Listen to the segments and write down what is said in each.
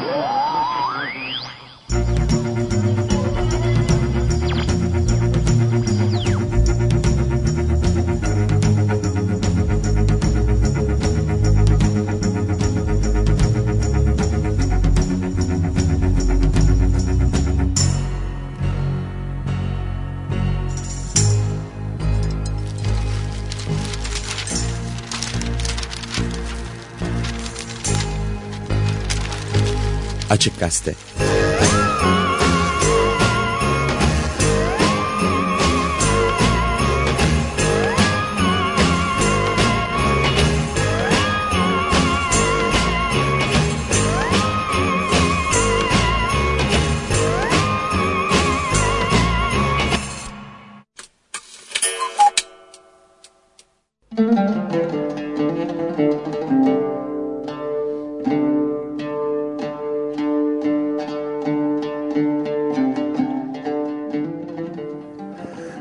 Yeah. Açık Gazete.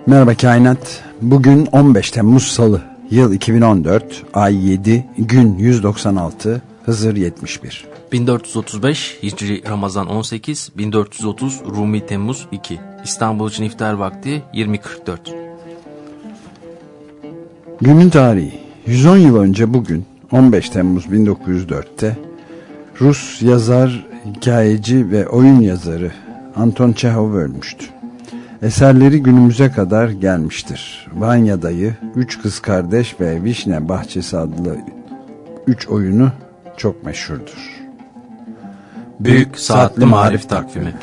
Merhaba Kainat. Bugün 15 Temmuz Salı. Yıl 2014, ay 7, gün 196, Hızır 71. 1435 Hicri Ramazan 18, 1430 Rumi Temmuz 2. İstanbul için iftar vakti 20.44. Günün tarihi 110 yıl önce bugün 15 Temmuz 1904'te Rus yazar, hikayeci ve oyun yazarı Anton Çehov ölmüştü. Eserleri günümüze kadar gelmiştir. Vanya Dayı, Üç Kız Kardeş ve Vişne Bahçesi adlı üç oyunu çok meşhurdur. Büyük Saatli Marif Takvimi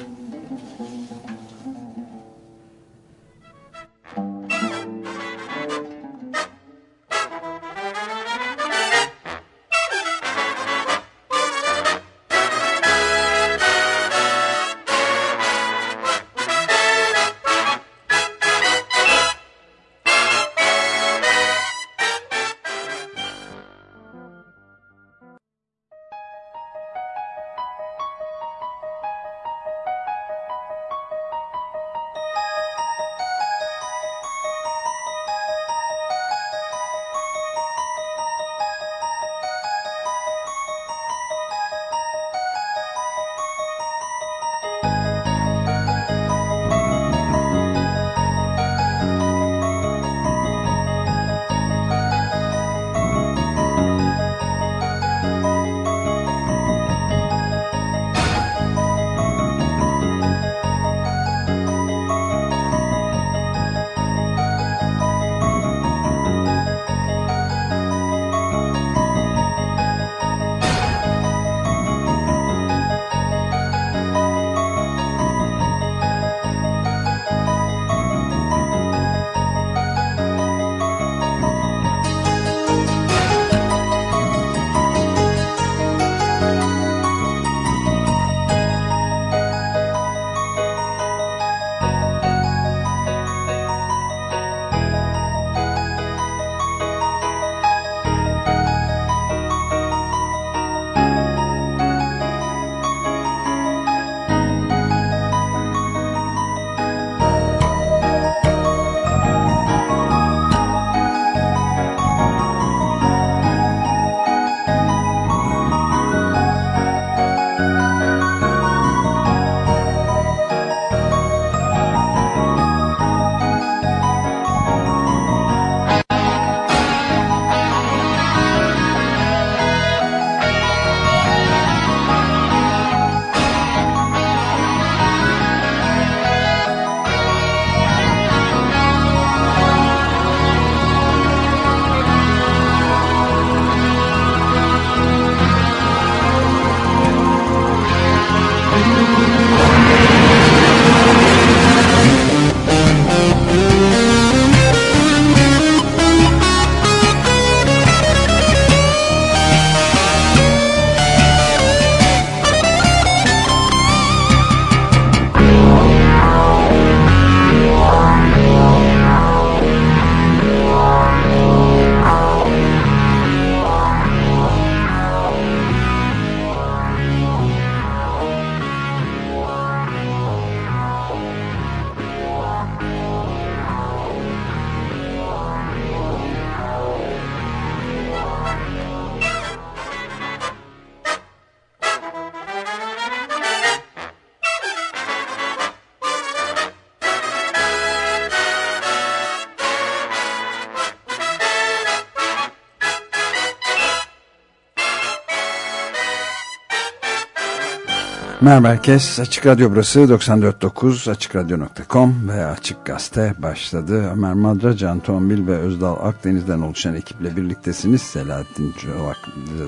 Merhaba herkes. Açık Radyo burası 94.9 AçıkRadyo.com ve Açık Gazete başladı. Ömer Madra, Can Tombil ve Özdal Akdeniz'den oluşan ekiple birliktesiniz. Selahattin Çolak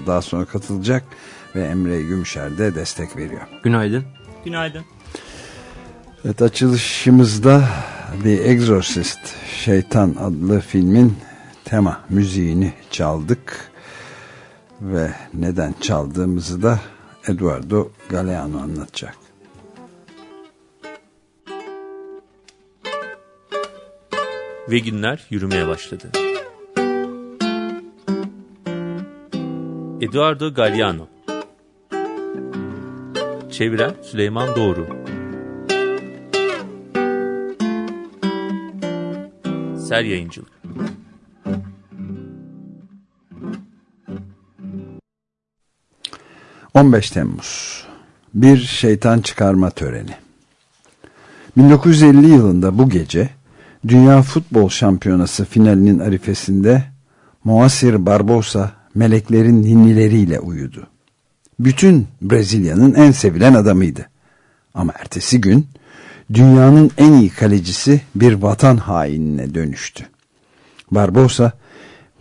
daha sonra katılacak ve Emre Gümüşer de destek veriyor. Günaydın. Günaydın. Evet açılışımızda The Exorcist Şeytan adlı filmin tema müziğini çaldık ve neden çaldığımızı da Eduardo Galeano anlatacak. Ve günler yürümeye başladı. Eduardo Galeano Çeviren Süleyman Doğru Ser Yayıncılık 15 Temmuz Bir şeytan çıkarma töreni 1950 yılında bu gece Dünya Futbol Şampiyonası finalinin arifesinde Moacir Barbosa meleklerin ninnileriyle uyudu. Bütün Brezilya'nın en sevilen adamıydı. Ama ertesi gün dünyanın en iyi kalecisi bir vatan hainine dönüştü. Barbosa,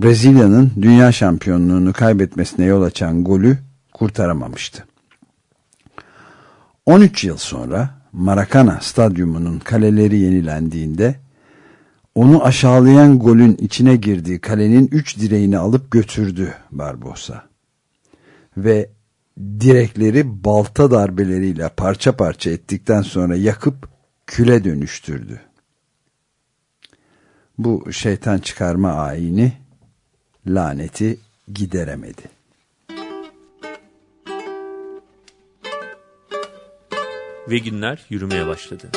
Brezilya'nın dünya şampiyonluğunu kaybetmesine yol açan golü kurtaramamıştı. 13 yıl sonra Maracana stadyumunun kaleleri yenilendiğinde onu aşağılayan golün içine girdiği kalenin 3 direğini alıp götürdü Barbosa. Ve direkleri balta darbeleriyle parça parça ettikten sonra yakıp küle dönüştürdü. Bu şeytan çıkarma ayini laneti gideremedi. Ve günler yürümeye başladı.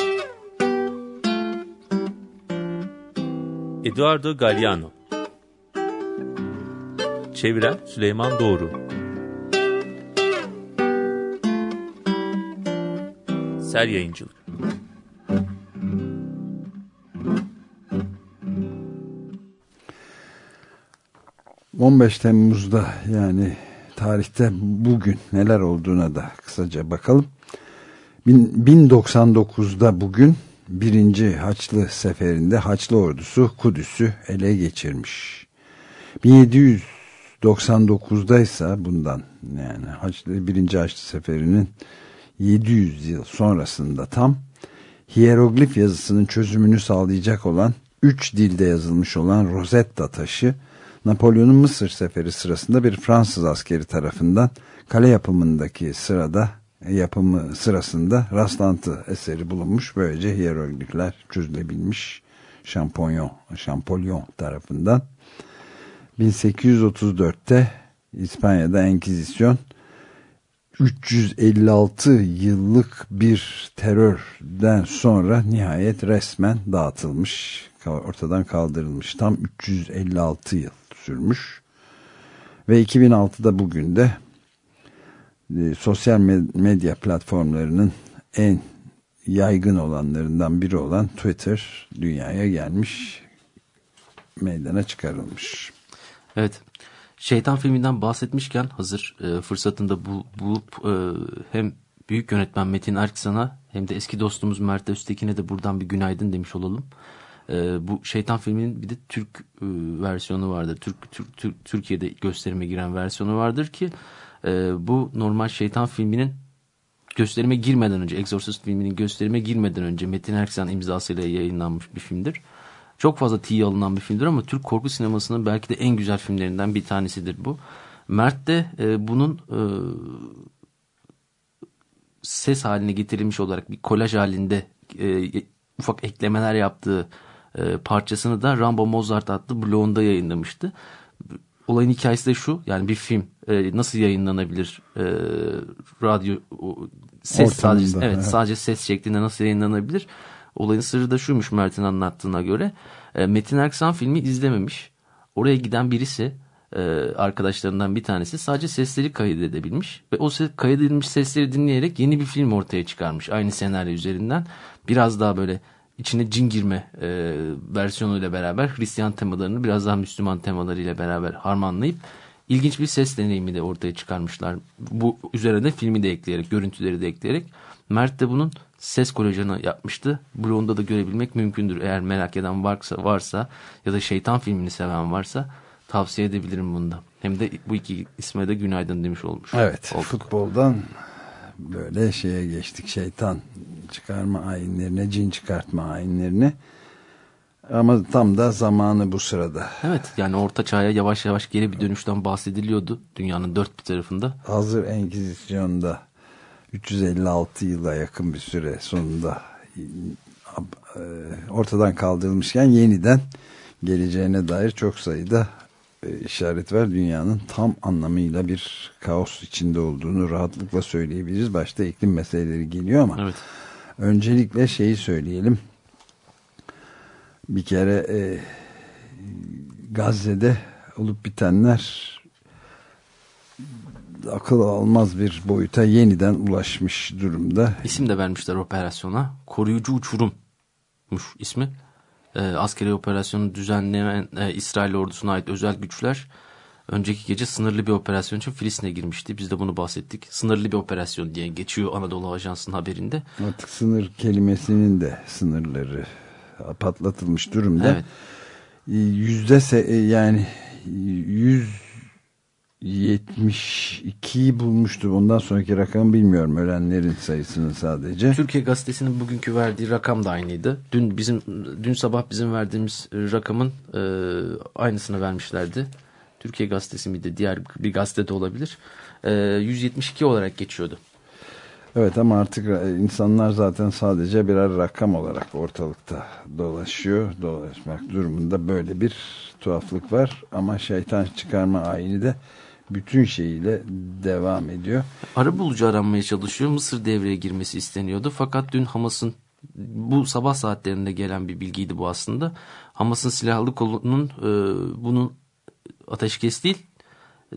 Eduardo Galeano Çeviren Süleyman Doğru Ser Yayıncılık 15 Temmuz'da yani tarihte bugün neler olduğuna da kısaca bakalım. 1099'da bugün birinci Haçlı seferinde Haçlı ordusu Kudüs'ü ele geçirmiş. 1799'da ise bundan yani Haçlı, birinci Haçlı seferinin 700 yıl sonrasında tam hieroglif yazısının çözümünü sağlayacak olan 3 dilde yazılmış olan Rosetta taşı Napolyon'un Mısır seferi sırasında bir Fransız askeri tarafından kale yapımındaki sırada yapımı sırasında rastlantı eseri bulunmuş. Böylece hieroglifler çözülebilmiş Champollion, Champollion tarafından. 1834'te İspanya'da Enkizisyon 356 yıllık bir terörden sonra nihayet resmen dağıtılmış, ortadan kaldırılmış. Tam 356 yıl sürmüş. Ve 2006'da bugün de e, sosyal medya platformlarının en yaygın olanlarından biri olan Twitter dünyaya gelmiş, meydana çıkarılmış. Evet. Şeytan filminden bahsetmişken hazır e, fırsatında bu, bulup e, hem büyük yönetmen Metin Erksan'a hem de eski dostumuz Mert Öztekin'e de buradan bir günaydın demiş olalım. E, bu Şeytan filminin bir de Türk e, versiyonu vardır. Türk, Türk, Türk Türkiye'de gösterime giren versiyonu vardır ki e, bu normal Şeytan filminin gösterime girmeden önce Exorcist filminin gösterime girmeden önce Metin Erksan imzasıyla yayınlanmış bir filmdir. Çok fazla tiye alınan bir filmdir ama Türk korku sinemasının belki de en güzel filmlerinden bir tanesidir bu. Mert de e, bunun e, ses haline getirilmiş olarak bir kolaj halinde e, ufak eklemeler yaptığı e, parçasını da Rambo Mozart adlı blogunda yayınlamıştı. Olayın hikayesi de şu yani bir film e, nasıl yayınlanabilir e, radyo ses Ortamında, sadece evet, evet sadece ses şeklinde nasıl yayınlanabilir? Olayın sırrı da şuymuş Mert'in anlattığına göre. E, Metin Erksan filmi izlememiş. Oraya giden birisi e, arkadaşlarından bir tanesi sadece sesleri kaydedebilmiş. Ve o ses, kaydedilmiş sesleri dinleyerek yeni bir film ortaya çıkarmış. Aynı senaryo üzerinden. Biraz daha böyle içine cin girme e, versiyonuyla beraber Hristiyan temalarını biraz daha Müslüman temalarıyla beraber harmanlayıp ilginç bir ses deneyimi de ortaya çıkarmışlar. Bu üzerine filmi de ekleyerek, görüntüleri de ekleyerek. Mert de bunun ses kolajını yapmıştı. Blonda da görebilmek mümkündür. Eğer merak eden varsa, varsa ya da şeytan filmini seven varsa tavsiye edebilirim bunda. Hem de bu iki isme de günaydın demiş olmuş. Evet olduk. futboldan böyle şeye geçtik şeytan çıkarma ayinlerine cin çıkartma ayinlerine ama tam da zamanı bu sırada. Evet yani orta çağa yavaş yavaş geri bir dönüşten bahsediliyordu dünyanın dört bir tarafında. Hazır Enkizisyon'da 356 yıla yakın bir süre sonunda e, ortadan kaldırılmışken yeniden geleceğine dair çok sayıda e, işaret var. Dünyanın tam anlamıyla bir kaos içinde olduğunu rahatlıkla söyleyebiliriz. Başta iklim meseleleri geliyor ama evet. Öncelikle şeyi söyleyelim. Bir kere e, Gazze'de olup bitenler akıl almaz bir boyuta yeniden ulaşmış durumda. İsim de vermişler operasyona. Koruyucu uçurummuş ismi. E, askeri operasyonu düzenleyen e, İsrail ordusuna ait özel güçler önceki gece sınırlı bir operasyon için Filistin'e girmişti. Biz de bunu bahsettik. Sınırlı bir operasyon diye geçiyor Anadolu Ajansı'nın haberinde. Artık sınır kelimesinin de sınırları patlatılmış durumda. Evet. Yüzde yani yüz 72'yi bulmuştu. Ondan sonraki rakamı bilmiyorum. Ölenlerin sayısını sadece. Türkiye Gazetesi'nin bugünkü verdiği rakam da aynıydı. Dün bizim dün sabah bizim verdiğimiz rakamın e, aynısını vermişlerdi. Türkiye Gazetesi miydi? Diğer bir gazete de olabilir. E, 172 olarak geçiyordu. Evet ama artık insanlar zaten sadece birer rakam olarak ortalıkta dolaşıyor. Dolaşmak durumunda böyle bir tuhaflık var. Ama şeytan çıkarma ayini de bütün şeyiyle devam ediyor. Arabulucu aranmaya çalışıyor. Mısır devreye girmesi isteniyordu. Fakat dün Hamas'ın bu sabah saatlerinde gelen bir bilgiydi bu aslında. Hamas'ın silahlı kolunun e, bunun ateşkes değil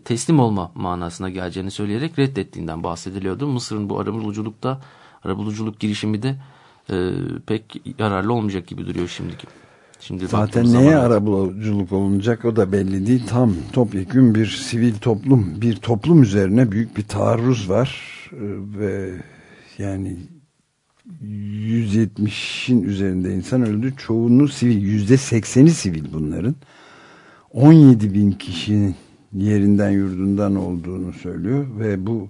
teslim olma manasına geleceğini söyleyerek reddettiğinden bahsediliyordu. Mısır'ın bu arabuluculukta arabuluculuk girişimi de e, pek yararlı olmayacak gibi duruyor şimdiki. Şimdi Zaten neye arabuluculuk olunacak o da belli değil. Tam topyekun bir sivil toplum, bir toplum üzerine büyük bir taarruz var ee, ve yani 170'in üzerinde insan öldü. Çoğunu sivil, yüzde sekseni sivil bunların. 17 bin kişinin yerinden yurdundan olduğunu söylüyor ve bu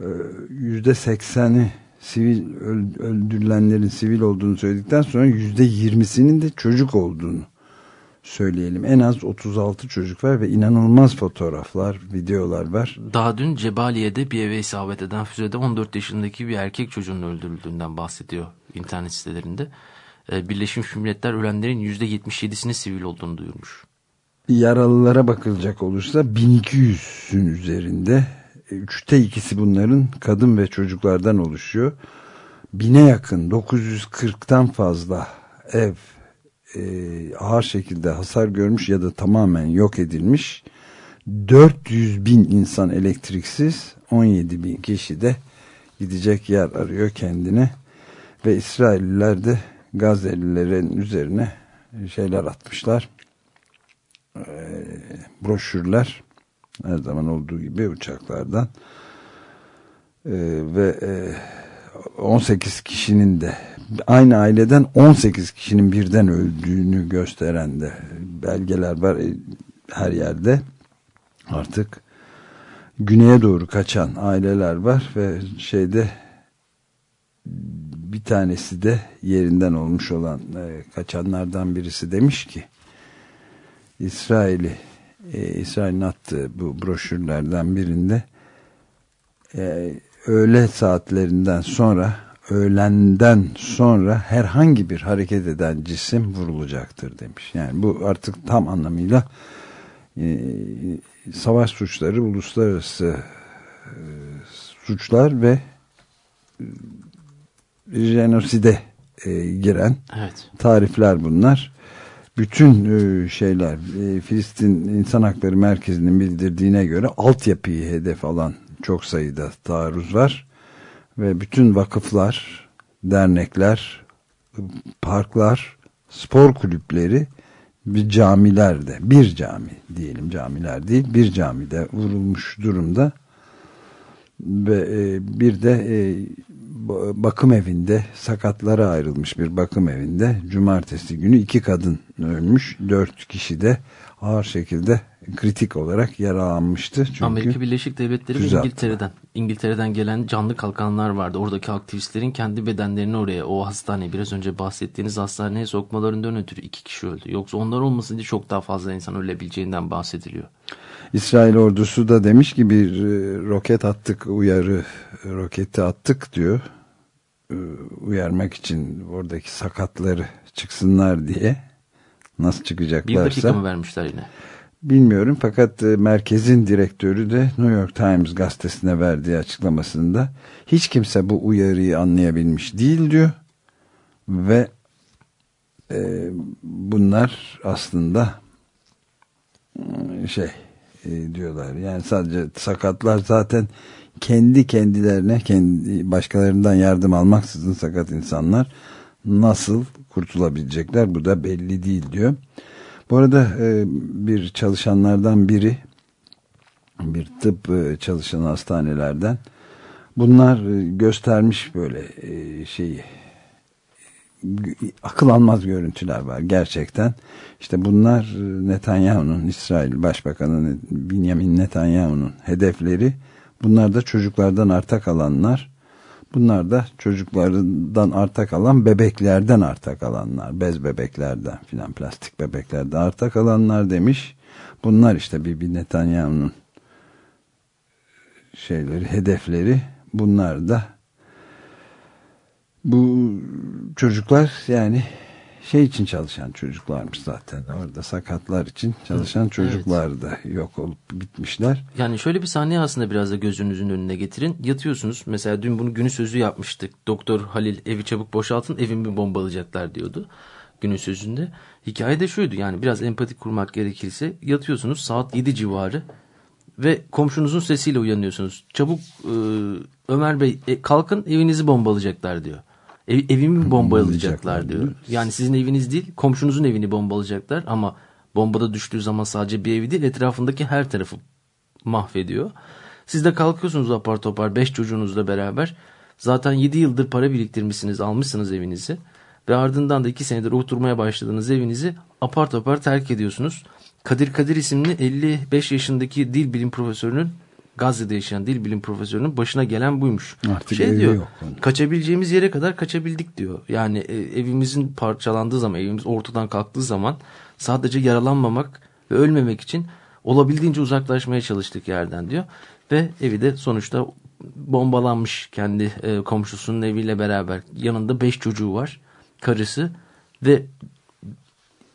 e, yüzde sekseni sivil öldürülenlerin sivil olduğunu söyledikten sonra yüzde yirmisinin de çocuk olduğunu söyleyelim. En az 36 çocuk var ve inanılmaz fotoğraflar, videolar var. Daha dün Cebaliye'de bir eve isabet eden füzede 14 yaşındaki bir erkek çocuğun öldürüldüğünden bahsediyor internet sitelerinde. Ee, Birleşmiş Milletler ölenlerin %77'sinin sivil olduğunu duyurmuş. Yaralılara bakılacak olursa 1200'ün üzerinde Üçte ikisi bunların kadın ve çocuklardan oluşuyor. Bine yakın 940'tan fazla ev e, ağır şekilde hasar görmüş ya da tamamen yok edilmiş. 400 bin insan elektriksiz 17 bin kişi de gidecek yer arıyor kendine ve İsrailliler de Gazze'lilerin üzerine şeyler atmışlar e, broşürler her zaman olduğu gibi uçaklardan. Ee, ve e, 18 kişinin de aynı aileden 18 kişinin birden öldüğünü gösteren de belgeler var. E, her yerde artık güneye doğru kaçan aileler var ve şeyde bir tanesi de yerinden olmuş olan e, kaçanlardan birisi demiş ki İsrail'i e, İsrail'in attığı bu broşürlerden birinde e, öğle saatlerinden sonra öğlenden sonra herhangi bir hareket eden cisim vurulacaktır demiş. Yani bu artık tam anlamıyla e, savaş suçları, uluslararası e, suçlar ve e, jenoside e, giren evet. tarifler bunlar bütün e, şeyler e, Filistin İnsan Hakları Merkezi'nin bildirdiğine göre altyapıyı hedef alan çok sayıda taarruz var ve bütün vakıflar, dernekler, parklar, spor kulüpleri bir camilerde bir cami diyelim camiler değil bir camide vurulmuş durumda ve e, bir de bakım evinde sakatlara ayrılmış bir bakım evinde cumartesi günü iki kadın ölmüş. Dört kişi de ağır şekilde kritik olarak yaralanmıştı. Çünkü Amerika Birleşik Devletleri ve İngiltere'den İngiltere'den gelen canlı kalkanlar vardı. Oradaki aktivistlerin kendi bedenlerini oraya o hastaneye biraz önce bahsettiğiniz hastaneye sokmalarından ötürü iki kişi öldü. Yoksa onlar olmasaydı çok daha fazla insan ölebileceğinden bahsediliyor. İsrail ordusu da demiş ki bir e, roket attık uyarı roketi attık diyor. E, uyarmak için oradaki sakatları çıksınlar diye. Nasıl çıkacaklarsa. Bir dakika mı vermişler yine? Bilmiyorum fakat e, merkezin direktörü de New York Times gazetesine verdiği açıklamasında hiç kimse bu uyarıyı anlayabilmiş değil diyor ve e, bunlar aslında şey e, diyorlar yani sadece sakatlar zaten kendi kendilerine kendi başkalarından yardım almaksızın sakat insanlar nasıl kurtulabilecekler bu da belli değil diyor. Bu arada e, bir çalışanlardan biri bir tıp e, çalışan hastanelerden bunlar e, göstermiş böyle şeyi akıl almaz görüntüler var gerçekten. İşte bunlar Netanyahu'nun İsrail Başbakanı Benjamin Netanyahu'nun hedefleri. Bunlar da çocuklardan arta kalanlar. Bunlar da çocuklardan arta kalan bebeklerden arta kalanlar. Bez bebeklerden filan plastik bebeklerden arta kalanlar demiş. Bunlar işte Bibi Netanyahu'nun şeyleri, hedefleri. Bunlar da bu çocuklar yani şey için çalışan çocuklarmış zaten. Orada sakatlar için çalışan evet. çocuklar da yok olup bitmişler. Yani şöyle bir sahne aslında biraz da gözünüzün önüne getirin. Yatıyorsunuz. Mesela dün bunu günü sözü yapmıştık. Doktor Halil evi çabuk boşaltın evimi bombalayacaklar diyordu. Günün sözünde. Hikaye de şuydu yani biraz empati kurmak gerekirse yatıyorsunuz saat 7 civarı ve komşunuzun sesiyle uyanıyorsunuz. Çabuk e, Ömer Bey e, kalkın evinizi bombalayacaklar diyor. Ev, evimi bombalayacaklar diyor. Yani sizin eviniz değil komşunuzun evini bombalayacaklar ama bombada düştüğü zaman sadece bir evi değil etrafındaki her tarafı mahvediyor. Siz de kalkıyorsunuz apar topar 5 çocuğunuzla beraber. Zaten 7 yıldır para biriktirmişsiniz almışsınız evinizi. Ve ardından da 2 senedir oturmaya başladığınız evinizi apar topar terk ediyorsunuz. Kadir Kadir isimli 55 yaşındaki dil bilim profesörünün Gazze'de yaşayan dil bilim profesörünün başına gelen buymuş. Artık şey diyor, yok. Kaçabileceğimiz yere kadar kaçabildik diyor. Yani e, evimizin parçalandığı zaman, evimiz ortadan kalktığı zaman sadece yaralanmamak ve ölmemek için olabildiğince uzaklaşmaya çalıştık yerden diyor. Ve evi de sonuçta bombalanmış kendi e, komşusunun eviyle beraber. Yanında beş çocuğu var. Karısı ve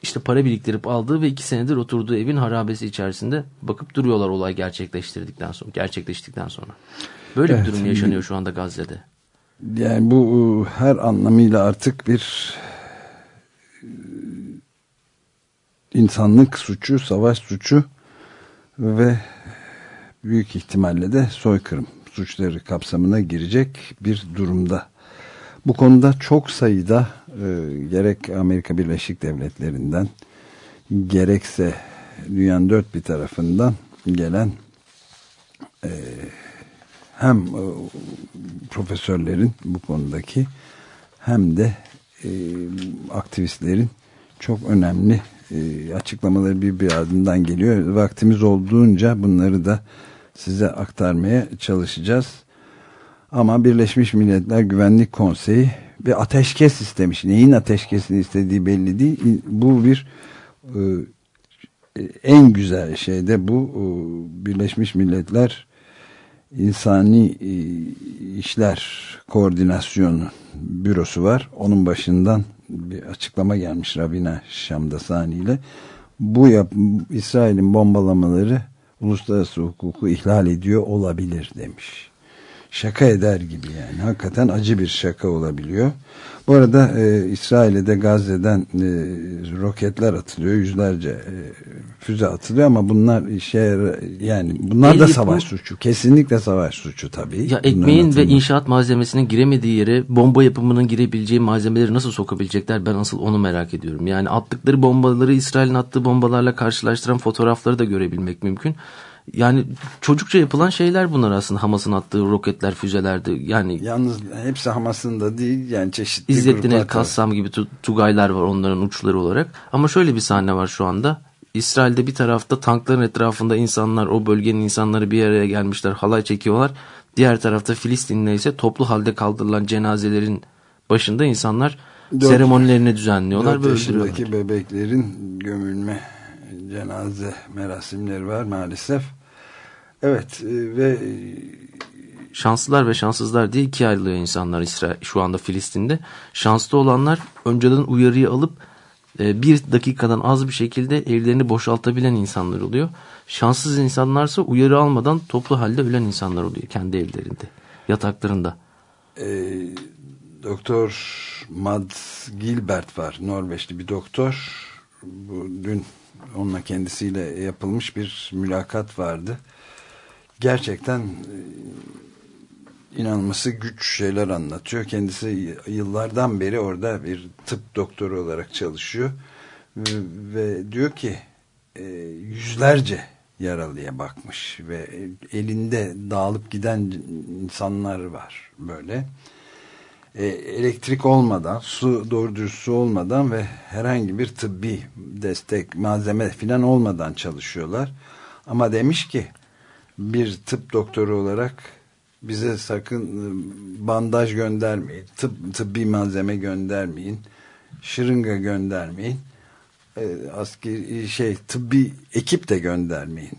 işte para biriktirip aldığı ve iki senedir oturduğu evin harabesi içerisinde bakıp duruyorlar olay gerçekleştirdikten sonra gerçekleştikten sonra. Böyle evet, bir durum yaşanıyor şu anda Gazze'de. Yani bu her anlamıyla artık bir e, insanlık suçu, savaş suçu ve büyük ihtimalle de soykırım suçları kapsamına girecek bir durumda. Bu konuda çok sayıda e, gerek Amerika Birleşik Devletleri'nden gerekse dünyanın dört bir tarafından gelen e, hem e, profesörlerin bu konudaki hem de e, aktivistlerin çok önemli e, açıklamaları bir bir ardından geliyor. Vaktimiz olduğunca bunları da size aktarmaya çalışacağız. Ama Birleşmiş Milletler Güvenlik Konseyi bir ateşkes istemiş. Neyin ateşkesini istediği belli değil. Bu bir e, en güzel şey de bu e, Birleşmiş Milletler İnsani e, İşler Koordinasyonu Bürosu var. Onun başından bir açıklama gelmiş Rabina Şamdasani ile. Bu yap, İsrail'in bombalamaları uluslararası hukuku ihlal ediyor olabilir demiş. Şaka eder gibi yani. Hakikaten acı bir şaka olabiliyor. Bu arada e, İsrail'e de Gazze'den e, roketler atılıyor. Yüzlerce e, füze atılıyor ama bunlar işe yani bunlar da savaş bu, suçu. Kesinlikle savaş suçu tabii. Ya ekmeğin ve inşaat malzemesinin giremediği yere bomba yapımının girebileceği malzemeleri nasıl sokabilecekler ben asıl onu merak ediyorum. Yani attıkları bombaları İsrail'in attığı bombalarla karşılaştıran fotoğrafları da görebilmek mümkün. Yani çocukça yapılan şeyler bunlar aslında Hamas'ın attığı roketler, füzelerdi. Yani yalnız hepsi Hamas'ın da değil yani çeşitli İzzettin El Kassam gibi Tugaylar var onların uçları olarak. Ama şöyle bir sahne var şu anda. İsrail'de bir tarafta tankların etrafında insanlar, o bölgenin insanları bir araya gelmişler, halay çekiyorlar. Diğer tarafta Filistin'de ise toplu halde kaldırılan cenazelerin başında insanlar dört, seremonilerini düzenliyorlar. 4 yaşındaki bebeklerin gömülme cenaze merasimleri var maalesef. Evet e, ve e, şanslılar ve şanssızlar diye ikiye ayrılıyor insanlar İsrail, şu anda Filistin'de. Şanslı olanlar önceden uyarıyı alıp e, bir dakikadan az bir şekilde evlerini boşaltabilen insanlar oluyor. Şanssız insanlarsa uyarı almadan toplu halde ölen insanlar oluyor kendi evlerinde, yataklarında. E, doktor Mads Gilbert var, Norveçli bir doktor. Bu dün onunla kendisiyle yapılmış bir mülakat vardı. Gerçekten e, inanılması güç şeyler anlatıyor. Kendisi yıllardan beri orada bir tıp doktoru olarak çalışıyor. Ve diyor ki e, yüzlerce yaralıya bakmış ve elinde dağılıp giden insanlar var böyle e, elektrik olmadan, su doğru dürüst su olmadan ve herhangi bir tıbbi destek, malzeme filan olmadan çalışıyorlar. Ama demiş ki bir tıp doktoru olarak bize sakın e, bandaj göndermeyin, tıp, tıbbi malzeme göndermeyin, şırınga göndermeyin, e, askeri şey tıbbi ekip de göndermeyin.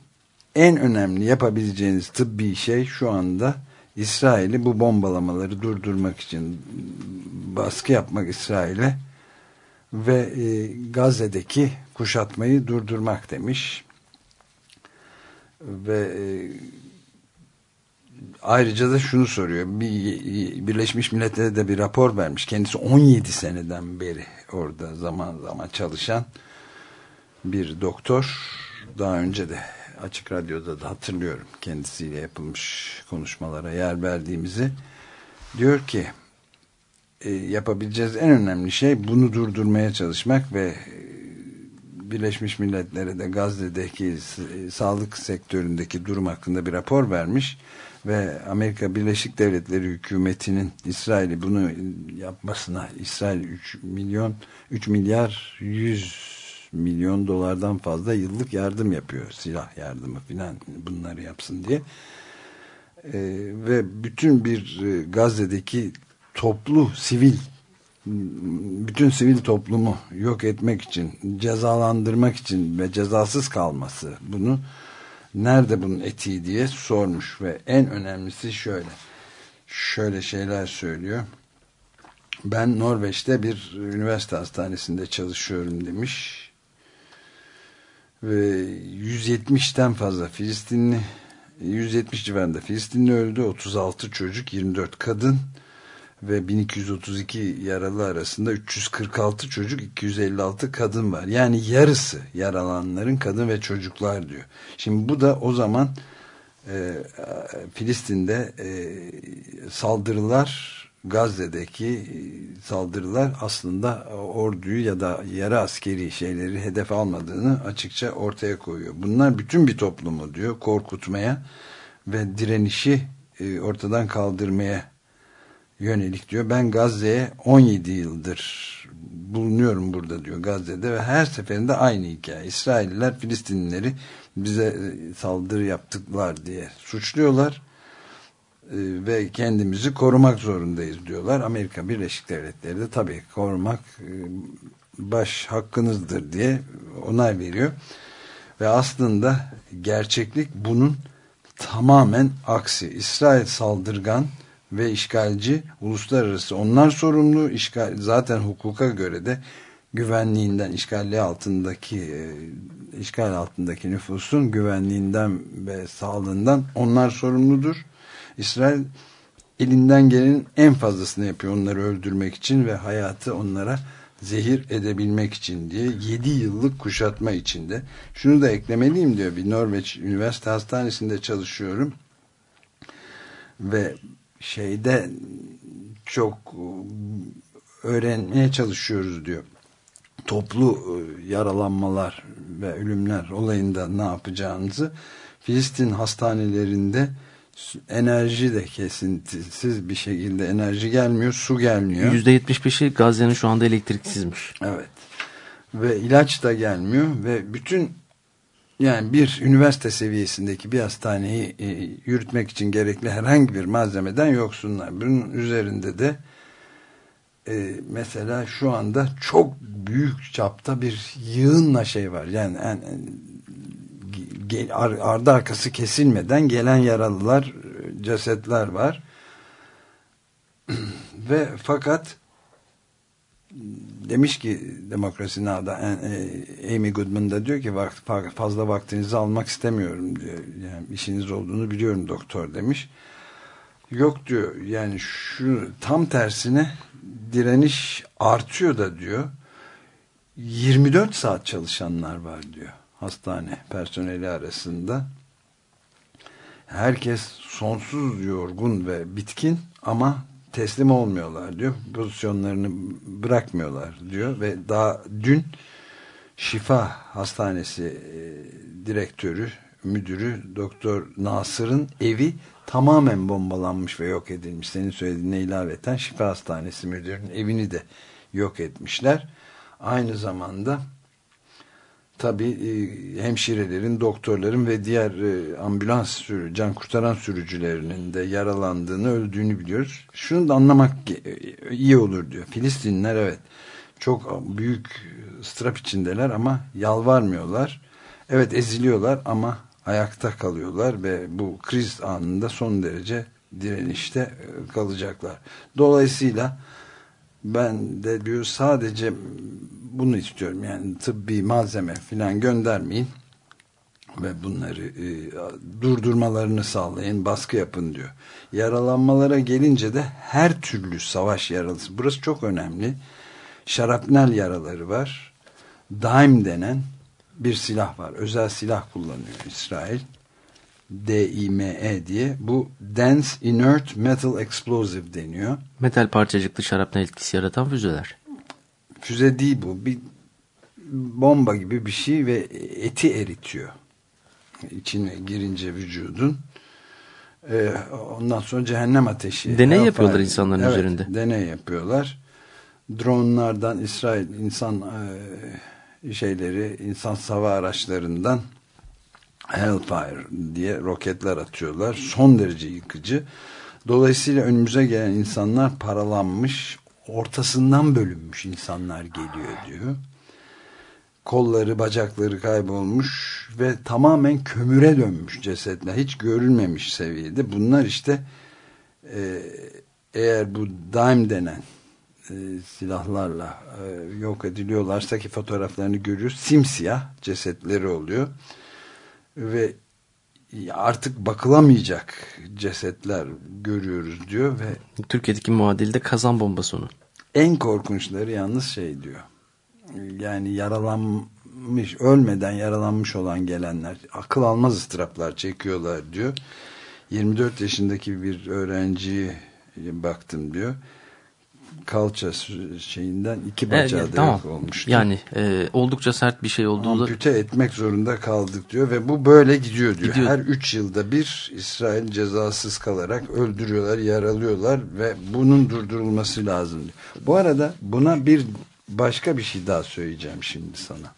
En önemli yapabileceğiniz tıbbi şey şu anda İsrail'i bu bombalamaları durdurmak için baskı yapmak İsrail'e ve e, Gazze'deki kuşatmayı durdurmak demiş. Ve e, ayrıca da şunu soruyor. Bir, Birleşmiş Milletler'e de bir rapor vermiş. Kendisi 17 seneden beri orada zaman zaman çalışan bir doktor. Daha önce de Açık Radyo'da da hatırlıyorum kendisiyle yapılmış konuşmalara yer verdiğimizi. Diyor ki e, yapabileceğiz en önemli şey bunu durdurmaya çalışmak ve e, Birleşmiş Milletler'e de Gazze'deki e, sağlık sektöründeki durum hakkında bir rapor vermiş ve Amerika Birleşik Devletleri hükümetinin İsrail'i bunu yapmasına İsrail 3 milyon 3 milyar 100 milyon dolardan fazla yıllık yardım yapıyor. Silah yardımı filan bunları yapsın diye. E, ve bütün bir e, Gazze'deki toplu sivil bütün sivil toplumu yok etmek için, cezalandırmak için ve cezasız kalması bunu nerede bunun etiği diye sormuş ve en önemlisi şöyle şöyle şeyler söylüyor. Ben Norveç'te bir üniversite hastanesinde çalışıyorum demiş ve 170'ten fazla Filistinli 170 civarında Filistinli öldü 36 çocuk 24 kadın ve 1232 yaralı arasında 346 çocuk 256 kadın var. Yani yarısı yaralanların kadın ve çocuklar diyor. Şimdi bu da o zaman e, Filistin'de e, saldırılar Gazze'deki e, saldırılar aslında orduyu ya da yarı askeri şeyleri hedef almadığını açıkça ortaya koyuyor. Bunlar bütün bir toplumu diyor korkutmaya ve direnişi e, ortadan kaldırmaya yönelik diyor. Ben Gazze'ye 17 yıldır bulunuyorum burada diyor Gazze'de ve her seferinde aynı hikaye. İsrailliler Filistinlileri bize e, saldırı yaptıklar diye suçluyorlar ve kendimizi korumak zorundayız diyorlar. Amerika Birleşik Devletleri de tabii korumak e, baş hakkınızdır diye onay veriyor. Ve aslında gerçeklik bunun tamamen aksi. İsrail saldırgan ve işgalci uluslararası onlar sorumlu işgal zaten hukuka göre de güvenliğinden işgali altındaki e, işgal altındaki nüfusun güvenliğinden ve sağlığından onlar sorumludur İsrail elinden gelenin en fazlasını yapıyor onları öldürmek için ve hayatı onlara zehir edebilmek için diye 7 yıllık kuşatma içinde. Şunu da eklemeliyim diyor. Bir Norveç Üniversite Hastanesi'nde çalışıyorum. Ve şeyde çok öğrenmeye çalışıyoruz diyor. Toplu e, yaralanmalar ve ölümler olayında ne yapacağınızı Filistin hastanelerinde enerji de kesintisiz bir şekilde enerji gelmiyor, su gelmiyor. %75'i Gazze'nin şu anda elektriksizmiş. Evet. Ve ilaç da gelmiyor ve bütün yani bir üniversite seviyesindeki bir hastaneyi e, yürütmek için gerekli herhangi bir malzemeden yoksunlar. Bunun üzerinde de e, mesela şu anda çok büyük çapta bir yığınla şey var. Yani en, en, ardı arkası kesilmeden gelen yaralılar, cesetler var. Ve fakat demiş ki Demokrasi Now'da e, Amy Goodman da diyor ki fazla vaktinizi almak istemiyorum diyor. Yani işiniz olduğunu biliyorum doktor demiş. Yok diyor yani şu tam tersine direniş artıyor da diyor. 24 saat çalışanlar var diyor hastane personeli arasında. Herkes sonsuz yorgun ve bitkin ama teslim olmuyorlar diyor. Pozisyonlarını bırakmıyorlar diyor ve daha dün Şifa Hastanesi e, direktörü, müdürü Doktor Nasır'ın evi tamamen bombalanmış ve yok edilmiş. Senin söylediğine ilaveten Şifa Hastanesi müdürünün evini de yok etmişler. Aynı zamanda tabi e, hemşirelerin, doktorların ve diğer e, ambulans sürü, can kurtaran sürücülerinin de yaralandığını, öldüğünü biliyoruz. Şunu da anlamak e, iyi olur diyor. Filistinler evet çok büyük strap içindeler ama yalvarmıyorlar. Evet eziliyorlar ama ayakta kalıyorlar ve bu kriz anında son derece direnişte kalacaklar. Dolayısıyla ben de diyor sadece bunu istiyorum. Yani tıbbi malzeme filan göndermeyin ve bunları e, durdurmalarını sağlayın baskı yapın diyor. Yaralanmalara gelince de her türlü savaş yaralısı burası çok önemli şarapnel yaraları var. Daim denen bir silah var. Özel silah kullanıyor İsrail DIME diye. Bu Dense Inert Metal Explosive deniyor. Metal parçacıklı şarapnel etkisi yaratan füzeler. Füze değil bu. Bir bomba gibi bir şey ve eti eritiyor. İçine girince vücudun. Ee, ondan sonra cehennem ateşi. Deney yapıyorlar insanların evet, üzerinde. deney yapıyorlar. Dronlardan İsrail insan e, şeyleri, insan sava araçlarından Hellfire diye roketler atıyorlar. Son derece yıkıcı. Dolayısıyla önümüze gelen insanlar paralanmış, ortasından bölünmüş insanlar geliyor diyor. Kolları, bacakları kaybolmuş ve tamamen kömüre dönmüş cesetler. Hiç görülmemiş seviyede. Bunlar işte e, eğer bu daim denen e, silahlarla e, yok ediliyorlarsa ki fotoğraflarını görüyoruz. Simsiyah cesetleri oluyor ve artık bakılamayacak cesetler görüyoruz diyor ve Türkiye'deki muadili de kazan bombası onun. En korkunçları yalnız şey diyor. Yani yaralanmış, ölmeden yaralanmış olan gelenler akıl almaz ıstıraplar çekiyorlar diyor. 24 yaşındaki bir öğrenciye baktım diyor kalça şeyinden iki bacağı evet, da tamam. yok olmuştu. Yani e, oldukça sert bir şey olduğu Ampute etmek zorunda kaldık diyor ve bu böyle gidiyor diyor. Gidiyor. Her üç yılda bir İsrail cezasız kalarak öldürüyorlar, yaralıyorlar ve bunun durdurulması lazım diyor. Bu arada buna bir başka bir şey daha söyleyeceğim şimdi sana.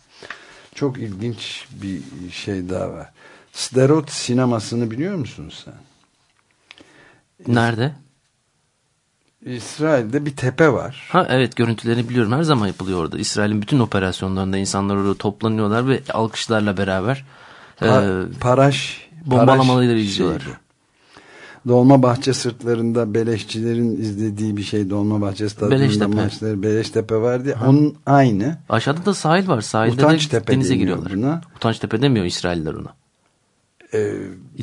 Çok ilginç bir şey daha var. Sderot sinemasını biliyor musun sen? Nerede? İsrail'de bir tepe var. Ha evet görüntülerini biliyorum. Her zaman yapılıyor orada. İsrail'in bütün operasyonlarında insanlar orada toplanıyorlar ve alkışlarla beraber pa e, Paraş bombalamaları izliyorlar. Şeydi. Dolmabahçe sırtlarında Beleşçilerin izlediği bir şey. Dolmabahçe stadında maçları Beleştepe vardı. Ha. Onun aynı. Aşağıda da sahil var. Sahilde Utanç de denize giriyorlar. Buna. Utanç Tepe demiyor İsrailler ona. Ee,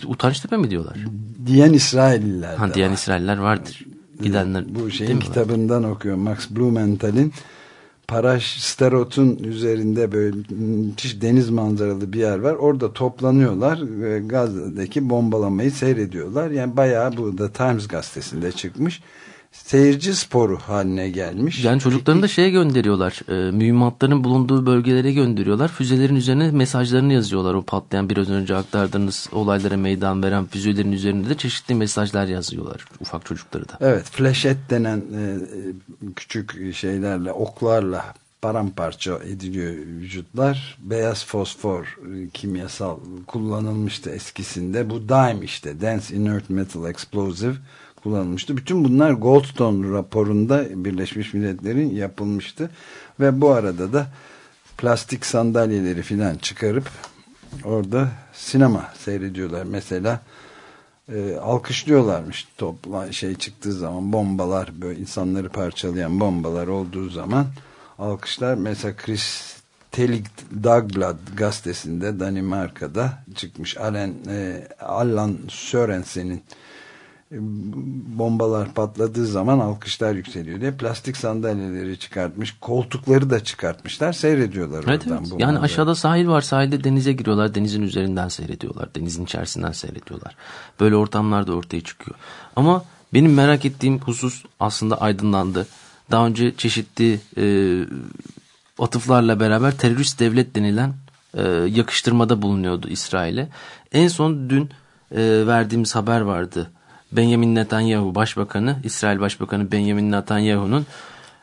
Utançtepe mi diyorlar? Diyen İsrailliler. Ha, diyen İsrailler vardır. Gidenler. Bu şeyin kitabından okuyor. Max Blumenthal'in Paraş Starot'un üzerinde böyle müthiş deniz manzaralı bir yer var. Orada toplanıyorlar ve Gazze'deki bombalamayı seyrediyorlar. Yani bayağı bu da Times gazetesinde çıkmış seyirci sporu haline gelmiş. Yani çocuklarını da şeye gönderiyorlar. E, mühimmatların bulunduğu bölgelere gönderiyorlar. Füzelerin üzerine mesajlarını yazıyorlar. O patlayan biraz önce aktardığınız olaylara meydan veren füzelerin üzerinde de çeşitli mesajlar yazıyorlar ufak çocukları da. Evet, flaşet denen e, küçük şeylerle, oklarla paramparça ediliyor vücutlar. Beyaz fosfor e, kimyasal kullanılmıştı eskisinde. Bu DIME işte, Dense Inert Metal Explosive kullanılmıştı. Bütün bunlar Goldstone raporunda Birleşmiş Milletler'in yapılmıştı. Ve bu arada da plastik sandalyeleri filan çıkarıp orada sinema seyrediyorlar. Mesela e, alkışlıyorlarmış topla şey çıktığı zaman bombalar böyle insanları parçalayan bombalar olduğu zaman alkışlar mesela Chris Telig Dagblad gazetesinde Danimarka'da çıkmış Alan, e, Allan Sörensen'in bombalar patladığı zaman alkışlar yükseliyor diye plastik sandalyeleri çıkartmış koltukları da çıkartmışlar seyrediyorlar evet, oradan. Evet. Yani manzara. aşağıda sahil var sahilde denize giriyorlar denizin üzerinden seyrediyorlar denizin içerisinden seyrediyorlar böyle ortamlar da ortaya çıkıyor ama benim merak ettiğim husus aslında aydınlandı daha önce çeşitli e, atıflarla beraber terörist devlet denilen e, yakıştırmada bulunuyordu İsrail'e en son dün e, verdiğimiz haber vardı Benjamin Netanyahu Başbakanı, İsrail Başbakanı Benjamin Netanyahu'nun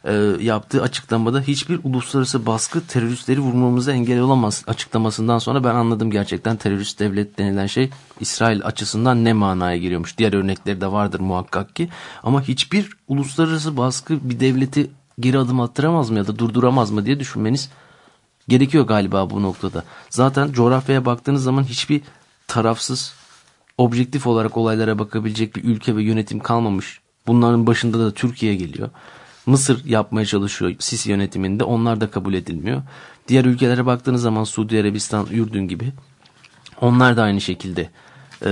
e, yaptığı açıklamada hiçbir uluslararası baskı teröristleri vurmamıza engel olamaz açıklamasından sonra ben anladım gerçekten terörist devlet denilen şey İsrail açısından ne manaya giriyormuş. Diğer örnekleri de vardır muhakkak ki ama hiçbir uluslararası baskı bir devleti geri adım attıramaz mı ya da durduramaz mı diye düşünmeniz gerekiyor galiba bu noktada. Zaten coğrafyaya baktığınız zaman hiçbir tarafsız objektif olarak olaylara bakabilecek bir ülke ve yönetim kalmamış. Bunların başında da Türkiye geliyor. Mısır yapmaya çalışıyor Sisi yönetiminde. Onlar da kabul edilmiyor. Diğer ülkelere baktığınız zaman Suudi Arabistan, Ürdün gibi onlar da aynı şekilde e,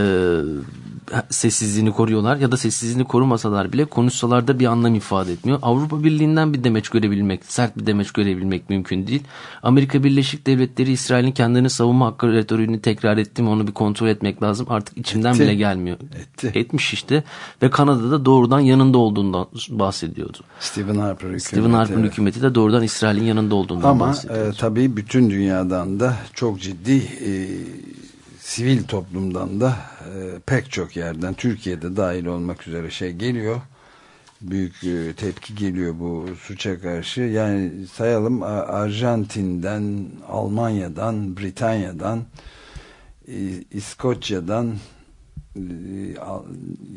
sessizliğini koruyorlar ya da sessizliğini korumasalar bile konuşsalar da bir anlam ifade etmiyor. Avrupa Birliği'nden bir demeç görebilmek, sert bir demeç görebilmek mümkün değil. Amerika Birleşik Devletleri İsrail'in kendini savunma hakkı retoriğini tekrar etti mi onu bir kontrol etmek lazım. Artık içimden Etti. bile gelmiyor. Etti. Etmiş işte ve Kanada'da doğrudan yanında olduğundan bahsediyordu. Stephen Harper hükümeti. Stephen Harper'ın evet. hükümeti de doğrudan İsrail'in yanında olduğundan Ama, bahsediyordu. Ama e, tabii bütün dünyadan da çok ciddi e, sivil toplumdan da e, pek çok yerden Türkiye'de dahil olmak üzere şey geliyor. Büyük e, tepki geliyor bu suça karşı. Yani sayalım Arjantin'den, Almanya'dan, Britanya'dan, İskoçya'dan,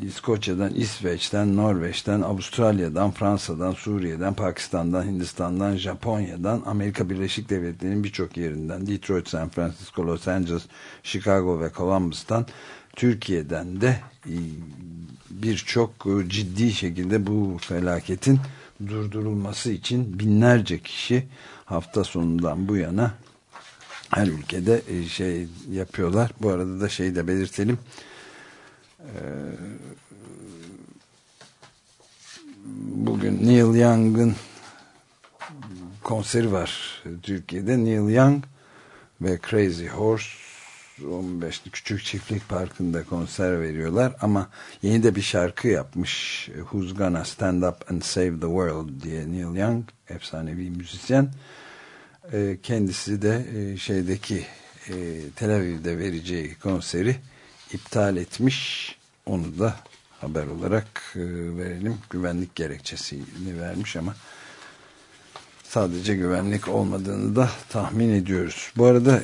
İskoçya'dan, İsveç'ten, Norveç'ten, Avustralya'dan, Fransa'dan, Suriye'den, Pakistan'dan, Hindistan'dan, Japonya'dan, Amerika Birleşik Devletleri'nin birçok yerinden, Detroit, San Francisco, Los Angeles, Chicago ve Columbus'tan, Türkiye'den de e, birçok e, ciddi şekilde bu felaketin durdurulması için binlerce kişi hafta sonundan bu yana her ülkede e, şey yapıyorlar. Bu arada da şey de belirtelim. Ee, bugün Neil Young'ın konseri var Türkiye'de. Neil Young ve Crazy Horse 15'li Küçük Çiftlik Parkı'nda konser veriyorlar ama yeni de bir şarkı yapmış Who's Gonna Stand Up and Save the World diye Neil Young efsanevi müzisyen ee, kendisi de e, şeydeki e, Tel Aviv'de vereceği konseri iptal etmiş. Onu da haber olarak e, verelim. Güvenlik gerekçesini vermiş ama sadece güvenlik olmadığını da tahmin ediyoruz. Bu arada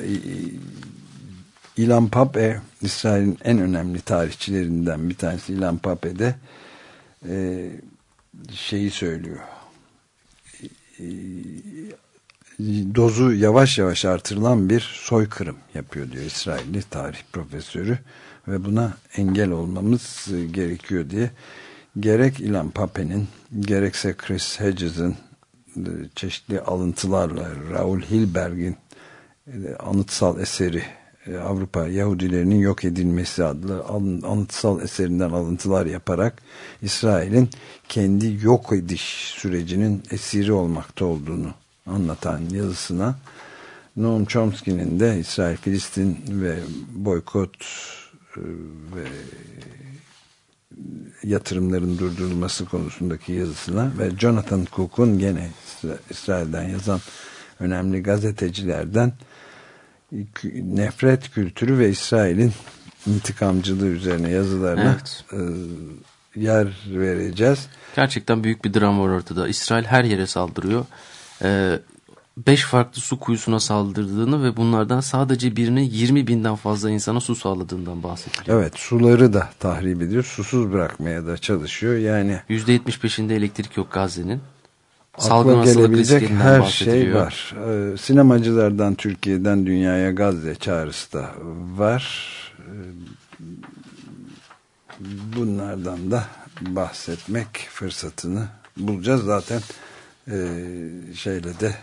İlan Pape İsrail'in en önemli tarihçilerinden bir tanesi İlan Pape de e, şeyi söylüyor. dozu yavaş yavaş artırılan bir soykırım yapıyor diyor İsrailli tarih profesörü ve buna engel olmamız e, gerekiyor diye. Gerek Ilan Pape'nin gerekse Chris Hedges'in e, çeşitli alıntılarla Raul Hilberg'in e, anıtsal eseri Avrupa Yahudilerinin yok edilmesi adlı anıtsal eserinden alıntılar yaparak İsrail'in kendi yok ediş sürecinin esiri olmakta olduğunu anlatan yazısına Noam Chomsky'nin de İsrail, Filistin ve boykot ve yatırımların durdurulması konusundaki yazısına ve Jonathan Cook'un gene İsrail'den yazan önemli gazetecilerden nefret kültürü ve İsrail'in intikamcılığı üzerine yazılarına evet. E, yer vereceğiz. Gerçekten büyük bir dram var ortada. İsrail her yere saldırıyor. E, 5 farklı su kuyusuna saldırdığını ve bunlardan sadece birine 20 binden fazla insana su sağladığından bahsediliyor. Evet suları da tahrip ediyor. Susuz bırakmaya da çalışıyor. Yani %75'inde elektrik yok Gazze'nin. Salgın gelebilecek her şey var. Ee, sinemacılardan Türkiye'den dünyaya Gazze çağrısı da var. Ee, bunlardan da bahsetmek fırsatını bulacağız. Zaten e, şeyle de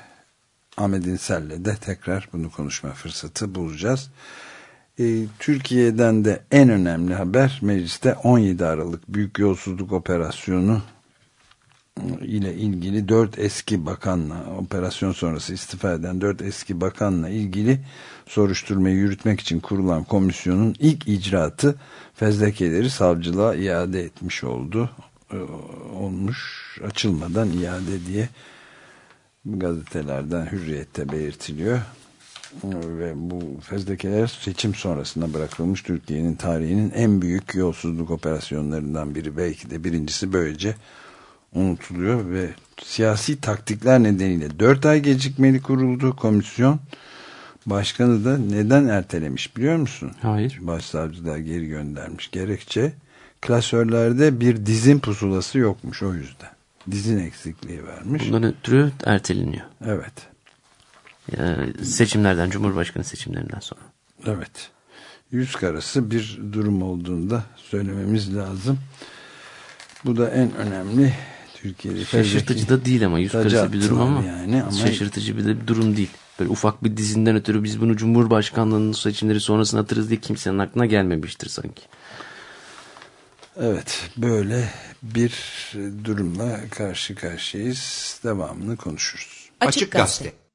Ahmet İnsel'le de tekrar bunu konuşma fırsatı bulacağız. E, Türkiye'den de en önemli haber mecliste 17 Aralık Büyük Yolsuzluk Operasyonu ile ilgili dört eski bakanla operasyon sonrası istifa eden dört eski bakanla ilgili soruşturmayı yürütmek için kurulan komisyonun ilk icraatı fezlekeleri savcılığa iade etmiş oldu. E, olmuş açılmadan iade diye gazetelerden hürriyette belirtiliyor. Ve bu fezlekeler seçim sonrasında bırakılmış Türkiye'nin tarihinin en büyük yolsuzluk operasyonlarından biri. Belki de birincisi böylece unutuluyor ve siyasi taktikler nedeniyle 4 ay gecikmeli kuruldu komisyon. Başkanı da neden ertelemiş biliyor musun? Hayır. Başsavcılığa geri göndermiş. Gerekçe klasörlerde bir dizin pusulası yokmuş o yüzden dizin eksikliği vermiş. Bundan ötürü erteleniyor. Evet. Yani seçimlerden, Cumhurbaşkanı seçimlerinden sonra. Evet. Yüz karası bir durum olduğunda söylememiz lazım. Bu da en önemli Türkiye'de. Şaşırtıcı da değil ama yüz karası bir durum ama, yani ama şaşırtıcı bir, de bir durum değil. Böyle ufak bir dizinden ötürü biz bunu Cumhurbaşkanlığının seçimleri sonrasında atarız diye kimsenin aklına gelmemiştir sanki. Evet böyle bir durumla karşı karşıyayız. Devamını konuşuruz. Açık Gazete. The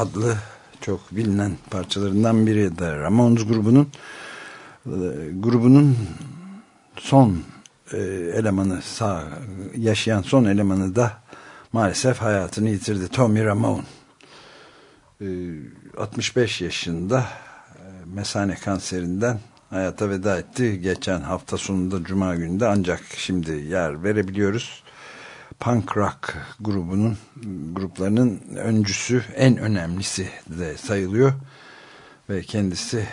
adlı çok bilinen parçalarından biri de Ramones grubunun e, grubunun son e, elemanı sağ yaşayan son elemanı da maalesef hayatını yitirdi. Tommy Ramone e, 65 yaşında e, mesane kanserinden hayata veda etti. Geçen hafta sonunda cuma gününde ancak şimdi yer verebiliyoruz punk rock grubunun gruplarının öncüsü en önemlisi de sayılıyor ve kendisi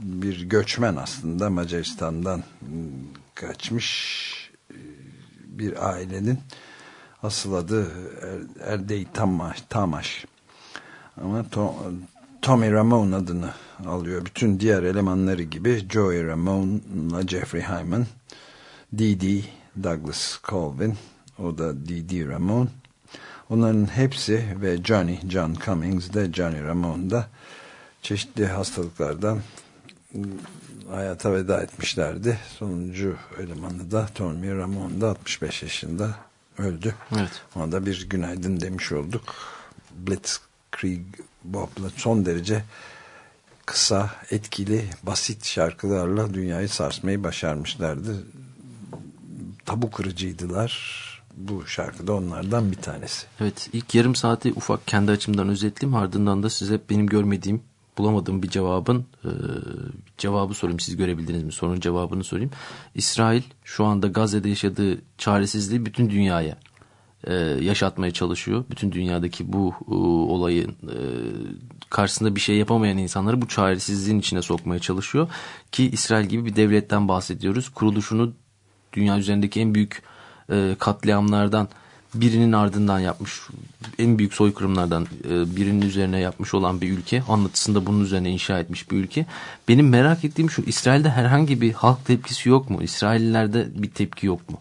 bir göçmen aslında Macaristan'dan kaçmış bir ailenin asıl adı er, Erdey Tamaş, Tamaş. ama Tom, Tommy Ramone adını alıyor bütün diğer elemanları gibi Joey Ramone'la Jeffrey Hyman Dee Douglas Colvin o da Dee Ramone. Onların hepsi ve Johnny, John Cummings de Johnny Ramone da çeşitli hastalıklardan hayata veda etmişlerdi. Sonuncu elemanı da Tommy Ramone da 65 yaşında öldü. Evet. Ona da bir günaydın demiş olduk. Blitzkrieg Bob'la son derece kısa, etkili, basit şarkılarla dünyayı sarsmayı başarmışlardı. Tabu kırıcıydılar bu şarkı da onlardan bir tanesi. Evet ilk yarım saati ufak kendi açımdan özetleyeyim ardından da size benim görmediğim bulamadığım bir cevabın e, cevabı sorayım siz görebildiniz mi sorunun cevabını sorayım. İsrail şu anda Gazze'de yaşadığı çaresizliği bütün dünyaya e, yaşatmaya çalışıyor. Bütün dünyadaki bu e, olayın e, karşısında bir şey yapamayan insanları bu çaresizliğin içine sokmaya çalışıyor. Ki İsrail gibi bir devletten bahsediyoruz. Kuruluşunu dünya üzerindeki en büyük e, katliamlardan birinin ardından yapmış en büyük soykırımlardan e, birinin üzerine yapmış olan bir ülke anlatısında bunun üzerine inşa etmiş bir ülke. Benim merak ettiğim şu İsrail'de herhangi bir halk tepkisi yok mu? İsraillilerde bir tepki yok mu?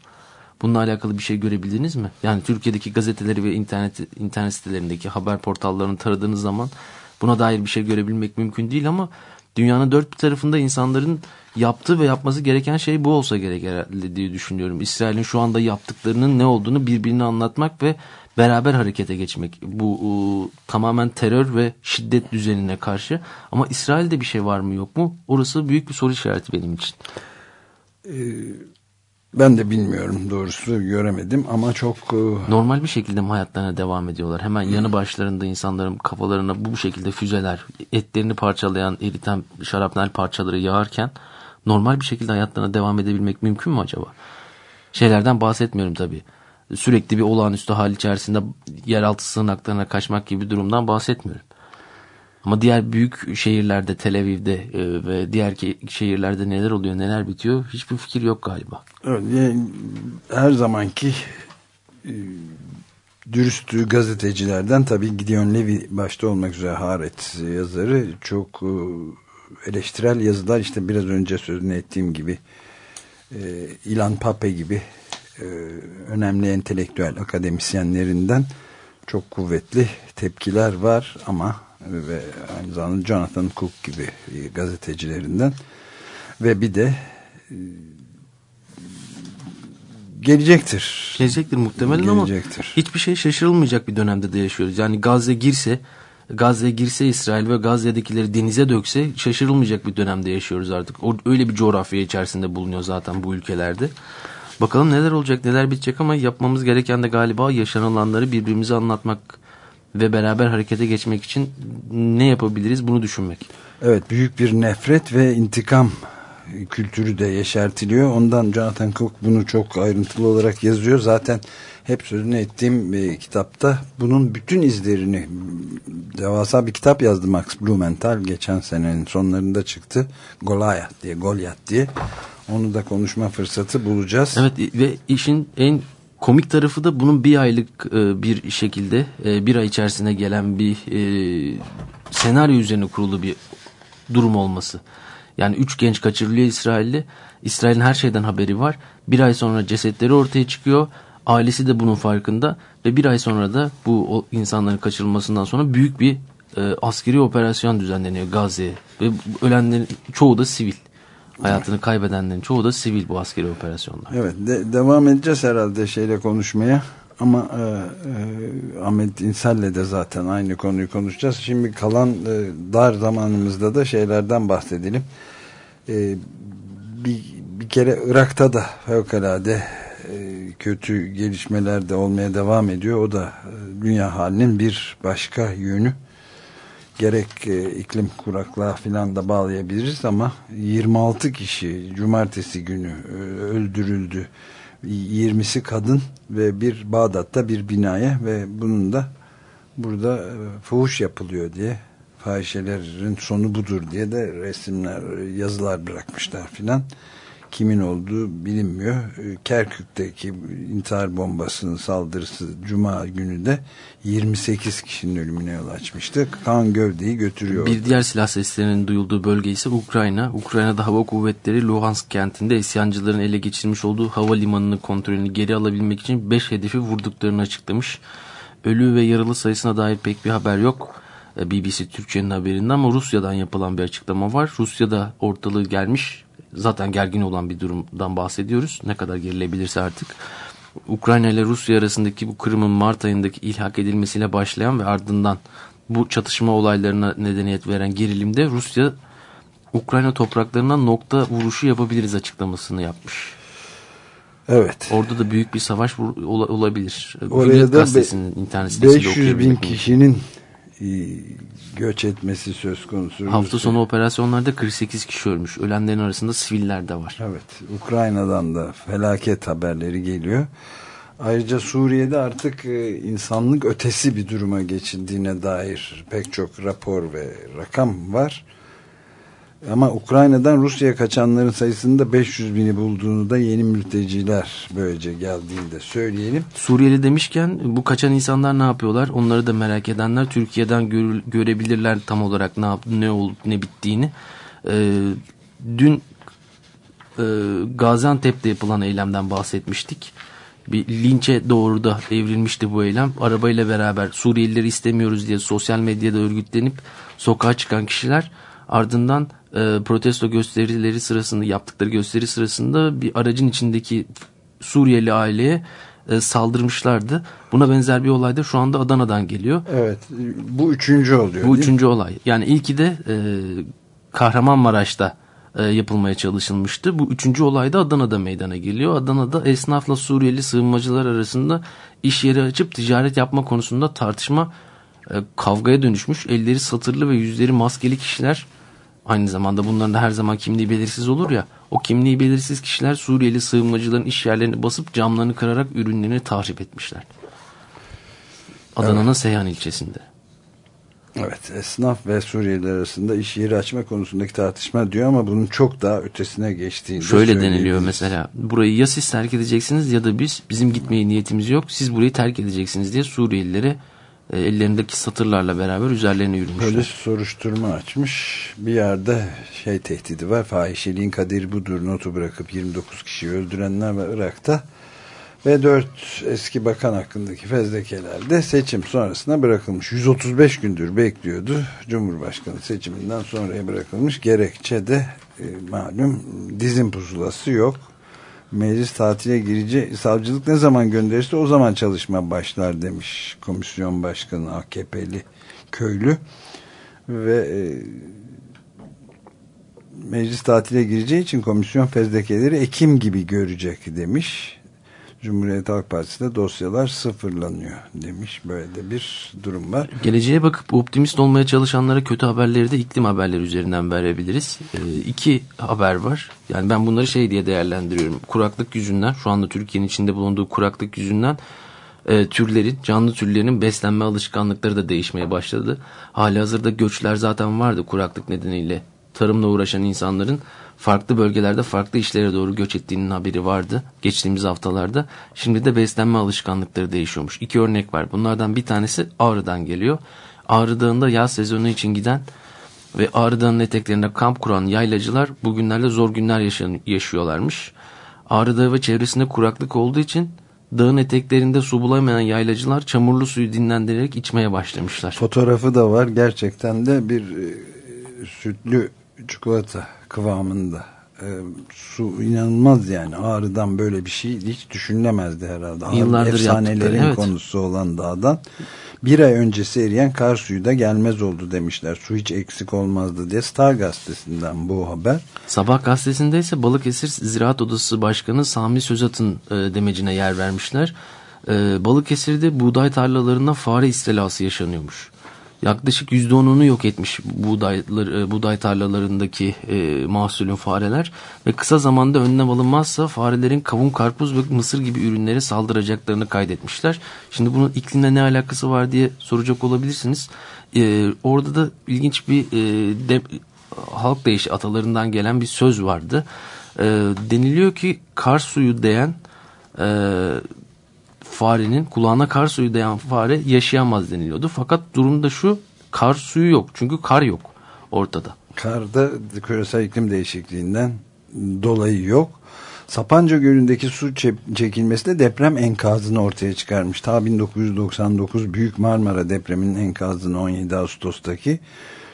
Bununla alakalı bir şey görebildiniz mi? Yani Türkiye'deki gazeteleri ve internet internet sitelerindeki haber portallarını taradığınız zaman buna dair bir şey görebilmek mümkün değil ama dünyanın dört bir tarafında insanların yaptığı ve yapması gereken şey bu olsa gerek herhalde diye düşünüyorum. İsrail'in şu anda yaptıklarının ne olduğunu birbirine anlatmak ve beraber harekete geçmek. Bu e, tamamen terör ve şiddet düzenine karşı. Ama İsrail'de bir şey var mı yok mu? Orası büyük bir soru işareti benim için. Ee, ben de bilmiyorum doğrusu göremedim ama çok... E, Normal bir şekilde mi hayatlarına devam ediyorlar? Hemen yanı başlarında insanların kafalarına bu şekilde füzeler, etlerini parçalayan, eriten şarapnel parçaları yağarken normal bir şekilde hayatlarına devam edebilmek mümkün mü acaba? Şeylerden bahsetmiyorum tabii. Sürekli bir olağanüstü hal içerisinde yeraltı sığınaklarına kaçmak gibi bir durumdan bahsetmiyorum. Ama diğer büyük şehirlerde Tel Aviv'de e, ve diğer şehirlerde neler oluyor neler bitiyor hiçbir fikir yok galiba. Evet, her zamanki e, dürüst gazetecilerden tabii Gideon Levy başta olmak üzere Haaretz yazarı çok e, eleştirel yazılar işte biraz önce sözünü ettiğim gibi e, Ilan Pape gibi e, önemli entelektüel akademisyenlerinden çok kuvvetli tepkiler var ama ve aynı zamanda Jonathan Cook gibi gazetecilerinden ve bir de e, gelecektir. Gelecektir muhtemelen gelecektir. ama hiçbir şey şaşırılmayacak bir dönemde de yaşıyoruz. Yani Gazze girse Gazze'ye girse İsrail ve Gazze'dekileri denize dökse şaşırılmayacak bir dönemde yaşıyoruz artık. O, öyle bir coğrafya içerisinde bulunuyor zaten bu ülkelerde. Bakalım neler olacak neler bitecek ama yapmamız gereken de galiba yaşanılanları birbirimize anlatmak ve beraber harekete geçmek için ne yapabiliriz bunu düşünmek. Evet büyük bir nefret ve intikam kültürü de yeşertiliyor. Ondan Jonathan Cook bunu çok ayrıntılı olarak yazıyor. Zaten hep sözünü ettiğim bir kitapta bunun bütün izlerini devasa bir kitap yazdı Max Blumenthal geçen senenin sonlarında çıktı. Goliath diye, Goliath diye. Onu da konuşma fırsatı bulacağız. Evet ve işin en komik tarafı da bunun bir aylık e, bir şekilde e, bir ay içerisinde gelen bir e, senaryo üzerine kurulu bir durum olması. Yani üç genç kaçırılıyor İsrailli. İsrail'in her şeyden haberi var. Bir ay sonra cesetleri ortaya çıkıyor. Ailesi de bunun farkında ve bir ay sonra da bu insanların kaçırılmasından sonra büyük bir e, askeri operasyon düzenleniyor Gazze'ye ve ölenlerin çoğu da sivil. Hayatını kaybedenlerin çoğu da sivil bu askeri operasyonlar. Evet de, devam edeceğiz herhalde şeyle konuşmaya. Ama e, e, Ahmet İnsel'le de zaten aynı konuyu konuşacağız. Şimdi kalan e, dar zamanımızda da şeylerden bahsedelim. E, bir, bir kere Irak'ta da fevkalade e, kötü gelişmeler de olmaya devam ediyor. O da e, dünya halinin bir başka yönü. Gerek e, iklim kuraklığa filan da bağlayabiliriz ama 26 kişi cumartesi günü e, öldürüldü. 20'si kadın ve bir Bağdat'ta bir binaya ve bunun da burada e, fuhuş yapılıyor diye fahişelerin sonu budur diye de resimler yazılar bırakmışlar filan kimin olduğu bilinmiyor. Ee, Kerkük'teki intihar bombasının saldırısı Cuma günü de 28 kişinin ölümüne yol açmıştı. Kan gövdeyi götürüyor. Bir diğer silah seslerinin duyulduğu bölge ise Ukrayna. Ukrayna'da hava kuvvetleri Luhansk kentinde isyancıların ele geçirmiş olduğu havalimanının kontrolünü geri alabilmek için 5 hedefi vurduklarını açıklamış. Ölü ve yaralı sayısına dair pek bir haber yok. Ee, BBC Türkçe'nin haberinde ama Rusya'dan yapılan bir açıklama var. Rusya'da ortalığı gelmiş zaten gergin olan bir durumdan bahsediyoruz. Ne kadar gerilebilirse artık. Ukrayna ile Rusya arasındaki bu Kırım'ın Mart ayındaki ilhak edilmesiyle başlayan ve ardından bu çatışma olaylarına nedeniyet veren gerilimde Rusya Ukrayna topraklarına nokta vuruşu yapabiliriz açıklamasını yapmış. Evet. Orada da büyük bir savaş olabilir. Oraya da 500 bin kişinin göç etmesi söz konusu. Hafta sonu operasyonlarda 48 kişi ölmüş. Ölenlerin arasında siviller de var. Evet. Ukrayna'dan da felaket haberleri geliyor. Ayrıca Suriye'de artık e, insanlık ötesi bir duruma geçildiğine dair pek çok rapor ve rakam var. Ama Ukrayna'dan Rusya'ya kaçanların sayısında 500 bini bulduğunu da yeni mülteciler böylece geldiğini de söyleyelim. Suriyeli demişken bu kaçan insanlar ne yapıyorlar? Onları da merak edenler Türkiye'den gör, görebilirler tam olarak ne ne oldu, ne bittiğini. Ee, dün e, Gaziantep'te yapılan eylemden bahsetmiştik. Bir linçe doğru da evrilmişti bu eylem. Arabayla beraber Suriyelileri istemiyoruz diye sosyal medyada örgütlenip sokağa çıkan kişiler ardından e, protesto gösterileri sırasında yaptıkları gösteri sırasında bir aracın içindeki Suriyeli aileye e, saldırmışlardı. Buna benzer bir olay da şu anda Adana'dan geliyor. Evet bu üçüncü oluyor. Bu üçüncü mi? olay. Yani ilki de e, Kahramanmaraş'ta e, yapılmaya çalışılmıştı. Bu üçüncü olay da Adana'da meydana geliyor. Adana'da esnafla Suriyeli sığınmacılar arasında iş yeri açıp ticaret yapma konusunda tartışma e, kavgaya dönüşmüş. Elleri satırlı ve yüzleri maskeli kişiler Aynı zamanda bunların da her zaman kimliği belirsiz olur ya. O kimliği belirsiz kişiler Suriyeli sığınmacıların iş yerlerini basıp camlarını kırarak ürünlerini tahrip etmişler. Adana'nın evet. Seyhan ilçesinde. Evet esnaf ve Suriyeliler arasında iş yeri açma konusundaki tartışma diyor ama bunun çok daha ötesine geçtiğini Şöyle deniliyor mesela burayı ya siz terk edeceksiniz ya da biz bizim gitmeye niyetimiz yok siz burayı terk edeceksiniz diye Suriyelilere ellerindeki satırlarla beraber üzerlerine yürümüşler. Polis soruşturma açmış. Bir yerde şey tehdidi var. Fahişeliğin kaderi budur notu bırakıp 29 kişiyi öldürenler var Irak'ta. Ve 4 eski bakan hakkındaki fezlekeler de seçim sonrasında bırakılmış. 135 gündür bekliyordu. Cumhurbaşkanı seçiminden sonraya bırakılmış. Gerekçe de e, malum dizin pusulası yok meclis tatile girecek savcılık ne zaman gönderirse o zaman çalışma başlar demiş komisyon başkanı AKP'li köylü. Ve e, meclis tatile gireceği için komisyon fezlekeleri Ekim gibi görecek demiş Cumhuriyet Halk Partisi'nde dosyalar sıfırlanıyor demiş. Böyle de bir durum var. Geleceğe bakıp optimist olmaya çalışanlara kötü haberleri de iklim haberleri üzerinden verebiliriz. Ee, iki haber var. Yani ben bunları şey diye değerlendiriyorum. Kuraklık yüzünden şu anda Türkiye'nin içinde bulunduğu kuraklık yüzünden e, türlerin, canlı türlerin beslenme alışkanlıkları da değişmeye başladı. Hali hazırda göçler zaten vardı kuraklık nedeniyle. Tarımla uğraşan insanların farklı bölgelerde farklı işlere doğru göç ettiğinin haberi vardı geçtiğimiz haftalarda. Şimdi de beslenme alışkanlıkları değişiyormuş. İki örnek var. Bunlardan bir tanesi Ağrı'dan geliyor. Ağrı Dağı'nda yaz sezonu için giden ve Ağrı Dağı'nın eteklerinde kamp kuran yaylacılar bugünlerde zor günler yaşıyorlarmış. Ağrı Dağı ve çevresinde kuraklık olduğu için dağın eteklerinde su bulamayan yaylacılar çamurlu suyu dinlendirerek içmeye başlamışlar. Fotoğrafı da var. Gerçekten de bir e, sütlü çikolata kıvamında e, su inanılmaz yani ağrıdan böyle bir şey hiç düşünülemezdi herhalde. Yıllardır Efsanelerin evet. konusu olan dağdan. Bir ay öncesi eriyen kar suyu da gelmez oldu demişler. Su hiç eksik olmazdı diye Star gazetesinden bu haber. Sabah gazetesinde ise Balıkesir Ziraat Odası Başkanı Sami Sözat'ın e, demecine yer vermişler. E, Balıkesir'de buğday tarlalarında fare istilası yaşanıyormuş. Yaklaşık %10'unu yok etmiş buğdaylar, e, buğday tarlalarındaki e, mahsulün fareler ve kısa zamanda önlem alınmazsa farelerin kavun, karpuz ve mısır gibi ürünlere saldıracaklarını kaydetmişler. Şimdi bunun iklimle ne alakası var diye soracak olabilirsiniz. E, orada da ilginç bir e, de, halk deyişi atalarından gelen bir söz vardı. E, deniliyor ki kar suyu değen e, farenin kulağına kar suyu değen fare yaşayamaz deniliyordu. Fakat durumda şu kar suyu yok. Çünkü kar yok ortada. Karda küresel iklim değişikliğinden dolayı yok. Sapanca Gölü'ndeki su çekilmesi de deprem enkazını ortaya çıkarmış. Ta 1999 Büyük Marmara depreminin enkazını 17 Ağustos'taki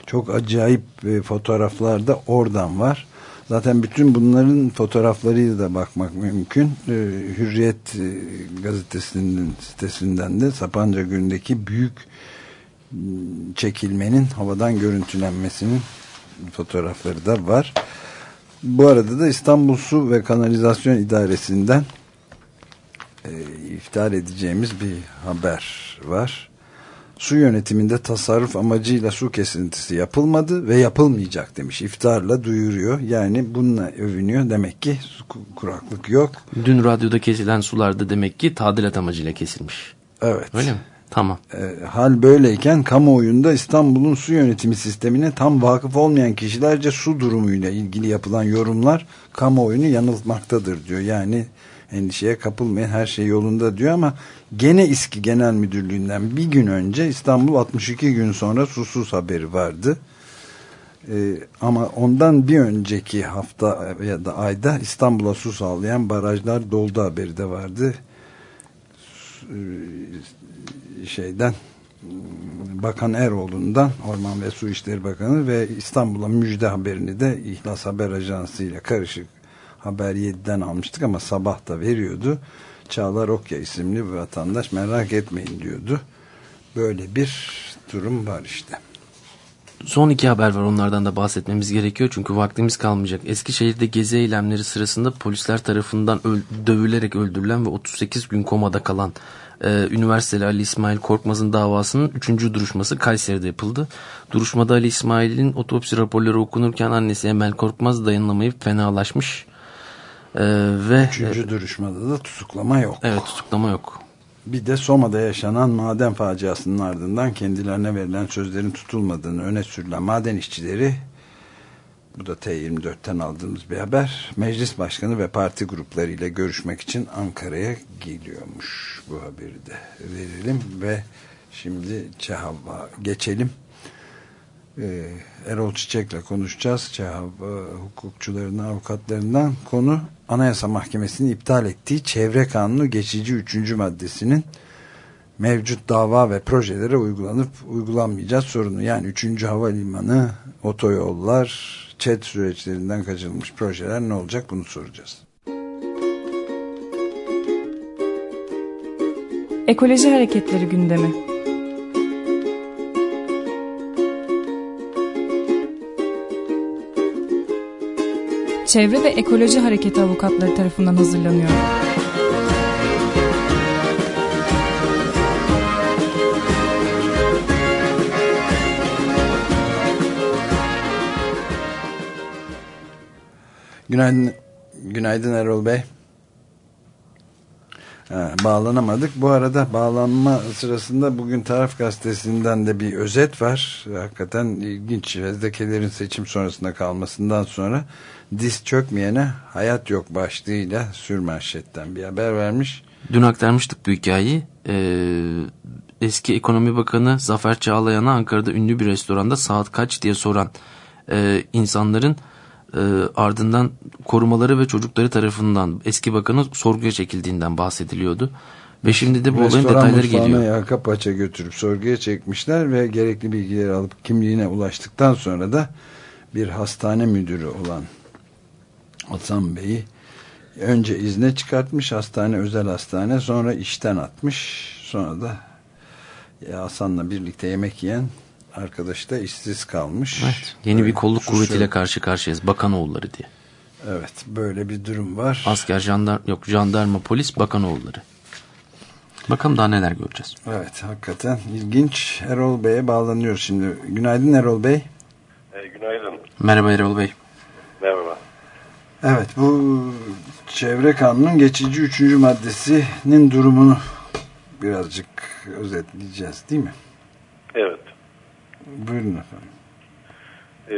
çok acayip e, fotoğraflar da oradan var. Zaten bütün bunların fotoğraflarıyla da bakmak mümkün. E, Hürriyet e, gazetesinin sitesinden de Sapanca Gölü'ndeki büyük çekilmenin havadan görüntülenmesinin fotoğrafları da var. Bu arada da İstanbul Su ve Kanalizasyon İdaresi'nden e, iftar edeceğimiz bir haber var. Su yönetiminde tasarruf amacıyla su kesintisi yapılmadı ve yapılmayacak demiş. İftarla duyuruyor. Yani bununla övünüyor. Demek ki kuraklık yok. Dün radyoda kesilen sularda demek ki tadilat amacıyla kesilmiş. Evet. Öyle mi? Tamam. E, hal böyleyken kamuoyunda İstanbul'un su yönetimi sistemine tam vakıf olmayan kişilerce su durumuyla ilgili yapılan yorumlar kamuoyunu yanıltmaktadır diyor. Yani endişeye kapılmayın her şey yolunda diyor ama gene İSKİ Genel Müdürlüğü'nden bir gün önce İstanbul 62 gün sonra susuz haberi vardı. Ee, ama ondan bir önceki hafta ya da ayda İstanbul'a su sağlayan barajlar doldu haberi de vardı. Şeyden Bakan Eroğlu'ndan Orman ve Su İşleri Bakanı ve İstanbul'a müjde haberini de İhlas Haber Ajansı ile karışık Haber 7'den almıştık ama sabah da veriyordu. Çağlar Okya isimli bir vatandaş merak etmeyin diyordu. Böyle bir durum var işte. Son iki haber var onlardan da bahsetmemiz gerekiyor çünkü vaktimiz kalmayacak. Eskişehir'de gezi eylemleri sırasında polisler tarafından öl dövülerek öldürülen ve 38 gün komada kalan e, üniversiteli Ali İsmail Korkmaz'ın davasının 3. duruşması Kayseri'de yapıldı. Duruşmada Ali İsmail'in otopsi raporları okunurken annesi Emel Korkmaz dayanılamayıp fenalaşmış. Ee, ve Üçüncü duruşmada da tutuklama yok. Evet tutuklama yok. Bir de Soma'da yaşanan maden faciasının ardından kendilerine verilen sözlerin tutulmadığını öne sürülen maden işçileri bu da T24'ten aldığımız bir haber. Meclis Başkanı ve parti gruplarıyla görüşmek için Ankara'ya geliyormuş. Bu haberi de verelim ve şimdi ÇEHAV'a geçelim. Ee, Erol Çiçek'le konuşacağız. ÇEHAV e, hukukçularından, avukatlarından konu Anayasa Mahkemesi'nin iptal ettiği Çevre Kanunu geçici 3. maddesinin mevcut dava ve projelere uygulanıp uygulanmayacağız sorunu. Yani 3. havalimanı, otoyollar, çet süreçlerinden kaçırılmış projeler ne olacak bunu soracağız. Ekoloji Hareketleri gündemi Çevre ve Ekoloji Hareketi avukatları tarafından hazırlanıyor. Günaydın, günaydın Erol Bey. Ha, bağlanamadık. Bu arada bağlanma sırasında bugün Taraf Gazetesi'nden de bir özet var. Hakikaten ilginç. Fezlekelerin seçim sonrasında kalmasından sonra diz çökmeyene hayat yok başlığıyla sürmanşetten bir haber vermiş. Dün aktarmıştık bu hikayeyi. Ee, eski ekonomi bakanı Zafer Çağlayan'a Ankara'da ünlü bir restoranda saat kaç diye soran e, insanların e, ardından korumaları ve çocukları tarafından eski bakanı sorguya çekildiğinden bahsediliyordu. Ve şimdi de bu olayın detayları geliyor. Restoran yaka paça götürüp sorguya çekmişler ve gerekli bilgileri alıp kimliğine ulaştıktan sonra da bir hastane müdürü olan Hasan Bey'i önce izne çıkartmış hastane özel hastane sonra işten atmış sonra da ya Hasan'la birlikte yemek yiyen arkadaş da işsiz kalmış. Evet, yeni bir kolluk Şu kuvvetiyle karşı karşıyayız. Bakanoğulları diye. Evet böyle bir durum var. Asker, jandar, yok jandarma, polis, bakanoğulları. Bakalım daha neler göreceğiz. Evet hakikaten ilginç. Erol Bey'e bağlanıyoruz şimdi. Günaydın Erol Bey. E, günaydın. Merhaba Erol Bey. Merhaba. Evet bu çevre kanunun geçici üçüncü maddesinin durumunu birazcık özetleyeceğiz değil mi? Evet. Buyurun efendim. E,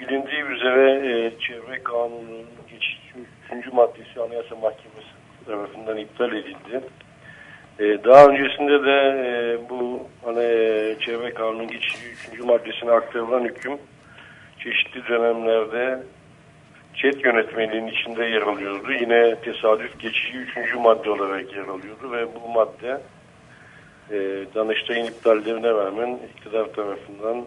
bilindiği üzere e, çevre kanununun geçici üçüncü maddesi Anayasa Mahkemesi tarafından iptal edildi. E, daha öncesinde de e, bu hani, e, çevre kanunun geçici üçüncü maddesine aktarılan hüküm çeşitli dönemlerde ÇED yönetmeliğinin içinde yer alıyordu. Yine tesadüf geçici üçüncü madde olarak yer alıyordu ve bu madde e, Danıştay'ın iptallerine rağmen iktidar tarafından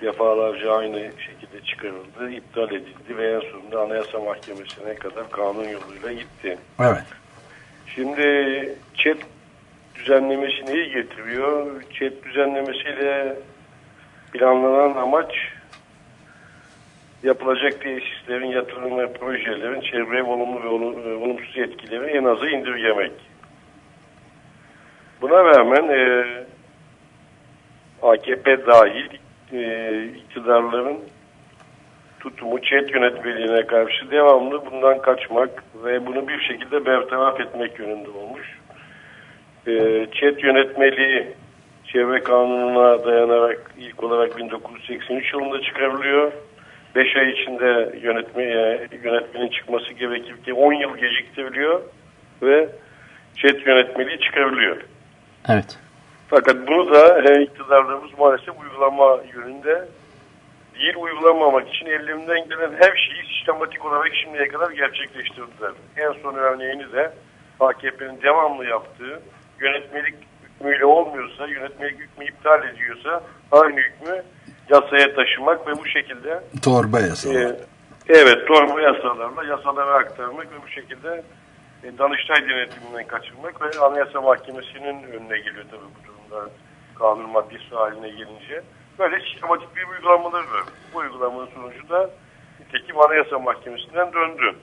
defalarca aynı şekilde çıkarıldı, iptal edildi ve en sonunda Anayasa Mahkemesi'ne kadar kanun yoluyla gitti. Evet. Şimdi ÇED düzenlemesi neyi getiriyor? ÇED düzenlemesiyle planlanan amaç yapılacak tesislerin, yatırım ve projelerin çevreye olumlu ve e, olumsuz etkileri en aza indirgemek. Buna rağmen e, AKP dahil e, iktidarların tutumu ÇED yönetmeliğine karşı devamlı bundan kaçmak ve bunu bir şekilde bertaraf etmek yönünde olmuş. E, ÇED yönetmeliği çevre kanununa dayanarak ilk olarak 1983 yılında çıkarılıyor. 5 ay içinde yönetme, e, yönetmenin çıkması gerekirken 10 yıl geciktiriliyor ve ÇED yönetmeliği çıkarılıyor. Evet. Fakat bunu da e, iktidarlarımız maalesef uygulama yönünde değil uygulamamak için ellerinden gelen her şeyi sistematik olarak şimdiye kadar gerçekleştirdiler. En son örneğini de AKP'nin devamlı yaptığı yönetmelik hükmüyle olmuyorsa, yönetmelik hükmü iptal ediyorsa aynı hükmü yasaya taşımak ve bu şekilde Torba yasalar. e, evet torba yasalarla yasalara aktarmak ve bu şekilde e, Danıştay denetiminden kaçırmak ve Anayasa Mahkemesi'nin önüne geliyor tabii bu durumda kanun maddesi haline gelince. Böyle sistematik bir uygulamaları var. Bu uygulamanın sonucu da nitekim Anayasa Mahkemesi'nden döndü.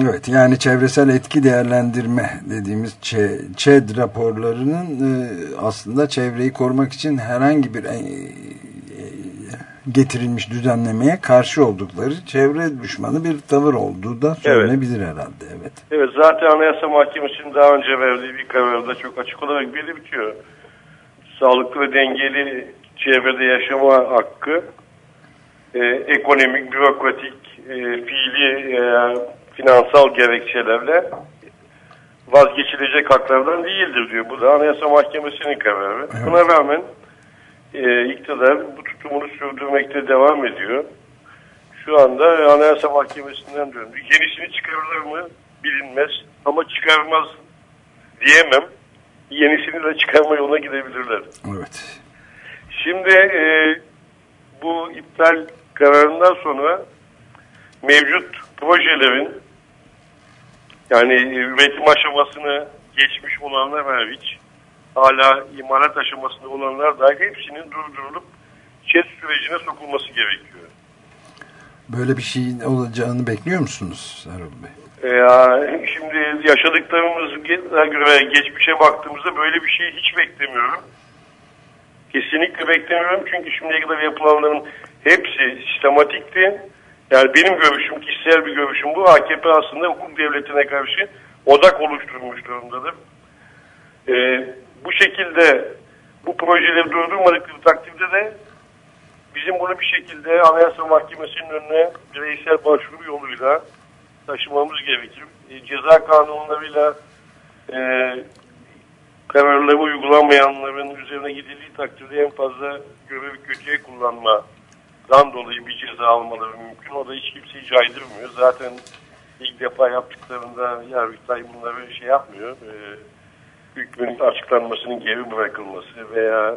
Evet yani çevresel etki değerlendirme dediğimiz ÇE- ÇED raporlarının e, aslında çevreyi korumak için herhangi bir e, getirilmiş düzenlemeye karşı oldukları çevre düşmanı bir tavır olduğu da söylenebilir herhalde. Evet. Evet zaten Anayasa Mahkemesi'nin daha önce verdiği bir kararda çok açık olarak belirtiyor. Sağlıklı ve dengeli çevrede yaşama hakkı e, ekonomik, bürokratik, e, fiili, e, finansal gerekçelerle vazgeçilecek haklardan değildir diyor. Bu da Anayasa Mahkemesi'nin kararı. Evet. Buna rağmen e, iktidar bu tutumunu sürdürmekte devam ediyor. Şu anda Anayasa Mahkemesi'nden döndü. Yenisini çıkarılır mı bilinmez ama çıkarmaz diyemem. Yenisini de çıkarma yoluna gidebilirler. Evet. Şimdi e, bu iptal kararından sonra mevcut projelerin yani üretim aşamasını geçmiş olanlar hariç hala imalat aşamasında olanlar dahil hepsinin durdurulup ÇED sürecine sokulması gerekiyor. Böyle bir şeyin olacağını bekliyor musunuz Erol Bey? E, Ya, şimdi yaşadıklarımıza göre geçmişe baktığımızda böyle bir şey hiç beklemiyorum. Kesinlikle beklemiyorum çünkü şimdiye kadar yapılanların hepsi sistematikti. Yani benim görüşüm, kişisel bir görüşüm bu. AKP aslında hukuk devletine karşı odak oluşturmuş durumdadır. Ee, bu şekilde bu projeleri durdurmadıkları takdirde de bizim bunu bir şekilde Anayasa Mahkemesi'nin önüne bireysel başvuru yoluyla taşımamız gerekir. E, ceza kanunlarıyla e, kararları uygulamayanların üzerine gidildiği takdirde en fazla görevi kötüye kullanmadan dolayı bir ceza almaları mümkün. O da hiç kimseyi caydırmıyor. Zaten ilk defa yaptıklarında Yargıtay bunları şey yapmıyor. E, hükmün açıklanmasının geri bırakılması veya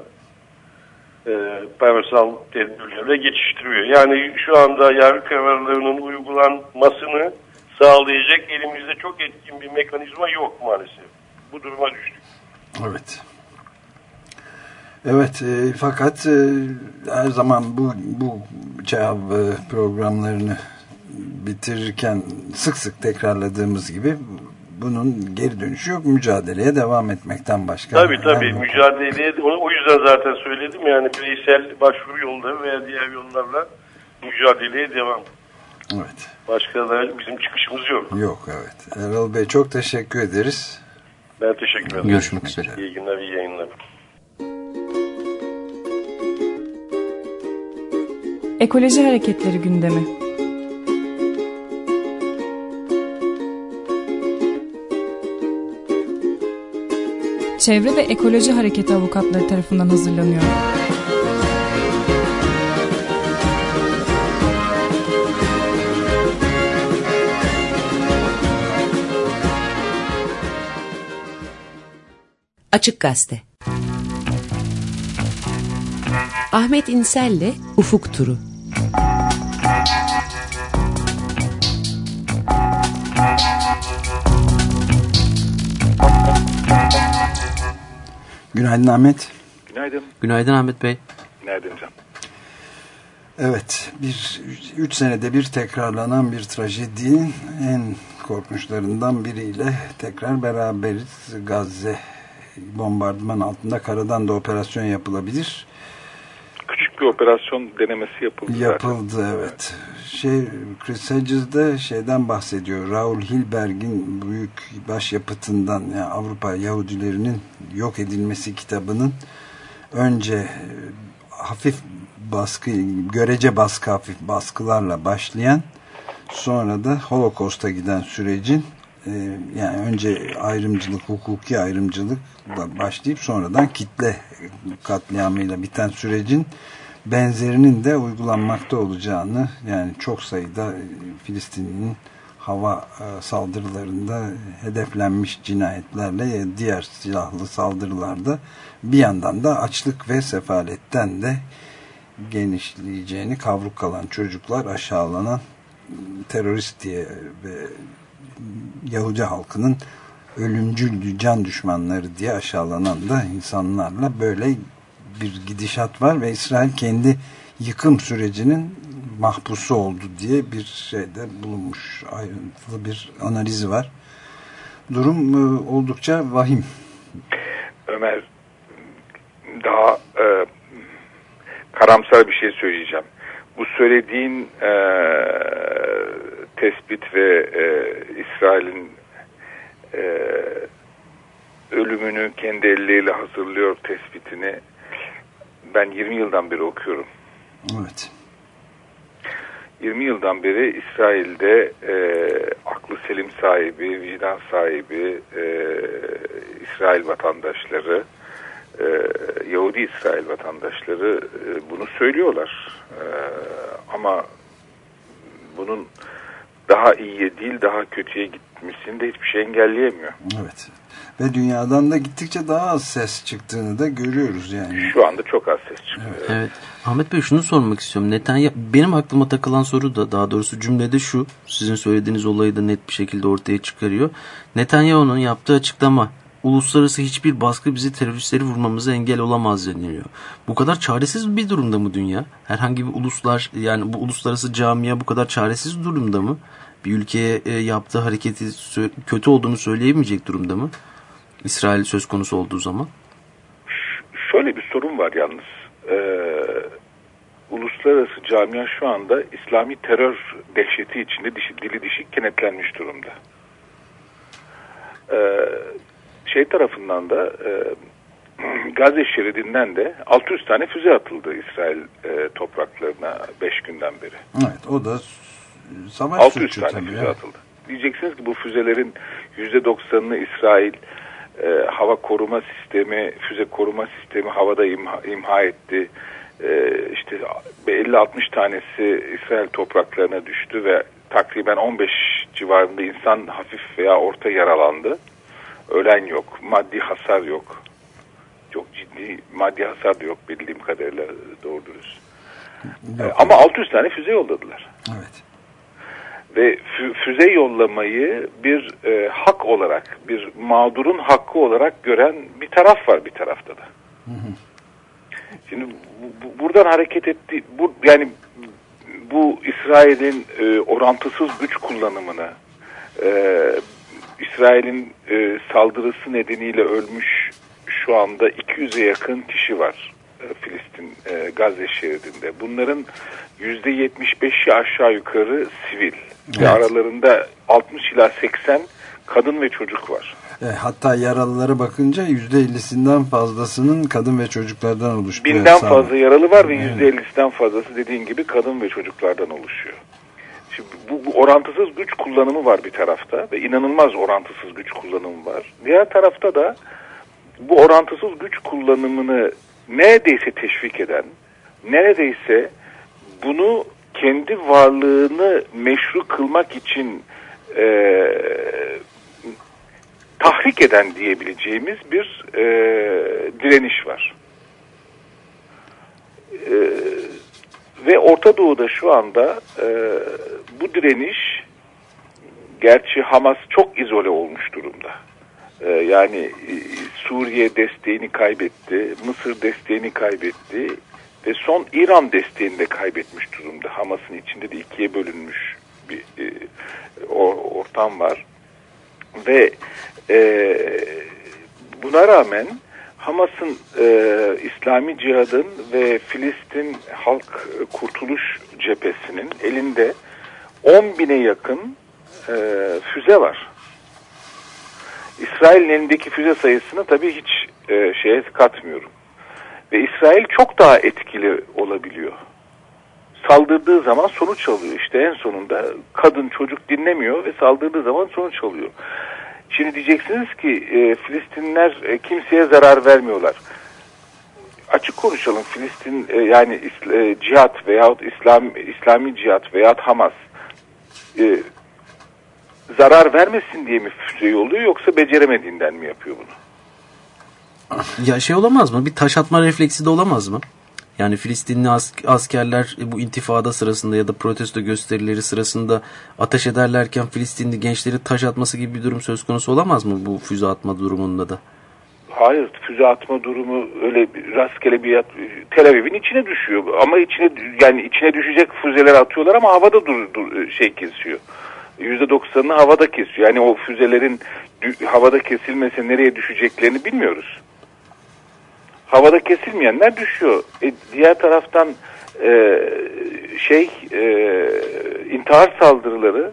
e, parasal tedbirlerle geçiştiriyor. Yani şu anda yargı kararlarının uygulanmasını sağlayacak elimizde çok etkin bir mekanizma yok maalesef. Bu duruma düştük. Evet. Evet e, fakat e, her zaman bu bu ÇEHAV e, programlarını bitirirken sık sık tekrarladığımız gibi bunun geri dönüşü yok. Mücadeleye devam etmekten başka. Tabii tabii mücadeleye o yüzden zaten söyledim yani bireysel başvuru yolları veya diğer yollarla mücadeleye devam. Evet. Başka da bizim çıkışımız yok. Yok evet. Erol Bey çok teşekkür ederiz. Ben teşekkür ederim. Görüşmek üzere. İyi günler, iyi yayınlar. Ekoloji Hareketleri gündemi. Çevre ve Ekoloji Hareketi avukatları tarafından hazırlanıyor. Açık Gazete Ahmet İnsel'le Ufuk Turu Günaydın Ahmet. Günaydın. Günaydın Ahmet Bey. Günaydın Can. Evet, bir üç senede bir tekrarlanan bir trajedinin en korkunçlarından biriyle tekrar beraberiz. Gazze bombardıman altında karadan da operasyon yapılabilir. Bir operasyon denemesi yapıldı. Yapıldı zaten. evet. Şey Chris Hedges de şeyden bahsediyor. Raul Hilberg'in büyük başyapıtından yani Avrupa Yahudilerinin yok edilmesi kitabının önce e, hafif baskı, görece baskı hafif baskılarla başlayan sonra da Holocaust'a giden sürecin e, yani önce ayrımcılık, hukuki ayrımcılıkla başlayıp sonradan kitle katliamıyla biten sürecin benzerinin de uygulanmakta olacağını yani çok sayıda e, Filistin'in hava e, saldırılarında hedeflenmiş cinayetlerle e, diğer silahlı saldırılarda bir yandan da açlık ve sefaletten de genişleyeceğini kavruk kalan çocuklar aşağılanan terörist diye ve Yahudi halkının ölümcül can düşmanları diye aşağılanan da insanlarla böyle bir gidişat var ve İsrail kendi yıkım sürecinin mahpusu oldu diye bir şeyde bulunmuş ayrıntılı bir analizi var. Durum e, oldukça vahim. Ömer daha e, karamsar bir şey söyleyeceğim. Bu söylediğin e, tespit ve e, İsrail'in e, ölümünü kendi elleriyle hazırlıyor tespitini ben 20 yıldan beri okuyorum. Evet. 20 yıldan beri İsrail'de e, aklı selim sahibi, vicdan sahibi e, İsrail vatandaşları, e, Yahudi İsrail vatandaşları e, bunu söylüyorlar. E, ama bunun daha iyiye değil daha kötüye gitmesini de hiçbir şey engelleyemiyor. Evet. Ve dünyadan da gittikçe daha az ses çıktığını da görüyoruz yani. Şu anda çok az ses çıkıyor. Evet. Evet. Ahmet Bey şunu sormak istiyorum. Netanyahu benim aklıma takılan soru da daha doğrusu cümlede şu. Sizin söylediğiniz olayı da net bir şekilde ortaya çıkarıyor. Netanyahu'nun yaptığı açıklama uluslararası hiçbir baskı bizi teröristleri vurmamıza engel olamaz deniliyor. Bu kadar çaresiz bir durumda mı dünya? Herhangi bir uluslar yani bu uluslararası camia bu kadar çaresiz durumda mı? Bir ülkeye e, yaptığı hareketi kötü olduğunu söyleyemeyecek durumda mı? İsrail söz konusu olduğu zaman. Şöyle bir sorun var yalnız. Ee, uluslararası camia şu anda İslami terör dehşeti içinde dişi, dili dişi kenetlenmiş durumda. Ee, şey tarafından da e, Gazze şeridinden de 600 tane füze atıldı İsrail e, topraklarına 5 günden beri. Evet o da savaş 600 suçu tane tabii. füze evet. atıldı. Diyeceksiniz ki bu füzelerin %90'ını İsrail e, hava koruma sistemi, füze koruma sistemi havada imha, imha etti. E, işte 50-60 tanesi İsrail topraklarına düştü ve takriben 15 civarında insan hafif veya orta yaralandı. Ölen yok, maddi hasar yok. Çok ciddi maddi hasar da yok bildiğim kadarıyla doğru dürüst. E, ama 600 tane füze yolladılar. Evet. Ve fü- füze yollamayı bir e, hak olarak, bir mağdurun hakkı olarak gören bir taraf var bir tarafta da. Şimdi bu- bu- buradan hareket etti, bu yani bu İsrail'in e, orantısız güç kullanımını, e, İsrail'in e, saldırısı nedeniyle ölmüş şu anda 200'e yakın kişi var Filistin e, Gazze şeridinde. Bunların %75'i aşağı yukarı sivil ve Evet. aralarında 60 ila 80 kadın ve çocuk var. E, hatta yaralılara bakınca %50'sinden fazlasının kadın ve çocuklardan oluştuğu Binden hesabı. fazla yaralı var ve Evet. %50'sinden fazlası dediğin gibi kadın ve çocuklardan oluşuyor. Şimdi bu, bu orantısız güç kullanımı var bir tarafta ve inanılmaz orantısız güç kullanımı var. Diğer tarafta da bu orantısız güç kullanımını neredeyse teşvik eden, neredeyse bunu kendi varlığını meşru kılmak için eee tahrik eden diyebileceğimiz bir e, direniş var. E, ve Orta Doğu'da şu anda e, bu direniş gerçi Hamas çok izole olmuş durumda. E, yani e, Suriye desteğini kaybetti, Mısır desteğini kaybetti ve son İran desteğini de kaybetmiş durumda. Hamas'ın içinde de ikiye bölünmüş bir e, or- ortam var. Ve e, buna rağmen Hamas'ın e, İslami Cihad'ın ve Filistin Halk Kurtuluş Cephesi'nin elinde 10 bine yakın füze var. İsrail'in elindeki füze sayısını tabii hiç e, şeye katmıyorum. Ve İsrail çok daha etkili olabiliyor saldırdığı zaman sonuç alıyor. İşte en sonunda kadın çocuk dinlemiyor ve saldırdığı zaman sonuç alıyor. Şimdi diyeceksiniz ki e, Filistinler e, kimseye zarar vermiyorlar. Açık konuşalım Filistin e, yani İsl- e, cihat veyahut İslam İslami cihat veyahut Hamas e, zarar vermesin diye mi füze yolluyor yoksa beceremediğinden mi yapıyor bunu? Ya şey olamaz mı? Bir taş atma refleksi de olamaz mı? Yani Filistinli as- askerler bu intifada sırasında ya da protesto gösterileri sırasında ateş ederlerken Filistinli gençleri taş atması gibi bir durum söz konusu olamaz mı bu füze atma durumunda da? Hayır füze atma durumu öyle bir- rastgele bir Tel Aviv'in içine düşüyor ama içine yani içine düşecek füzeler atıyorlar ama havada dur, dur şey kesiyor. Yüzde doksanını havada kesiyor. Yani o füzelerin havada kesilmese nereye düşeceklerini bilmiyoruz. Havada kesilmeyenler düşüyor. E, diğer taraftan e, şey e, intihar saldırıları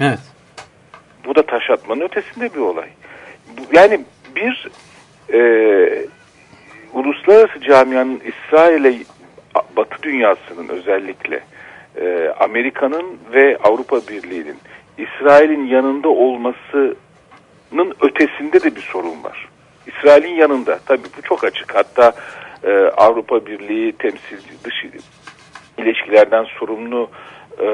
Evet. bu da taş atmanın ötesinde bir olay. Yani bir e, uluslararası camianın İsrail'e Batı dünyasının özellikle e, Amerika'nın ve Avrupa Birliği'nin İsrail'in yanında olmasının ötesinde de bir sorun var. İsrail'in yanında. Tabii bu çok açık. Hatta e, Avrupa Birliği temsil dış ilişkilerden sorumlu e,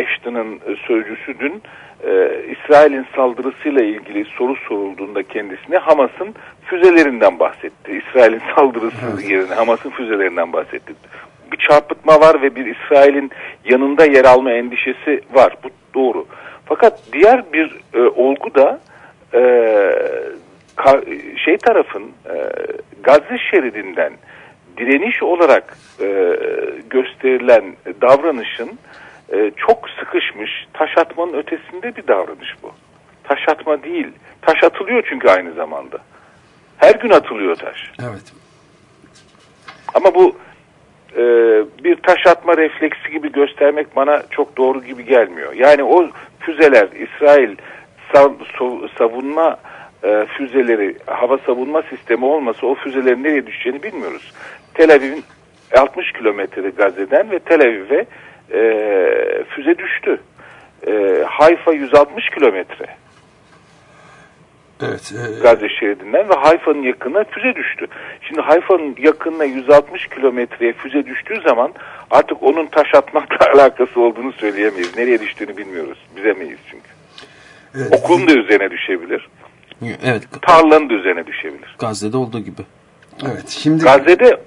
Ashton'ın sözcüsü dün e, İsrail'in saldırısıyla ilgili soru sorulduğunda kendisine Hamas'ın füzelerinden bahsetti. İsrail'in saldırısı yerine Hamas'ın füzelerinden bahsetti. Bir çarpıtma var ve bir İsrail'in yanında yer alma endişesi var. Bu doğru. Fakat diğer bir e, olgu da e, ka- şey tarafın e, Gazze şeridinden direniş olarak e, gösterilen davranışın e, çok sıkışmış, taş atmanın ötesinde bir davranış bu. Taş atma değil. Taş atılıyor çünkü aynı zamanda. Her gün atılıyor taş. Evet. Ama bu e, bir taş atma refleksi gibi göstermek bana çok doğru gibi gelmiyor. Yani o füzeler İsrail savunma e, füzeleri, hava savunma sistemi olmasa o füzelerin nereye düşeceğini bilmiyoruz. Tel Aviv'in 60 kilometre Gazze'den ve Tel Aviv'e e, füze düştü. E, Hayfa 160 kilometre. Evet. e, Gazze şeridinden ve Hayfa'nın yakınına füze düştü. Şimdi Hayfa'nın yakınına 160 kilometreye füze düştüğü zaman artık onun taş atmakla alakası olduğunu söyleyemeyiz. Nereye düştüğünü bilmiyoruz. Bilemeyiz çünkü. evet. Okulun da üzerine düşebilir. Evet. Tarlanın da üzerine düşebilir. Gazze'de olduğu gibi. Evet şimdi Gazze'de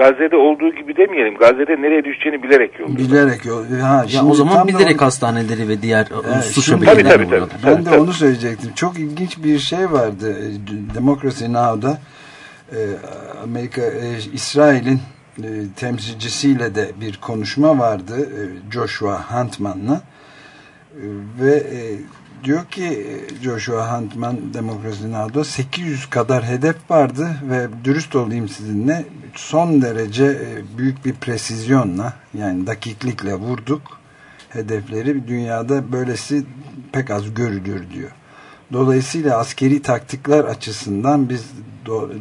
Gazze'de olduğu gibi demeyelim. Gazze'de nereye düşeceğini bilerek yolluyor. bilerek yol- ha, Ya o zaman bilerek onu- hastaneleri ve diğer Evet, su şimdi- şebekelerini Tabii, tabii, vuruyorlar. tabii. Ben de onu söyleyecektim. Çok ilginç bir şey vardı. E, Democracy Now'da e, Amerika e, İsrail'in e, temsilcisiyle de bir konuşma vardı. e, Joshua Huntman'la. E, ve e, diyor ki e, Joshua Huntman Democracy Now'da 800 kadar hedef vardı ve dürüst olayım sizinle son derece e, büyük bir presizyonla yani dakiklikle vurduk hedefleri dünyada böylesi pek az görülür diyor. Dolayısıyla askeri taktikler açısından biz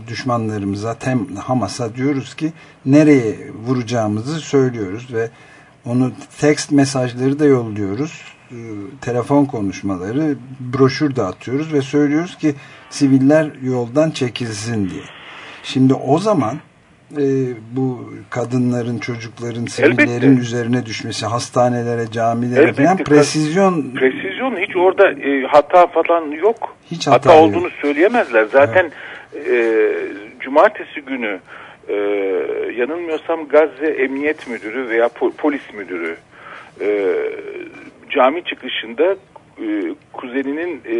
düşmanlarımıza tem, Hamas'a diyoruz ki nereye vuracağımızı söylüyoruz ve onu tekst mesajları da yolluyoruz. E, Telefon konuşmaları, broşür dağıtıyoruz ve söylüyoruz ki siviller yoldan çekilsin diye. Şimdi o zaman e, bu kadınların, çocukların, sivillerin Elbette. üzerine düşmesi, hastanelere, camilere Elbette. falan presizyon Presizyon hiç orada e, hata falan yok. Hiç hata, hata yok. olduğunu söyleyemezler. Zaten e, cumartesi günü e, yanılmıyorsam Gazze Emniyet Müdürü veya po- polis müdürü e, cami çıkışında e, kuzeninin e,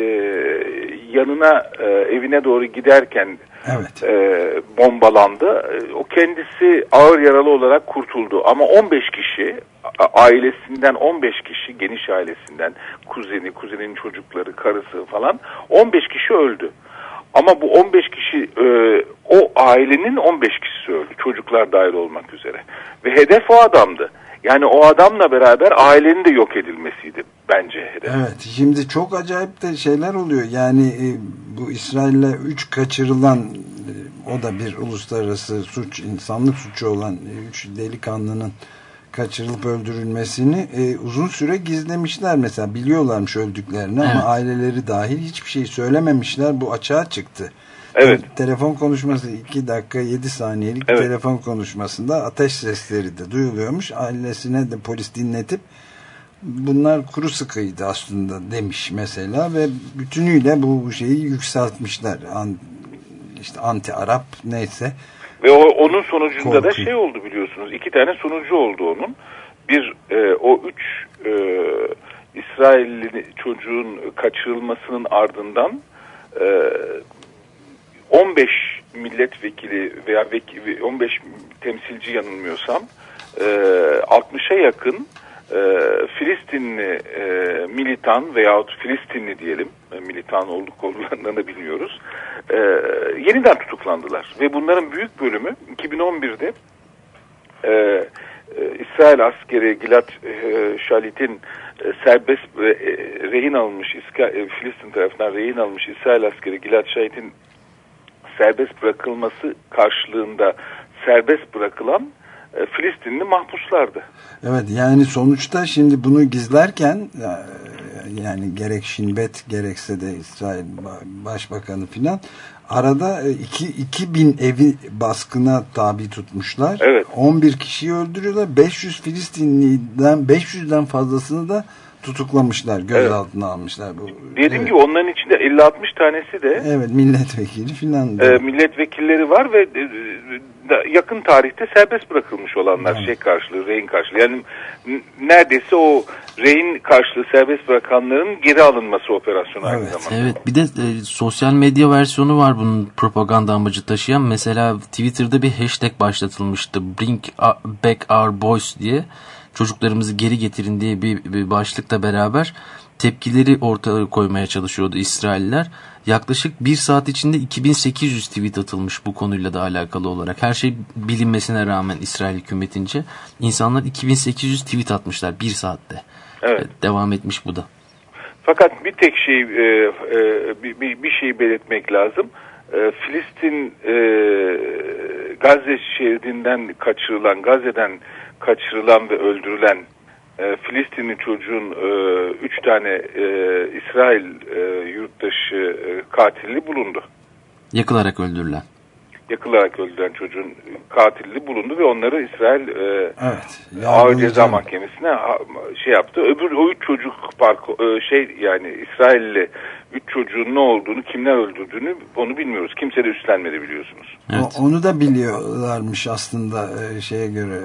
yanına e, evine doğru giderken evet. e, bombalandı. E, O kendisi ağır yaralı olarak kurtuldu. Ama 15 kişi ailesinden 15 kişi geniş ailesinden kuzeni, kuzenin çocukları, karısı falan 15 kişi öldü. Ama bu 15 kişi e, o ailenin 15 kişisi öldü. Çocuklar dahil olmak üzere. Ve hedef o adamdı. Yani o adamla beraber ailenin de yok edilmesiydi bence. Evet. Şimdi çok acayip de şeyler oluyor. Yani e, bu İsrail'le 3 kaçırılan e, o da bir uluslararası suç, insanlık suçu olan 3 delikanlının kaçırılıp öldürülmesini e, uzun süre gizlemişler mesela biliyorlarmış öldüklerini ama Evet. aileleri dahil hiçbir şey söylememişler bu açığa çıktı. Evet. Telefon konuşması 2 dakika 7 saniyelik Evet. telefon konuşmasında ateş sesleri de duyuluyormuş. Ailesine de polis dinletip bunlar kuru sıkıydı aslında demiş mesela ve bütünüyle bu şeyi yükseltmişler. An, işte anti Arap neyse. Ve o, onun sonucunda da Korkunç. şey oldu biliyorsunuz. iki tane sonucu oldu onun. Bir e, o üç e, İsrailli çocuğun kaçırılmasının ardından e, 15 milletvekili veya vek- 15 temsilci yanılmıyorsam e, 60'a yakın e, Filistinli e, militan veyahut Filistinli diyelim e, militan olduk olduklarını bilmiyoruz e, yeniden tutuklandılar. Ve bunların büyük bölümü 2011'de e, e, İsrail askeri Gilad e, Şalit'in e, serbest e, e, rehin e, Filistin tarafından rehin almış İsrail askeri Gilad Şalit'in serbest bırakılması karşılığında serbest bırakılan e, Filistinli mahpuslardı. Evet yani sonuçta şimdi bunu gizlerken e, yani gerek Şinbet gerekse de İsrail Ba- Başbakanı filan arada e, iki, 2000 evi baskına tabi tutmuşlar. Evet. 11 kişiyi öldürüyorlar. 500 Filistinliden 500'den fazlasını da tutuklamışlar. Gözaltına almışlar. Bu, Dedim evet. ki onların içinde 50-60 tanesi de Evet milletvekili filan. e, milletvekilleri var ve e, da- yakın tarihte serbest bırakılmış olanlar Evet. şey karşılığı, rehin karşılığı. Yani neredeyse o rehin karşılığı serbest bırakanların geri alınması operasyonu aynı Evet, zamanda. Evet bir de e, sosyal medya versiyonu var bunun propaganda amacı taşıyan. Mesela Twitter'da bir hashtag başlatılmıştı. Bring back our boys diye. Çocuklarımızı geri getirin diye bir, bir başlıkla beraber tepkileri ortaya koymaya çalışıyordu İsrailler. Yaklaşık bir saat içinde 2800 tweet atılmış bu konuyla da alakalı olarak. Her şey bilinmesine rağmen İsrail hükümetince insanlar 2800 tweet atmışlar bir saatte. Evet. Devam etmiş bu da. Fakat bir tek şey e, e, bir, bir, bir şey belirtmek lazım. E, Filistin Gazze şeridinden kaçırılan, Gazze'den kaçırılan ve öldürülen e, Filistinli çocuğun e, üç tane e, İsrail e, yurttaşı e, katili bulundu. Yakılarak öldürülen. yakılarak öldüren çocuğun katili bulundu ve onları İsrail e, Evet. Ağır Ceza. Mahkemesi'ne şey yaptı. Öbür o üç çocuk park e, şey yani İsrailli üç çocuğun ne olduğunu, kimler öldürdüğünü onu bilmiyoruz. Kimse de üstlenmedi biliyorsunuz. O- Onu da biliyorlarmış aslında e, şeye göre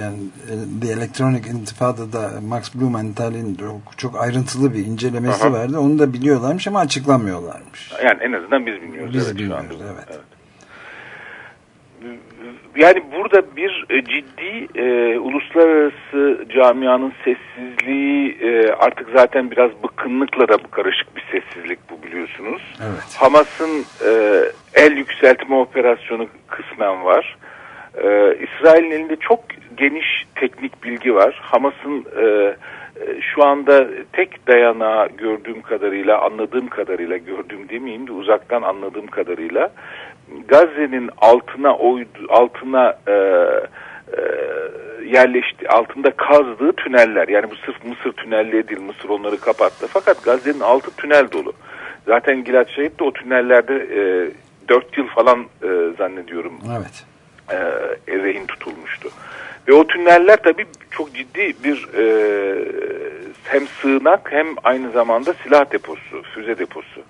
yani The Electronic Intifada'da Max Blumenthal'in çok, çok ayrıntılı bir incelemesi Aha. vardı. Onu da biliyorlarmış ama açıklamıyorlarmış. Yani en azından biz bilmiyoruz. Biz evet, bilmiyoruz, anda. evet. Yani burada bir e, ciddi e, uluslararası camianın sessizliği e, artık zaten biraz bıkkınlıkla da karışık bir sessizlik bu biliyorsunuz. Evet. Hamas'ın e, el yükseltme operasyonu kısmen var. E, İsrail'in elinde çok geniş teknik bilgi var. Hamas'ın e, e, şu anda tek dayanağı gördüğüm kadarıyla, anladığım kadarıyla, gördüğüm demeyeyim de uzaktan anladığım kadarıyla Gazze'nin altına oydu, altına e, e, yerleşti, altında kazdığı tüneller. Yani bu sırf Mısır tünelleri değil, Mısır onları kapattı. Fakat Gazze'nin altı tünel dolu. Zaten Gilad Şehit de o tünellerde e, 4 yıl falan e, zannediyorum Evet. e, rehin tutulmuştu. Ve o tüneller tabii çok ciddi bir e, hem sığınak hem aynı zamanda silah deposu, füze deposu.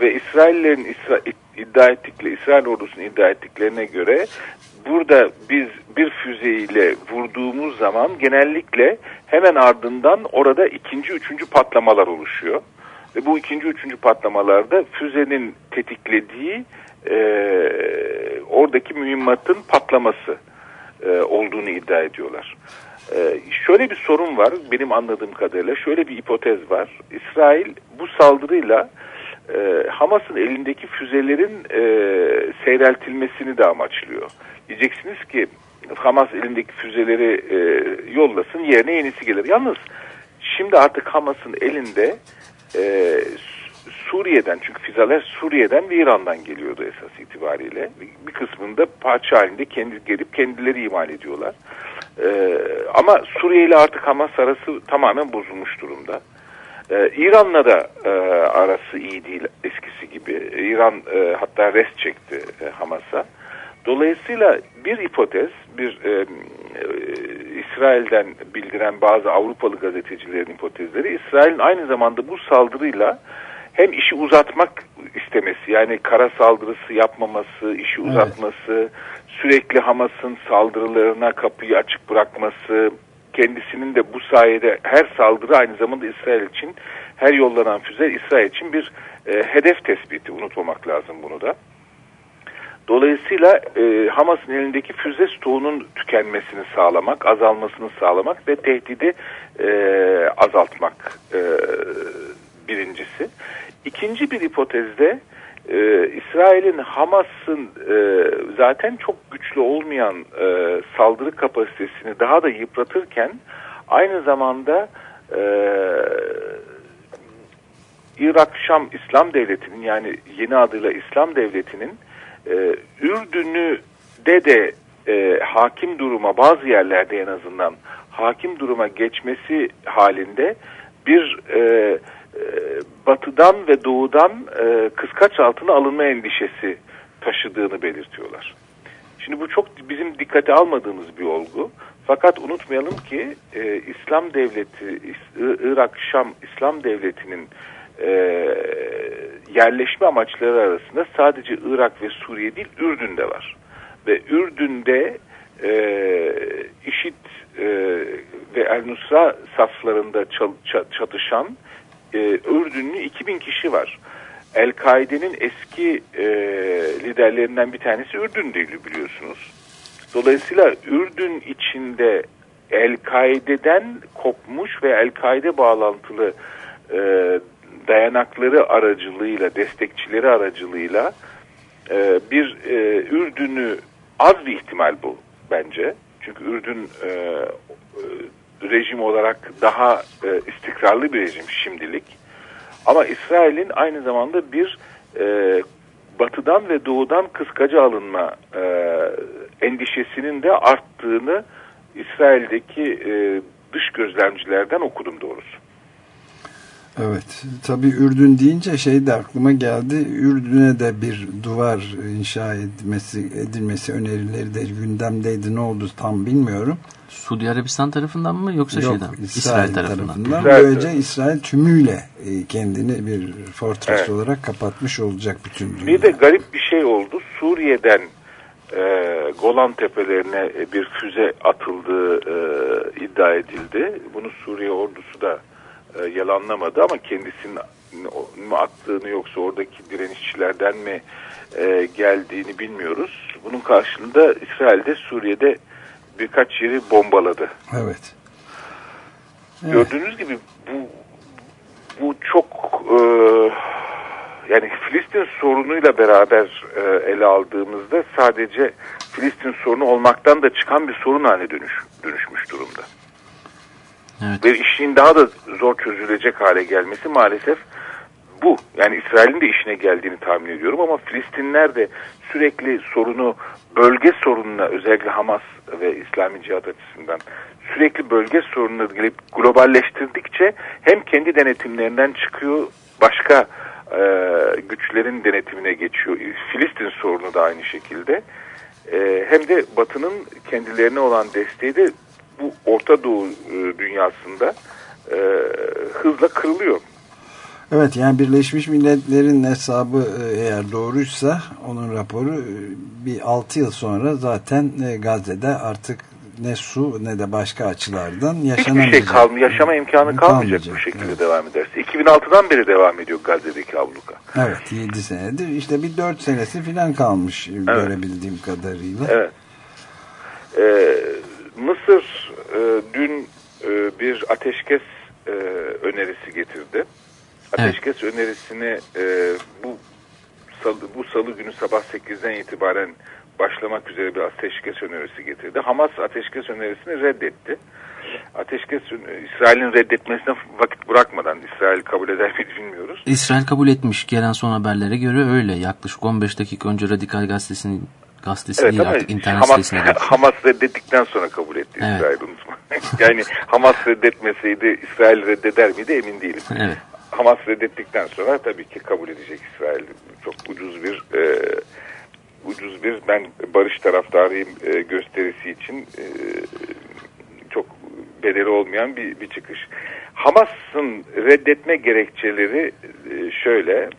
Ve İsraillerin İsra iddia ettikleri, İsrail ordusunun iddia ettiklerine göre burada biz bir füzeyle vurduğumuz zaman genellikle hemen ardından orada ikinci, üçüncü patlamalar oluşuyor. Ve bu ikinci, üçüncü patlamalarda füzenin tetiklediği e, oradaki mühimmatın patlaması e, olduğunu iddia ediyorlar. E, şöyle bir sorun var benim anladığım kadarıyla. Şöyle bir hipotez var. İsrail bu saldırıyla e, Hamas'ın elindeki füzelerin e, seyreltilmesini de amaçlıyor. Diyeceksiniz ki Hamas elindeki füzeleri e, yollasın yerine yenisi gelir. Yalnız şimdi artık Hamas'ın elinde e, Suriye'den çünkü füzeler Suriye'den ve İran'dan geliyordu esas itibariyle. Bir kısmında parça halinde kendi gelip kendileri imal ediyorlar. Ee, ama Suriye ile artık Hamas arası tamamen bozulmuş durumda. Ee, İran'la da e, arası iyi değil eskisi gibi. İran e, hatta rest çekti e, Hamas'a. Dolayısıyla bir hipotez, bir e, e, İsrail'den bildiren bazı Avrupalı gazetecilerin hipotezleri, İsrail'in aynı zamanda bu saldırıyla hem işi uzatmak istemesi, yani kara saldırısı yapmaması, işi Evet. uzatması, sürekli Hamas'ın saldırılarına kapıyı açık bırakması, kendisinin de bu sayede her saldırı aynı zamanda İsrail için, her yollanan füze İsrail için bir e, hedef tespiti. Unutmamak lazım bunu da. Dolayısıyla e, Hamas'ın elindeki füze stoğunun tükenmesini sağlamak, azalmasını sağlamak ve tehdidi e, azaltmak e, birincisi. İkinci bir hipotezde e, İsrail'in Hamas'ın e, zaten çok güçlü olmayan e, saldırı kapasitesini daha da yıpratırken aynı zamanda e, Irak Şam İslam Devleti'nin yani yeni adıyla İslam Devleti'nin e, Ürdün'ü de de e, hakim duruma bazı yerlerde en azından hakim duruma geçmesi halinde bir e, batıdan ve doğudan e, kıskaç altına alınma endişesi taşıdığını belirtiyorlar. Şimdi bu çok bizim dikkate almadığımız bir olgu. Fakat unutmayalım ki e, İslam Devleti, Irak, Şam İslam Devleti'nin e, yerleşme amaçları arasında sadece Irak ve Suriye değil Ürdün'de var. Ve Ürdün'de e, IŞİD e, ve El-Nusra saflarında çatışan e, Ürdünlü 2000 kişi var. El-Kaide'nin eski e, liderlerinden bir tanesi Ürdünlüydü biliyorsunuz. Dolayısıyla Ürdün içinde El-Kaide'den kopmuş ve El-Kaide bağlantılı e, dayanakları aracılığıyla, destekçileri aracılığıyla e, bir e, Ürdün'ü az bir ihtimal bu bence. Çünkü Ürdün e, rejim olarak daha e, istikrarlı bir rejim şimdilik. Ama İsrail'in aynı zamanda bir e, batıdan ve doğudan kıskaca alınma e, endişesinin de arttığını İsrail'deki e, dış gözlemcilerden okudum doğrusu. Evet. Tabii Ürdün deyince şey de aklıma geldi. Ürdün'e de bir duvar inşa edilmesi, edilmesi önerileri de gündemdeydi. Ne oldu tam bilmiyorum. Suudi Arabistan tarafından mı yoksa Yok, şeyden? İsrail, tarafından. tarafından. İsrail Böylece İsrail tümüyle e, kendini bir fortress Evet. olarak kapatmış olacak bütün dünya. Bir de garip bir şey oldu. Suriye'den e, Golan Tepelerine e, bir füze atıldığı e, iddia edildi. Bunu Suriye ordusu da e, yalanlamadı ama kendisinin mi attığını yoksa oradaki direnişçilerden mi e, geldiğini bilmiyoruz. Bunun karşılığında İsrail'de Suriye'de birkaç yeri bombaladı. Evet. Evet. Gördüğünüz gibi bu bu çok e, yani Filistin sorunuyla beraber e, ele aldığımızda sadece Filistin sorunu olmaktan da çıkan bir sorun haline dönüş, dönüşmüş durumda. Evet. Ve işin daha da zor çözülecek hale gelmesi maalesef bu. Yani İsrail'in de işine geldiğini tahmin ediyorum ama Filistinler de sürekli sorunu bölge sorununa özellikle Hamas ve İslami cihat açısından sürekli bölge sorununa gelip globalleştirdikçe hem kendi denetimlerinden çıkıyor başka e, güçlerin denetimine geçiyor. Filistin sorunu da aynı şekilde. E, hem de Batı'nın kendilerine olan desteği de bu Orta Doğu e, dünyasında e, hızla kırılıyor. Evet yani Birleşmiş Milletler'in hesabı e, eğer doğruysa onun raporu e, bir 6 yıl sonra zaten Gazze'de artık ne su ne de başka açılardan Hiçbir yaşanamayacak. şey kalmıyor. Yaşama imkanı kalmayacak, bu şekilde Evet. devam ederse. 2006'dan beri devam ediyor Gazze'deki abluka. Evet 7 senedir işte bir 4 senesi falan kalmış görebildiğim kadarıyla. Evet. Ee, Mısır e, dün e, bir ateşkes e, önerisi getirdi. Ateşkes önerisini e, bu salı, bu salı günü sabah 8'den itibaren başlamak üzere bir ateşkes önerisi getirdi. Hamas ateşkes önerisini reddetti. Ateşkes İsrail'in reddetmesine vakit bırakmadan İsrail kabul eder mi bilmiyoruz. İsrail kabul etmiş. Gelen son haberlere göre öyle. Yaklaşık 15 dakika önce Radikal Gazetesi'nin gazetesi Evet değil artık internet Hamas, sitesine geçti. Hamas reddettikten sonra kabul etti Evet. İsrail unutma. Yani Hamas reddetmeseydi İsrail reddeder miydi emin değilim. Evet. Hamas reddettikten sonra tabii ki kabul edecek İsrail. Çok ucuz bir e, ucuz bir ben barış taraftarıyım e, gösterisi için e, çok bedeli olmayan bir, bir çıkış. Hamas'ın reddetme gerekçeleri e, şöyle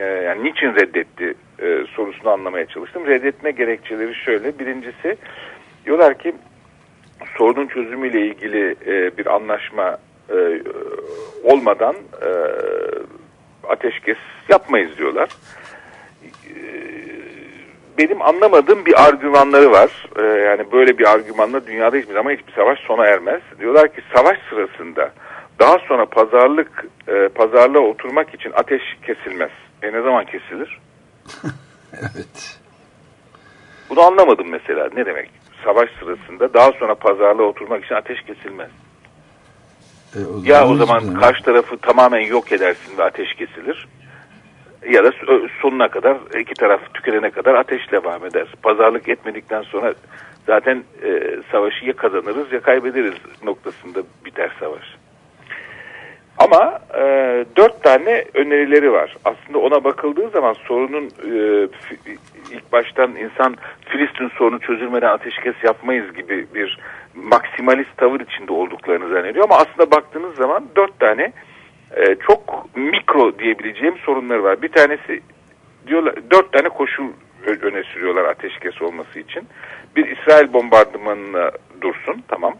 e, yani niçin reddetti e, sorusunu anlamaya çalıştım. Reddetme gerekçeleri şöyle. Birincisi diyorlar ki sorunun çözümüyle ilgili e, bir anlaşma e, olmadan e, ateşkes yapmayız diyorlar. E, benim anlamadığım bir argümanları var. E, yani böyle bir argümanla dünyada hiçbir zaman hiçbir savaş sona ermez. Diyorlar ki savaş sırasında daha sonra pazarlık e, pazarlığa oturmak için ateş kesilmez. E ne zaman kesilir? Evet. Bunu anlamadım mesela. Ne demek? Savaş sırasında daha sonra pazarlığa oturmak için ateş kesilmez. E, Ya o zaman karşı tarafı tamamen yok edersin ve ateş kesilir. Ya da so- sonuna kadar iki taraf tükenene kadar ateş devam eder. Pazarlık etmedikten sonra zaten e, savaşı ya kazanırız ya kaybederiz noktasında biter savaş. Ama e, dört tane önerileri var. Aslında ona bakıldığı zaman sorunun e, ilk baştan insan Filistin sorunu çözülmeden ateşkes yapmayız gibi bir maksimalist tavır içinde olduklarını zannediyor. Ama aslında baktığınız zaman dört tane e, çok mikro diyebileceğim sorunları var. Bir tanesi diyorlar dört tane koşul öne sürüyorlar ateşkes olması için. Bir İsrail bombardımanına dursun tamam.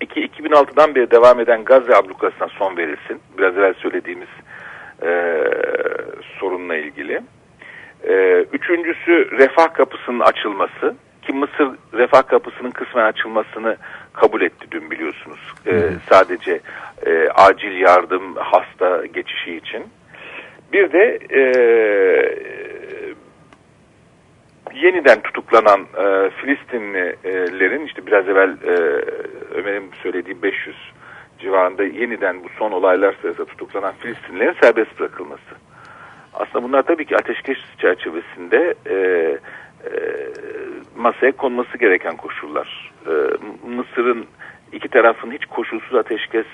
İki 2006'dan beri devam eden Gazze ablukasına son verilsin. Biraz evvel söylediğimiz e, sorunla ilgili. E, üçüncüsü refah kapısının açılması. Ki Mısır refah kapısının kısmen açılmasını kabul etti dün biliyorsunuz. E, sadece e, acil yardım hasta geçişi için. Bir de e, yeniden tutuklanan e, Filistinlilerin işte biraz evvel e, Ömer'in söylediği 500 civarında yeniden bu son olaylar sırasında tutuklanan Filistinlilerin serbest bırakılması. Aslında bunlar tabii ki ateşkes çerçevesinde e, e, masaya konması gereken koşullar. E, Mısır'ın iki tarafın hiç koşulsuz ateşkes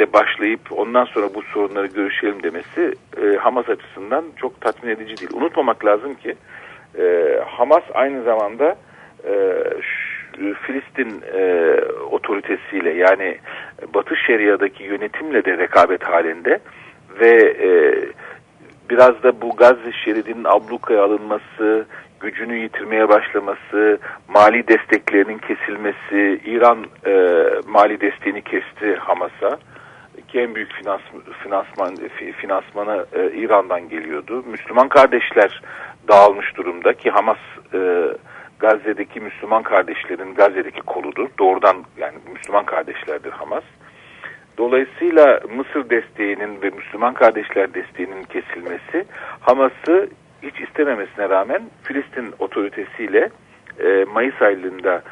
e, başlayıp ondan sonra bu sorunları görüşelim demesi e, Hamas açısından çok tatmin edici değil. Unutmamak lazım ki e, Hamas aynı zamanda e, Filistin e, otoritesiyle yani Batı Şeria'daki yönetimle de rekabet halinde ve e, biraz da bu Gazze şeridinin ablukaya alınması, gücünü yitirmeye başlaması, mali desteklerinin kesilmesi, İran e, mali desteğini kesti Hamas'a ki en büyük finans, finansman finansmanı e, İran'dan geliyordu. Müslüman kardeşler dağılmış durumda ki Hamas e, Gazze'deki Müslüman kardeşlerin Gazze'deki koludur. Doğrudan yani Müslüman kardeşlerdir Hamas. Dolayısıyla Mısır desteğinin ve Müslüman kardeşler desteğinin kesilmesi Hamas'ı hiç istememesine rağmen Filistin otoritesiyle e, Mayıs ayında e,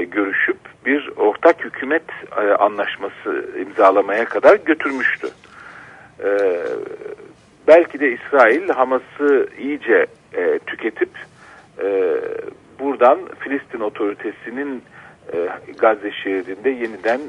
görüşüp bir ortak hükümet e, anlaşması imzalamaya kadar götürmüştü. E, belki de İsrail Hamas'ı iyice e, tüketip e, buradan Filistin otoritesinin e, Gazze şehrinde yeniden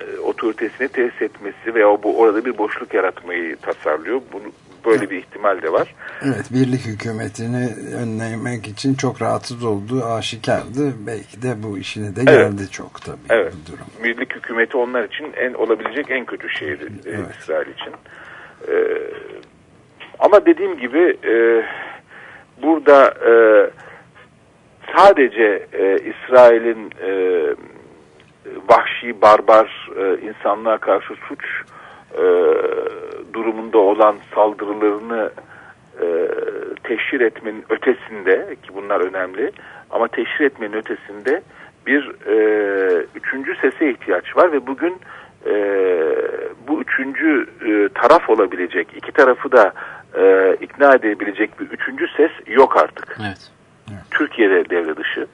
e, otoritesini tesis etmesi veya bu orada bir boşluk yaratmayı tasarlıyor. Bunu böyle bir ihtimal de var. Evet, birlik hükümetini önlemek için çok rahatsız olduğu aşikardı. Belki de bu işine de geldi evet. çok tabii evet. bu durum. Birlik hükümeti onlar için en olabilecek en kötü şeydi e, evet. İsrail için. Ee, ama dediğim gibi e, burada e, sadece e, İsrail'in e, vahşi, barbar e, insanlığa karşı suç e, durumunda olan saldırılarını e, teşhir etmenin ötesinde ki bunlar önemli ama teşhir etmenin ötesinde bir e, üçüncü sese ihtiyaç var ve bugün e, bu üçüncü e, taraf olabilecek iki tarafı da e, ikna edebilecek bir üçüncü ses yok artık. Evet. evet. Türkiye'de devre dışı.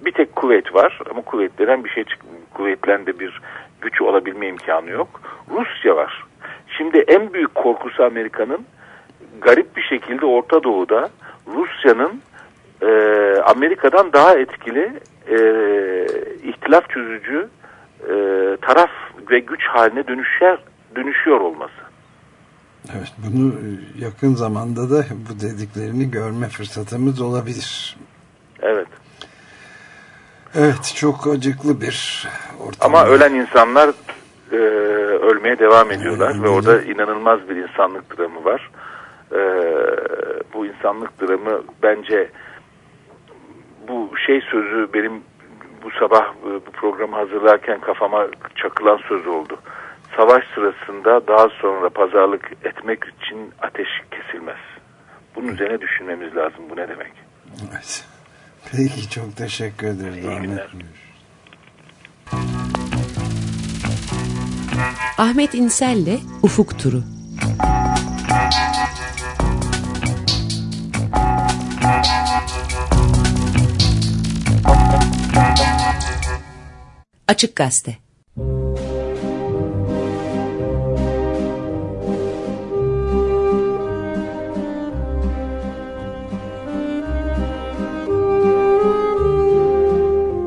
Bir tek kuvvet var ama kuvvetleren bir şey çık kuvvetlen de bir güç olabilme imkanı yok. Rusya var. Şimdi en büyük korkusu Amerika'nın garip bir şekilde Orta Doğu'da Rusya'nın e, Amerika'dan daha etkili e, ihtilaf çözücü e, taraf ve güç haline dönüşer, dönüşüyor olması. Evet bunu yakın zamanda da bu dediklerini görme fırsatımız olabilir. Evet. Evet çok acıklı bir ortam. Ama ölen insanlar e, ölmeye devam ediyorlar evet, ve orada inanılmaz bir insanlık dramı var. E, bu insanlık dramı bence bu şey sözü benim bu sabah e, bu programı hazırlarken kafama çakılan söz oldu. Savaş sırasında daha sonra pazarlık etmek için ateş kesilmez. Bunun üzerine düşünmemiz lazım. Bu ne demek? Evet. Peki çok teşekkür ederiz. İyi Ahmet. Ahmet İnsel'le Ufuk Turu. Açık Gazete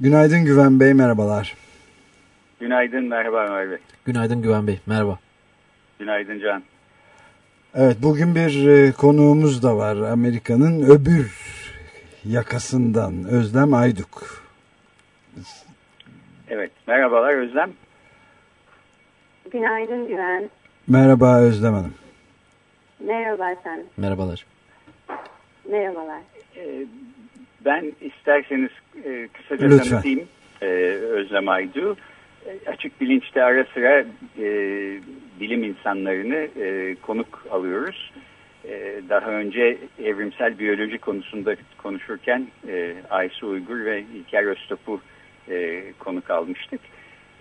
Günaydın Güven Bey, merhabalar. Günaydın, merhaba Ömer Bey. Günaydın Güven Bey, merhaba. Günaydın Can. Evet, bugün bir e, konuğumuz da var. Amerika'nın öbür yakasından Özlem Ayduk. Evet, merhabalar Özlem. Günaydın Güven. Merhaba Özlem Hanım. Merhaba sen. Merhabalar. Merhabalar. Ee, ben isterseniz e, kısaca Lütfen. tanıtayım e, Özlem Aydu. E, açık bilinçte ara sıra e, bilim insanlarını e, konuk alıyoruz. E, daha önce evrimsel biyoloji konusunda konuşurken e, Aysu Uygur ve İlker Öztop'u e, konuk almıştık.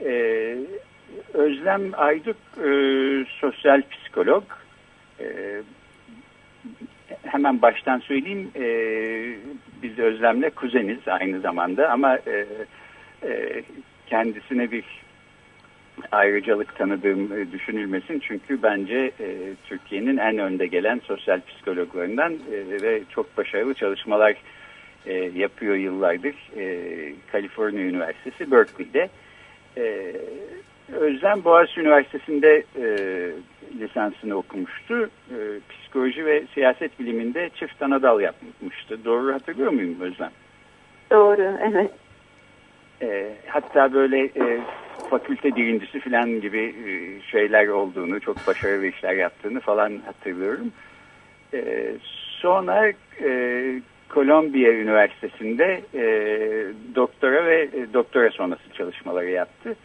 E, Özlem Ayduk e, sosyal psikolog. E, hemen baştan söyleyeyim e, biz Özlem'le kuzeniz aynı zamanda ama e, e, kendisine bir ayrıcalık tanıdığım e, düşünülmesin. Çünkü bence e, Türkiye'nin en önde gelen sosyal psikologlarından e, ve çok başarılı çalışmalar e, yapıyor yıllardır. E, Kaliforniya Üniversitesi Berkeley'de. E, Özlem Boğaziçi Üniversitesi'nde e, lisansını okumuştu. E, psikoloji ve siyaset biliminde çift anadal yapmıştı. Doğru hatırlıyor muyum Özlem? Doğru, evet. E, hatta böyle e, fakülte birincisi falan gibi e, şeyler olduğunu, çok başarılı işler yaptığını falan hatırlıyorum. E, sonra e, Kolombiya Üniversitesi'nde e, doktora ve e, doktora sonrası çalışmaları yaptı.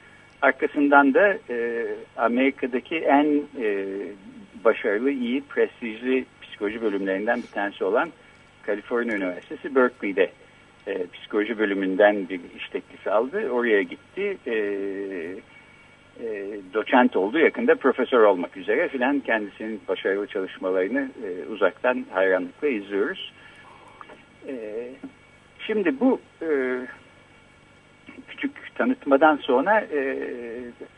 Arkasından da e, Amerika'daki en e, başarılı, iyi, prestijli psikoloji bölümlerinden bir tanesi olan Kaliforniya Üniversitesi Berkeley'de e, psikoloji bölümünden bir iş teklifi aldı. Oraya gitti. E, e, doçent oldu. Yakında profesör olmak üzere filan kendisinin başarılı çalışmalarını e, uzaktan hayranlıkla izliyoruz. E, şimdi bu e, küçük tanıtmadan sonra e,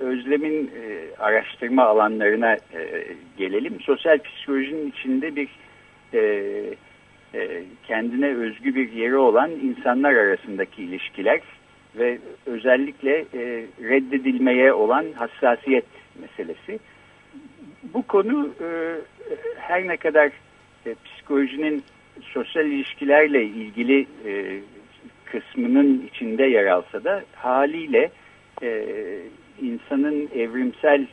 Özlem'in e, araştırma alanlarına e, gelelim. Sosyal psikolojinin içinde bir e, e, kendine özgü bir yeri olan insanlar arasındaki ilişkiler ve özellikle e, reddedilmeye olan hassasiyet meselesi. Bu konu e, her ne kadar e, psikolojinin sosyal ilişkilerle ilgili e, kısmının içinde yer alsa da haliyle e, insanın evrimsel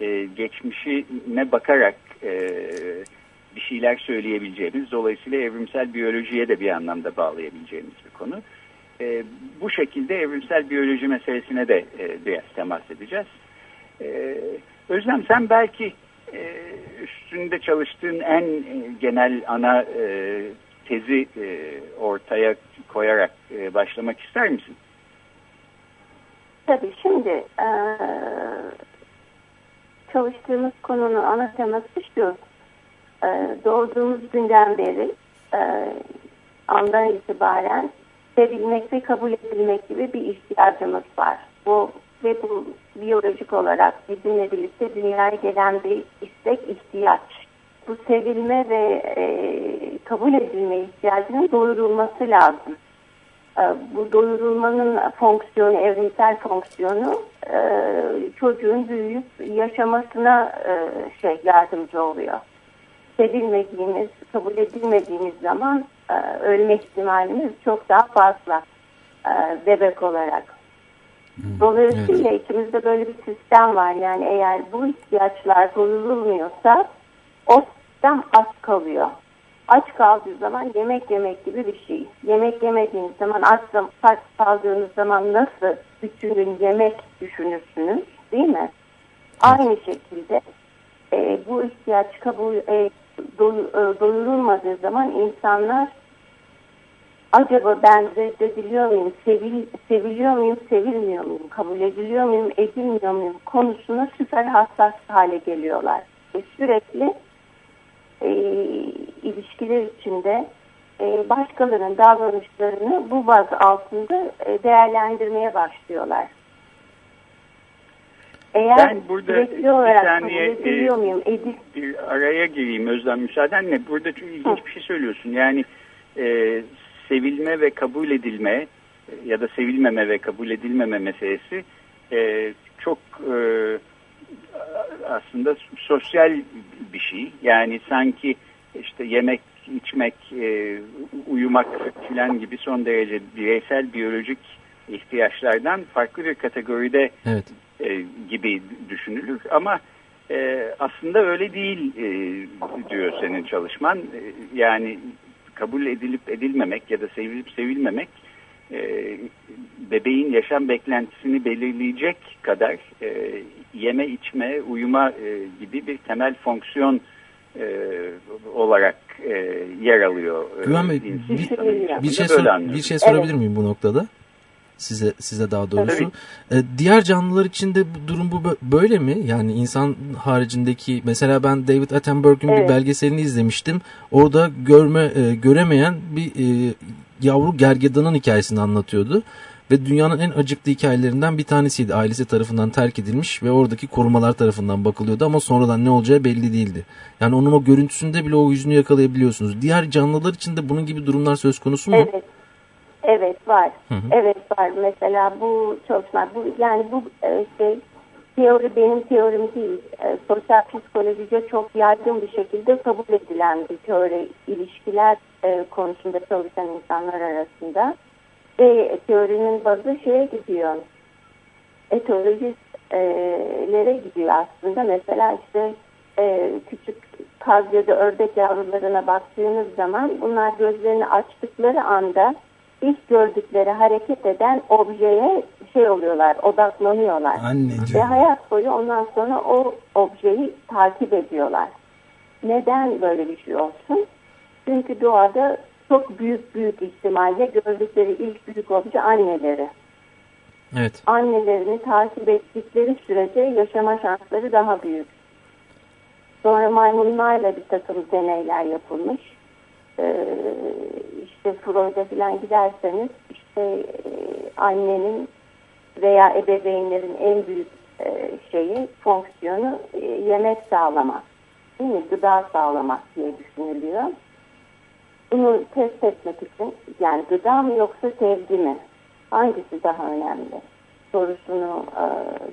e, geçmişine bakarak e, bir şeyler söyleyebileceğimiz, dolayısıyla evrimsel biyolojiye de bir anlamda bağlayabileceğimiz bir konu. E, bu şekilde evrimsel biyoloji meselesine de e, biraz temas edeceğiz. E, Özlem sen belki e, üstünde çalıştığın en e, genel ana e, tezi e, ortaya koyarak e, başlamak ister misin? Tabii şimdi e, çalıştığımız konunun ana teması şu. E, doğduğumuz günden beri e, andan itibaren sevilmek ve kabul edilmek gibi bir ihtiyacımız var. Bu ve bu biyolojik olarak bizimle birlikte dünyaya gelen bir istek, ihtiyaç. Bu sevilme ve e, kabul edilme ihtiyacının doyurulması lazım. E, bu doyurulmanın fonksiyonu, evrimsel fonksiyonu e, çocuğun büyüyüp yaşamasına e, şey yardımcı oluyor. Sevilmediğimiz, kabul edilmediğimiz zaman e, ölme ihtimalimiz çok daha fazla e, bebek olarak. Dolayısıyla evet. içimizde böyle bir sistem var. Yani eğer bu ihtiyaçlar doyurulmuyorsa o sistem az kalıyor. Aç kaldığı zaman yemek yemek gibi bir şey. Yemek yemediğiniz zaman aç, aç kaldığınız zaman nasıl bütün yemek düşünürsünüz değil mi? Aynı şekilde e, bu ihtiyaç kabul e, e, doyurulmadığı zaman insanlar acaba ben reddediliyor muyum, sevil, seviliyor muyum, sevilmiyor muyum, kabul ediliyor muyum, edilmiyor muyum konusuna süper hassas hale geliyorlar. E, sürekli e, ilişkiler içinde e, başkalarının davranışlarını bu baz altında e, değerlendirmeye başlıyorlar. Eğer ben burada sürekli olarak saniye, e, muyum. Bir araya gireyim Özlem müsaadenle. Burada çok ilginç Hı. bir şey söylüyorsun. Yani e, sevilme ve kabul edilme ya da sevilmeme ve kabul edilmeme meselesi e, çok e, aslında sosyal bir şey. Yani sanki işte yemek, içmek, e, uyumak falan gibi son derece bireysel biyolojik ihtiyaçlardan farklı bir kategoride evet. e, gibi düşünülür. Ama e, aslında öyle değil e, diyor senin çalışman. E, yani kabul edilip edilmemek ya da sevilip sevilmemek e, bebeğin yaşam beklentisini belirleyecek kadar e, yeme, içme, uyuma e, gibi bir temel fonksiyon e, olarak e, yer alıyor. E, Güven Bey bir, bir, şey, sor, bir şey sorabilir evet. miyim bu noktada? size size daha doğrusu. E, diğer canlılar için de bu durum bu böyle mi? Yani insan haricindeki mesela ben David Attenborough'un evet. bir belgeselini izlemiştim. Orada görme e, göremeyen bir e, yavru gergedanın hikayesini anlatıyordu ve dünyanın en acıklı hikayelerinden bir tanesiydi. Ailesi tarafından terk edilmiş ve oradaki korumalar tarafından bakılıyordu ama sonradan ne olacağı belli değildi. Yani onun o görüntüsünde bile o yüzünü yakalayabiliyorsunuz. Diğer canlılar için de bunun gibi durumlar söz konusu mu? Evet. Evet var. Hı hı. Evet var. Mesela bu çalışma bu yani bu e, şey teori benim teorim değil. E, sosyal psikolojice çok yaygın bir şekilde kabul edilen bir teori ilişkiler e, konusunda çalışan insanlar arasında. Ve teorinin bazı şeye gidiyor. Etolojistlere gidiyor aslında. Mesela işte e, küçük kaz ya da ördek yavrularına baktığınız zaman bunlar gözlerini açtıkları anda ilk gördükleri hareket eden objeye şey oluyorlar, odaklanıyorlar. Anneciğim. Ve hayat boyu ondan sonra o objeyi takip ediyorlar. Neden böyle bir şey olsun? Çünkü doğada çok büyük büyük ihtimalle gördükleri ilk büyük obje anneleri. Evet. Annelerini takip ettikleri sürece yaşama şansları daha büyük. Sonra maymunlarla bir takım deneyler yapılmış. Ee, işte Freud'a falan giderseniz işte e, annenin veya ebeveynlerin en büyük e, şeyi, fonksiyonu e, yemek sağlamak. Değil mi? Gıda sağlamak diye düşünülüyor bunu test etmek için yani gıda mı yoksa sevgi mi? Hangisi daha önemli? Sorusunu e,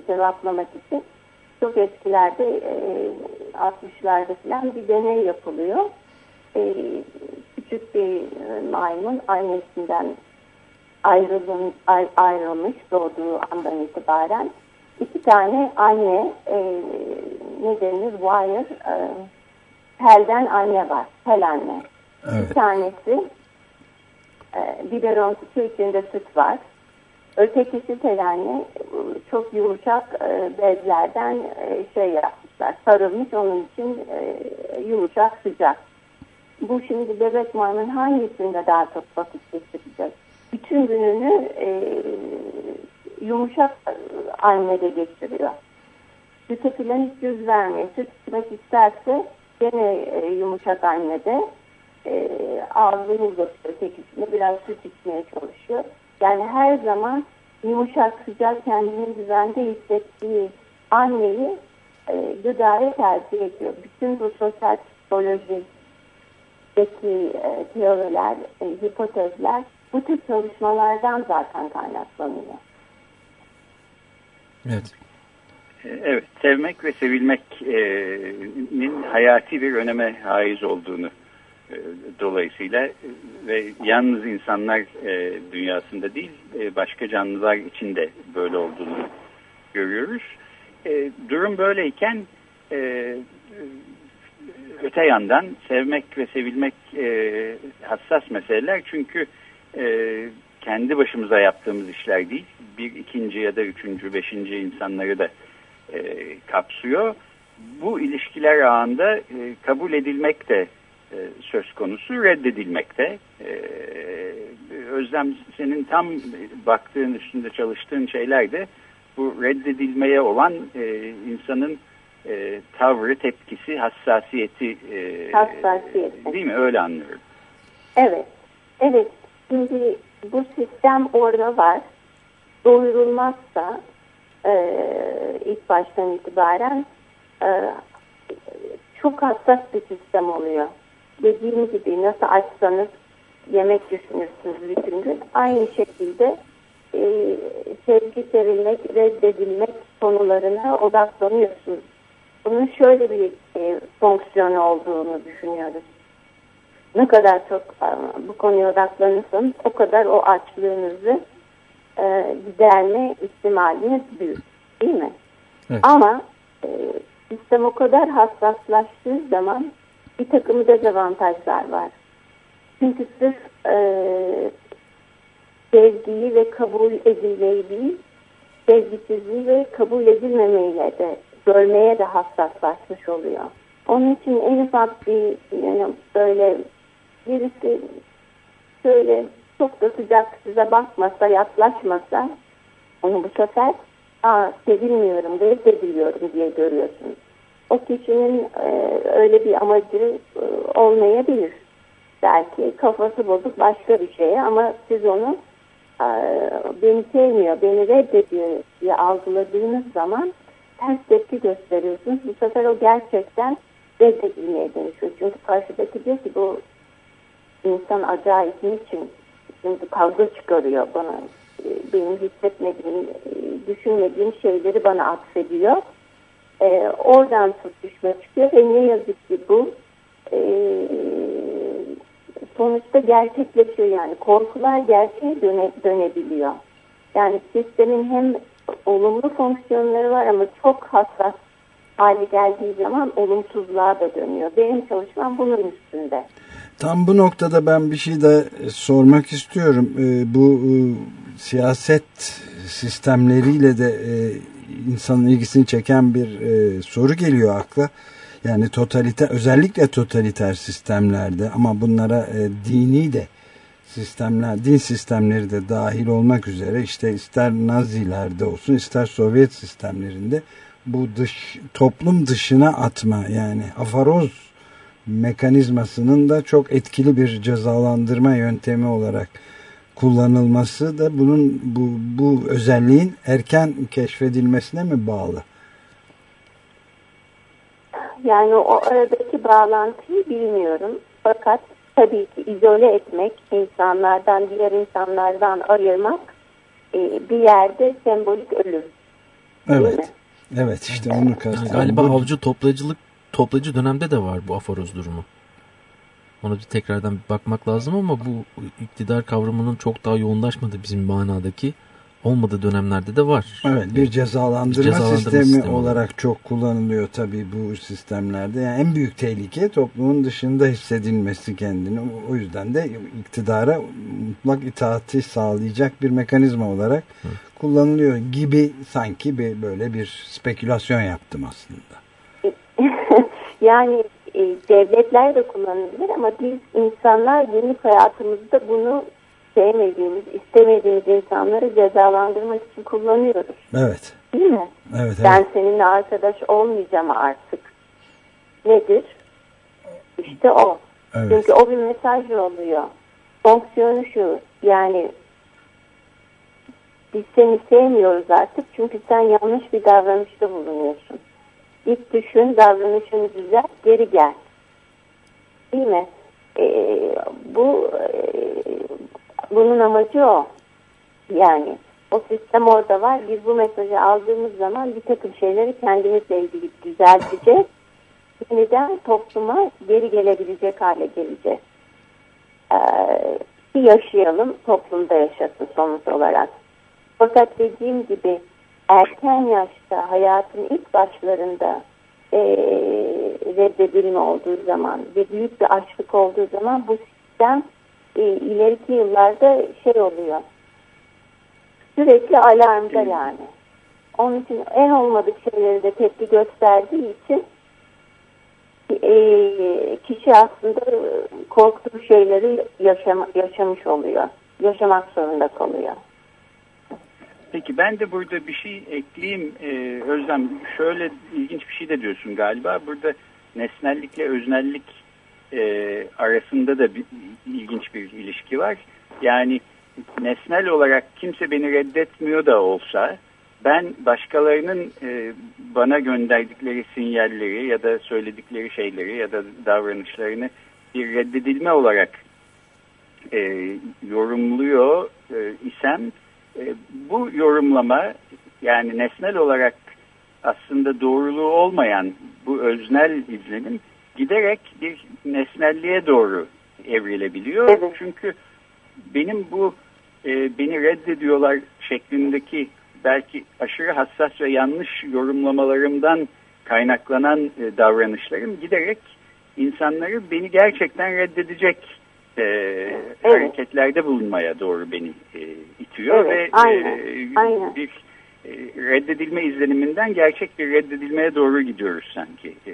cevaplamak için çok eskilerde e, 60'larda falan bir deney yapılıyor. E, küçük bir maymun annesinden ayrılın, ayrılmış doğduğu andan itibaren iki tane anne e, ne denir wire e, pelden anne var. Pel anne. Evet. Bir tanesi e, biberon sütü içinde süt var. Ötekisi telane çok yumuşak e, bezlerden e, şey yapmışlar. Sarılmış onun için e, yumuşak sıcak. Bu şimdi bebek maymun hangisinde daha çok vakit geçirecek? Bütün gününü e, yumuşak annede geçiriyor. Süte filan hiç yüz vermiyor. Süt içmek isterse gene e, yumuşak annede e, ağzını uzatıyor tekisini biraz süt içmeye çalışıyor. Yani her zaman yumuşak sıcak kendini güvende hissettiği anneyi e, gıdaya tercih ediyor. Bütün bu sosyal psikolojideki e, teoriler, e, hipotezler bu tür çalışmalardan zaten kaynaklanıyor. Evet. E, evet, sevmek ve sevilmekin hayati bir öneme haiz olduğunu dolayısıyla ve yalnız insanlar dünyasında değil başka canlılar için de böyle olduğunu görüyoruz. durum böyleyken öte yandan sevmek ve sevilmek hassas meseleler çünkü kendi başımıza yaptığımız işler değil bir ikinci ya da üçüncü beşinci insanları da kapsıyor. Bu ilişkiler ağında kabul edilmek de e, söz konusu reddedilmekte. E, Özlem senin tam baktığın üstünde çalıştığın şeyler de bu reddedilmeye olan e, insanın tavrı, tepkisi, hassasiyeti, hassasiyeti değil mi? Öyle anlıyorum. Evet. Evet. Şimdi bu sistem orada var. Doyurulmazsa ilk baştan itibaren çok hassas bir sistem oluyor dediğim gibi nasıl açsanız yemek düşünürsünüz bütün gün. Aynı şekilde e, sevgi sevilmek, reddedilmek konularına odaklanıyorsunuz. Bunun şöyle bir e, fonksiyonu olduğunu düşünüyoruz. Ne kadar çok e, bu konuya odaklanırsanız o kadar o açlığınızı e, giderme ihtimaliniz büyük. Değil mi? Evet. Ama e, sistem o kadar hassaslaştığı zaman bir takım dezavantajlar var. Çünkü sırf e, sevgiyi ve kabul edilmeyi değil, sevgisizliği ve kabul edilmemeyle de görmeye de hassaslaşmış oluyor. Onun için en ufak bir yani böyle birisi şöyle çok da sıcak size bakmasa, yaklaşmasa onu bu sefer Aa, sevilmiyorum, reddediliyorum diye görüyorsunuz. O kişinin e, öyle bir amacı e, olmayabilir. Belki kafası bozuk başka bir şeye ama siz onu beni sevmiyor, beni reddediyor diye algıladığınız zaman ters tepki gösteriyorsunuz. Bu sefer o gerçekten reddedilmeye dönüşüyor. Çünkü karşıdaki diyor ki bu insan acayip niçin şimdi kavga çıkarıyor bana e, benim hissetmediğim, e, düşünmediğim şeyleri bana atfediyor. Ee, oradan tutuşma çıkıyor ve ne yazık ki bu e, sonuçta gerçekleşiyor yani korkular gerçeğe döne, dönebiliyor. Yani sistemin hem olumlu fonksiyonları var ama çok hassas hale geldiği zaman olumsuzluğa da dönüyor. Benim çalışmam bunun üstünde. Tam bu noktada ben bir şey de sormak istiyorum. Ee, bu e, siyaset sistemleriyle de e, insanın ilgisini çeken bir e, soru geliyor akla. Yani totaliter özellikle totaliter sistemlerde ama bunlara e, dini de sistemler, din sistemleri de dahil olmak üzere işte ister Nazilerde olsun ister Sovyet sistemlerinde bu dış toplum dışına atma yani afaroz mekanizmasının da çok etkili bir cezalandırma yöntemi olarak kullanılması da bunun bu, bu özelliğin erken keşfedilmesine mi bağlı? Yani o aradaki bağlantıyı bilmiyorum. Fakat tabii ki izole etmek, insanlardan, diğer insanlardan ayırmak e, bir yerde sembolik ölüm. Evet. Evet işte onu kastediyorum. Galiba avcı toplayıcılık toplayıcı dönemde de var bu aforoz durumu. Ona bir tekrardan bir bakmak lazım ama bu iktidar kavramının çok daha yoğunlaşmadı bizim manadaki olmadığı dönemlerde de var. Evet bir cezalandırma, cezalandırma sistemi, sistemi olarak çok kullanılıyor tabii bu sistemlerde. Yani en büyük tehlike toplumun dışında hissedilmesi kendini. O yüzden de iktidara mutlak itaati sağlayacak bir mekanizma olarak Hı. kullanılıyor gibi sanki bir böyle bir spekülasyon yaptım aslında. yani e, devletler de kullanabilir ama biz insanlar günlük hayatımızda bunu sevmediğimiz, istemediğimiz insanları cezalandırmak için kullanıyoruz. Evet. Değil mi? Evet, evet. Ben seninle arkadaş olmayacağım artık. Nedir? İşte o. Evet. Çünkü o bir mesaj oluyor. Fonksiyonu şu. Yani biz seni sevmiyoruz artık çünkü sen yanlış bir davranışta bulunuyorsun. İlk düşün, davranışını düzelt, geri gel. Değil mi? Ee, bu e, bunun amacı o. Yani o sistem orada var. Biz bu mesajı aldığımız zaman bir takım şeyleri kendimizle ilgili düzelteceğiz. Yeniden topluma geri gelebilecek hale geleceğiz. Ee, yaşayalım, toplumda yaşasın sonuç olarak. Fakat dediğim gibi erken yaşta hayatın ilk başlarında e, reddedilme olduğu zaman ve büyük bir açlık olduğu zaman bu sistem e, ileriki yıllarda şey oluyor sürekli alarmda yani. Onun için en olmadık şeyleri de tepki gösterdiği için e, kişi aslında korktuğu şeyleri yaşam, yaşamış oluyor. Yaşamak zorunda kalıyor. Peki ben de burada bir şey ekleyeyim ee, Özlem. Şöyle ilginç bir şey de diyorsun galiba. Burada nesnellikle öznellik e, arasında da bir, ilginç bir ilişki var. Yani nesnel olarak kimse beni reddetmiyor da olsa ben başkalarının e, bana gönderdikleri sinyalleri ya da söyledikleri şeyleri ya da davranışlarını bir reddedilme olarak e, yorumluyor e, isem e, bu yorumlama yani nesnel olarak aslında doğruluğu olmayan bu öznel izlenim giderek bir nesnelliğe doğru evrilebiliyor. Evet. Çünkü benim bu e, beni reddediyorlar şeklindeki belki aşırı hassas ve yanlış yorumlamalarımdan kaynaklanan e, davranışlarım giderek insanları beni gerçekten reddedecek e, evet. hareketlerde bulunmaya doğru beni e, itiyor evet, ve aynen, e, aynen. bir reddedilme izleniminden gerçek bir reddedilmeye doğru gidiyoruz sanki. E,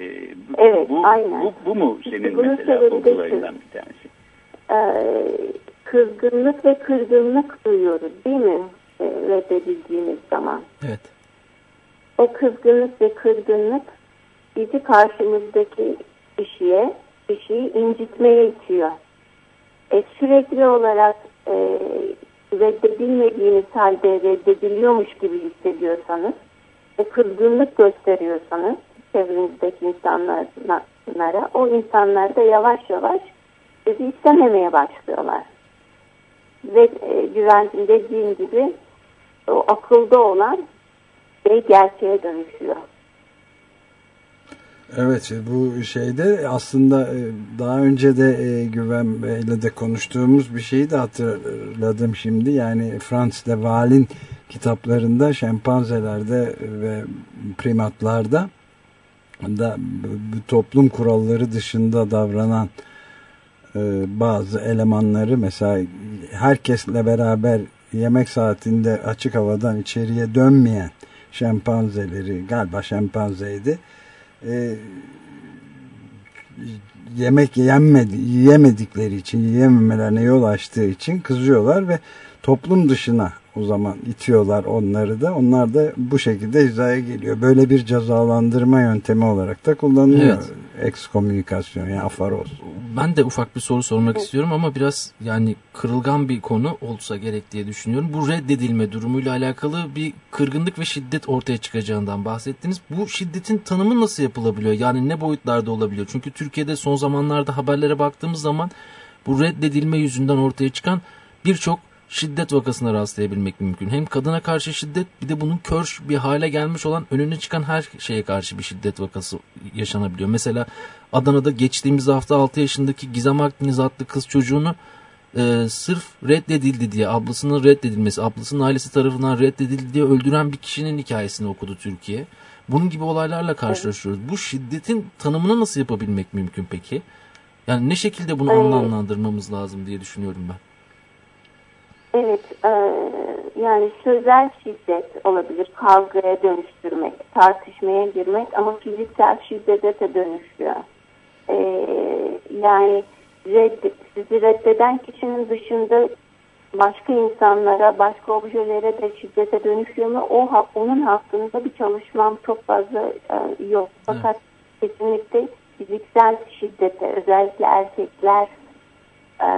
bu, evet, bu, aynen. Bu, bu mu senin işte mesela bulgularından bir tanesi? Ee, kızgınlık ve kırgınlık duyuyoruz değil mi? E, reddedildiğimiz zaman. Evet. O kızgınlık ve kırgınlık bizi karşımızdaki kişiye, kişiyi incitmeye itiyor. E, sürekli olarak e, reddedilmediğiniz halde reddediliyormuş gibi hissediyorsanız ve kızgınlık gösteriyorsanız çevrenizdeki insanlara o insanlar da yavaş yavaş sizi istememeye başlıyorlar. Ve e, güvencin dediğim gibi o akılda olan şey gerçeğe dönüşüyor. Evet bu şeyde aslında e, daha önce de e, Güven Bey'le de konuştuğumuz bir şeyi de hatırladım şimdi. Yani Frans de Waal'in kitaplarında şempanzelerde ve primatlarda da toplum kuralları dışında davranan e, bazı elemanları mesela herkesle beraber yemek saatinde açık havadan içeriye dönmeyen şempanzeleri galiba şempanzeydi e, yemek yenmedi, yiyemedikleri için yiyememelerine yol açtığı için kızıyorlar ve toplum dışına o zaman itiyorlar onları da. Onlar da bu şekilde hizaya geliyor. Böyle bir cezalandırma yöntemi olarak da kullanılıyor. Evet. Ekskomünikasyon yani afaroz. Ben de ufak bir soru sormak istiyorum ama biraz yani kırılgan bir konu olsa gerek diye düşünüyorum. Bu reddedilme durumuyla alakalı bir kırgınlık ve şiddet ortaya çıkacağından bahsettiniz. Bu şiddetin tanımı nasıl yapılabiliyor? Yani ne boyutlarda olabiliyor? Çünkü Türkiye'de son zamanlarda haberlere baktığımız zaman bu reddedilme yüzünden ortaya çıkan birçok şiddet vakasına rastlayabilmek mümkün. Hem kadına karşı şiddet bir de bunun kör bir hale gelmiş olan önüne çıkan her şeye karşı bir şiddet vakası yaşanabiliyor. Mesela Adana'da geçtiğimiz hafta 6 yaşındaki Gizem Akdeniz adlı kız çocuğunu e, sırf reddedildi diye ablasının reddedilmesi, ablasının ailesi tarafından reddedildi diye öldüren bir kişinin hikayesini okudu Türkiye. Bunun gibi olaylarla karşılaşıyoruz. Bu şiddetin tanımını nasıl yapabilmek mümkün peki? Yani ne şekilde bunu anlamlandırmamız lazım diye düşünüyorum ben. Evet, e, yani sözel şiddet olabilir, kavgaya dönüştürmek, tartışmaya girmek ama fiziksel şiddete de dönüşüyor. E, yani reddi, sizi reddeden kişinin dışında başka insanlara, başka objelere de şiddete dönüşüyor mu? O onun hakkında bir çalışmam çok fazla e, yok. Fakat evet. kesinlikle fiziksel şiddete, özellikle erkekler e,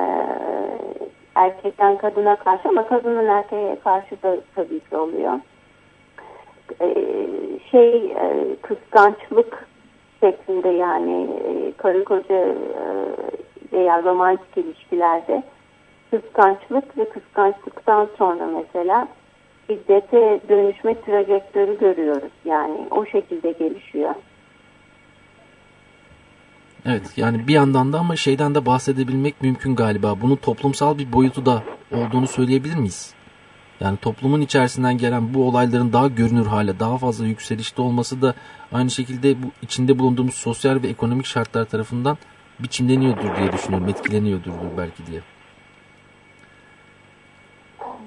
erkekten kadına karşı ama kadının erkeğe karşı da tabii ki oluyor. Ee, şey e, kıskançlık şeklinde yani e, karı koca e, veya romantik ilişkilerde kıskançlık ve kıskançlıktan sonra mesela şiddete dönüşme trajektörü görüyoruz. Yani o şekilde gelişiyor. Evet yani bir yandan da ama şeyden de bahsedebilmek mümkün galiba. Bunun toplumsal bir boyutu da olduğunu söyleyebilir miyiz? Yani toplumun içerisinden gelen bu olayların daha görünür hale, daha fazla yükselişte olması da aynı şekilde bu içinde bulunduğumuz sosyal ve ekonomik şartlar tarafından biçimleniyordur diye düşünüyorum. Etkileniyordur belki diye.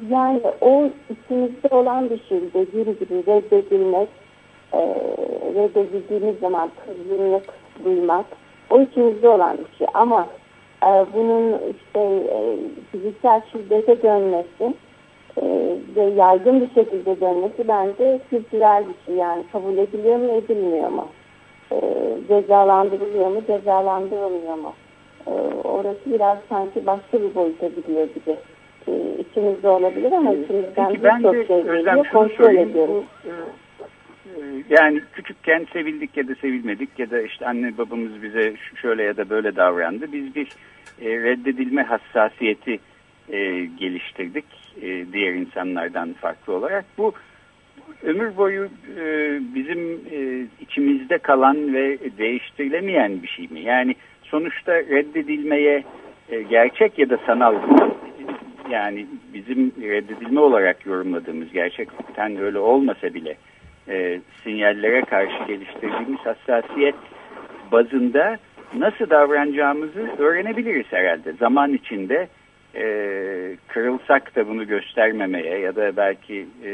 Yani o içimizde olan bir şey dediğim gibi reddedilmek, e, reddedildiğimiz zaman kızgınlık duymak, o içimizde olan bir şey. Ama e, bunun işte e, fiziksel şiddete dönmesi e, ve yaygın bir şekilde dönmesi bence kültürel bir şey. Yani kabul ediliyor mu edilmiyor mu? E, cezalandırılıyor mu cezalandırılmıyor mu? E, orası biraz sanki başka bir boyuta gidiyor gibi. E, içimizde olabilir ama içimizden birçok şey geliyor kontrol ediyoruz. Bu, e, yani küçükken sevildik ya da sevilmedik ya da işte anne babamız bize şöyle ya da böyle davrandı. Biz bir e, reddedilme hassasiyeti e, geliştirdik e, diğer insanlardan farklı olarak. Bu ömür boyu bizim içimizde kalan ve değiştirilemeyen bir şey mi? Yani sonuçta reddedilmeye gerçek ya da sanal yani bizim reddedilme olarak yorumladığımız gerçekten öyle olmasa bile e, sinyallere karşı geliştirdiğimiz hassasiyet bazında nasıl davranacağımızı öğrenebiliriz herhalde. Zaman içinde e, kırılsak da bunu göstermemeye ya da belki e,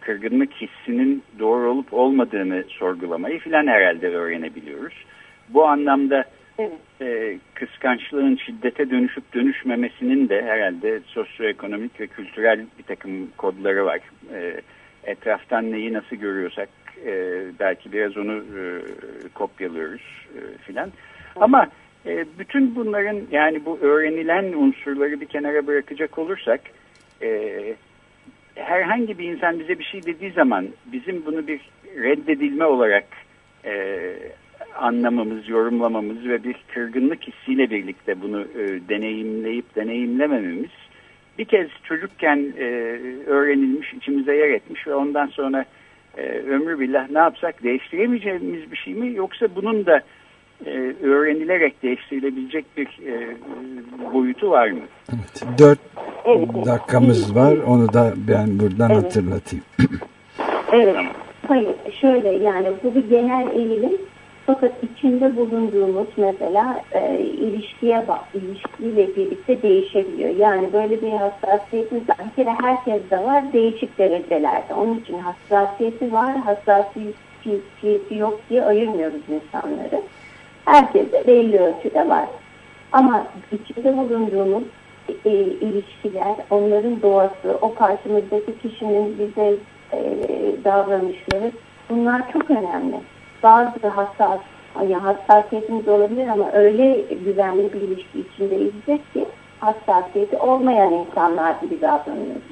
kırgınlık hissinin doğru olup olmadığını sorgulamayı filan herhalde öğrenebiliyoruz. Bu anlamda. E, kıskançlığın şiddete dönüşüp dönüşmemesinin de herhalde sosyoekonomik ve kültürel bir takım kodları var. E, etraftan neyi nasıl görüyorsak e, belki biraz onu e, kopyalıyoruz e, filan. Ama e, bütün bunların yani bu öğrenilen unsurları bir kenara bırakacak olursak e, herhangi bir insan bize bir şey dediği zaman bizim bunu bir reddedilme olarak e, anlamamız, yorumlamamız ve bir kırgınlık hissiyle birlikte bunu e, deneyimleyip deneyimlemememiz bir kez çocukken e, öğrenilmiş, içimize yer etmiş ve ondan sonra e, ömrü billah ne yapsak değiştiremeyeceğimiz bir şey mi yoksa bunun da e, öğrenilerek değiştirilebilecek bir e, boyutu var mı? Evet, dört dakikamız var onu da ben buradan evet. hatırlatayım. evet. Hayır şöyle yani bu bir genel eğilim fakat içinde bulunduğumuz mesela e, ilişkiye bak, ilişkiyle birlikte değişebiliyor. Yani böyle bir hassasiyetimiz var. Bir kere herkeste var değişik derecelerde. Onun için hassasiyeti var, hassasiyeti yok diye ayırmıyoruz insanları. Herkeste belli ölçüde var. Ama içinde bulunduğumuz e, ilişkiler, onların doğası, o karşımızdaki kişinin bize e, davranışları bunlar çok önemli bazı hassas, yani hassasiyetimiz olabilir ama öyle güvenli bir ilişki içindeyiz ki hassasiyeti olmayan insanlar gibi davranıyoruz.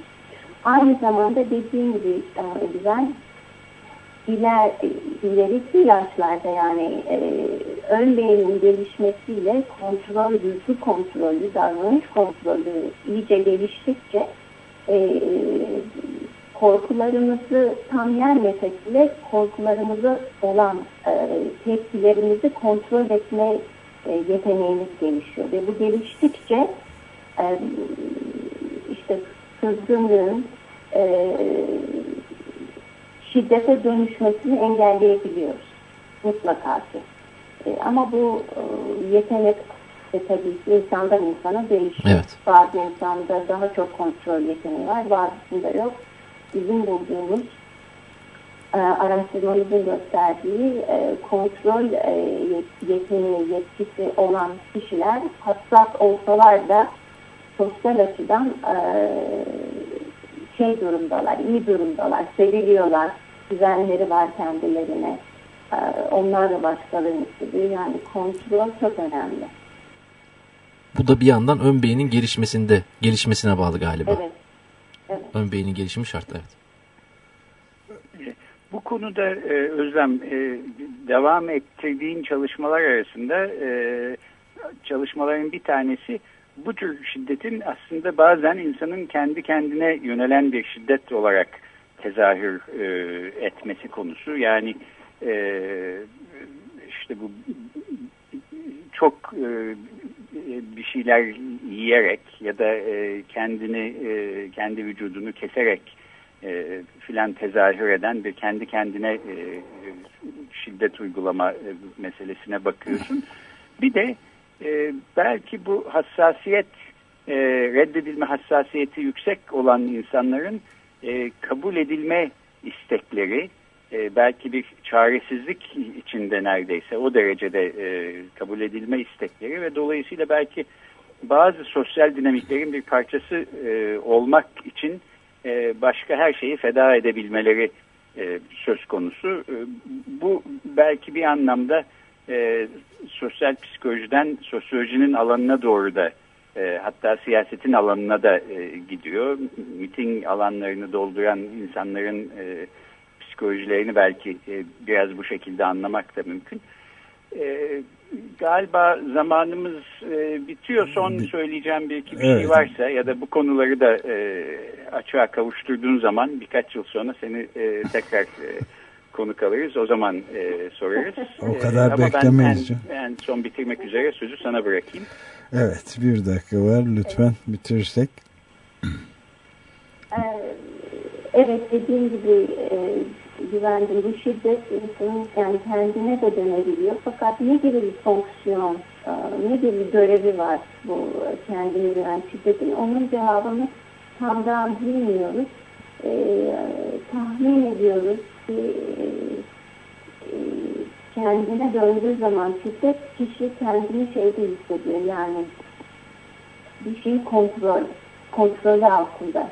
Aynı zamanda dediğim gibi güven iler, ileriki yaşlarda yani e, ön beynin gelişmesiyle kontrol, duygu kontrolü, davranış kontrolü iyice geliştikçe e, korkularımızı tam yenmesek bile korkularımızı olan e, tepkilerimizi kontrol etme e, yeteneğimiz gelişiyor. Ve bu geliştikçe e, işte kızgınlığın e, şiddete dönüşmesini engelleyebiliyoruz. Mutlaka ki. E, ama bu e, yetenek e, tabii ki insandan insana değişiyor. Evet. Bazı insanda daha çok kontrol yeteneği var, bazısında yok bizim bulduğumuz e, araştırmamızın gösterdiği e, kontrol e, yeteneği, yetkisi olan kişiler hassas olsalar da sosyal açıdan e, şey durumdalar, iyi durumdalar, seviliyorlar, düzenleri var kendilerine. E, onlar da başkalarını seviyor. Yani kontrol çok önemli. Bu da bir yandan ön beynin gelişmesinde, gelişmesine bağlı galiba. Evet. Ön beynin gelişimi şart evet. Bu konuda e, Özlem e, devam ettirdiğin çalışmalar arasında e, çalışmaların bir tanesi bu tür şiddetin aslında bazen insanın kendi kendine yönelen bir şiddet olarak tezahür e, etmesi konusu. Yani e, işte bu çok e, bir şeyler yiyerek ya da e, kendini e, kendi vücudunu keserek e, filan tezahür eden bir kendi kendine e, şiddet uygulama e, meselesine bakıyorsun. Bir de e, belki bu hassasiyet e, reddedilme hassasiyeti yüksek olan insanların e, kabul edilme istekleri e, belki bir çaresizlik içinde neredeyse o derecede e, kabul edilme istekleri ve dolayısıyla belki bazı sosyal dinamiklerin bir parçası e, olmak için e, başka her şeyi feda edebilmeleri e, söz konusu. E, bu belki bir anlamda e, sosyal psikolojiden sosyolojinin alanına doğru da e, hatta siyasetin alanına da e, gidiyor. Miting alanlarını dolduran insanların e, psikolojilerini belki e, biraz bu şekilde anlamak da mümkün. E, galiba zamanımız e, bitiyor. Son söyleyeceğim bir iki bir şey evet. şey varsa ya da bu konuları da e, açığa kavuşturduğun zaman birkaç yıl sonra seni e, tekrar e, konuk alırız. O zaman e, sorarız. o kadar e, beklemeyiz. Ben, ben, ben son bitirmek üzere sözü sana bırakayım. Evet bir dakika var lütfen bitirirsek. Evet dediğim gibi güvendim. Bu şiddet insanın yani kendine de dönebiliyor. Fakat ne gibi bir fonksiyon, e, ne gibi bir görevi var bu kendine güven şiddetin? Onun cevabını tam da bilmiyoruz. E, tahmin ediyoruz ki e, kendine döndüğü zaman şiddet kişi kendini şeyde hissediyor yani bir şey kontrol kontrolü altında.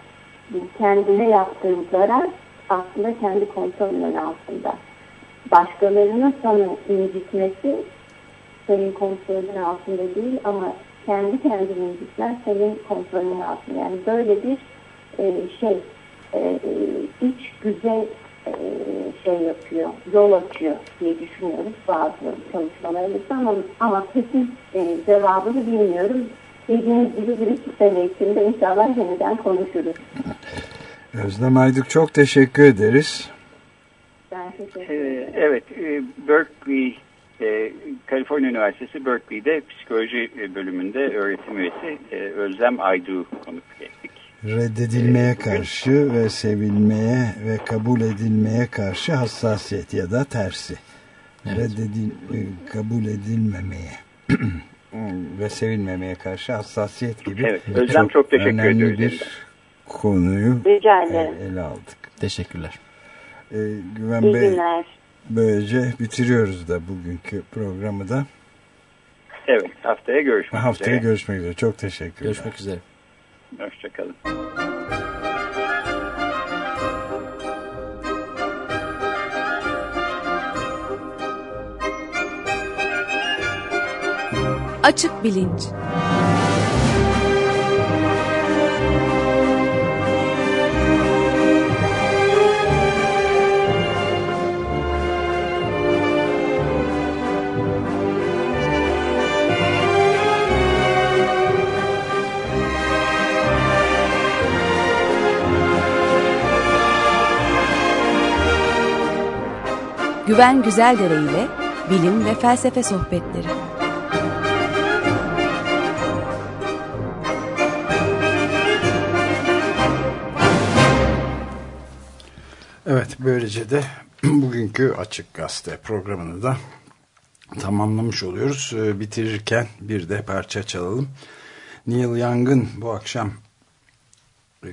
Kendine yaptığı zarar aslında kendi kontrolünün altında. Başkalarının sana incitmesi senin kontrolün altında değil ama kendi kendini incitmen senin kontrolün altında. Yani böyle bir e, şey e, iç güzel e, şey yapıyor, yol açıyor diye düşünüyoruz bazı çalışmalarımızda ama, ama kesin e, cevabını bilmiyorum. Dediğiniz gibi bir iki sene içinde inşallah yeniden konuşuruz. Özlem Ayduk çok teşekkür ederiz. Ben teşekkür ederim. Evet, Berkeley, Kaliforniya Üniversitesi Berkeley'de psikoloji bölümünde öğretim üyesi Özlem Aydu konuk ettik reddedilmeye karşı ve sevilmeye ve kabul edilmeye karşı hassasiyet ya da tersi. Evet. Reddedil, e, kabul edilmemeye ve sevilmemeye karşı hassasiyet gibi evet, Özlem çok, çok teşekkür önemli ediyoruz. bir konuyu Rica ele aldık. Teşekkürler. Ee, Güven İyi Bey, günler. böylece bitiriyoruz da bugünkü programı da. Evet, haftaya görüşmek haftaya üzere. Haftaya görüşmek üzere. Çok teşekkürler. Görüşmek üzere. Hoşçakalın. Açık Bilinç Güven Güzeldere ile bilim ve felsefe sohbetleri. Evet böylece de bugünkü Açık Gazete programını da tamamlamış oluyoruz. Ee, bitirirken bir de parça çalalım. Neil Young'ın bu akşam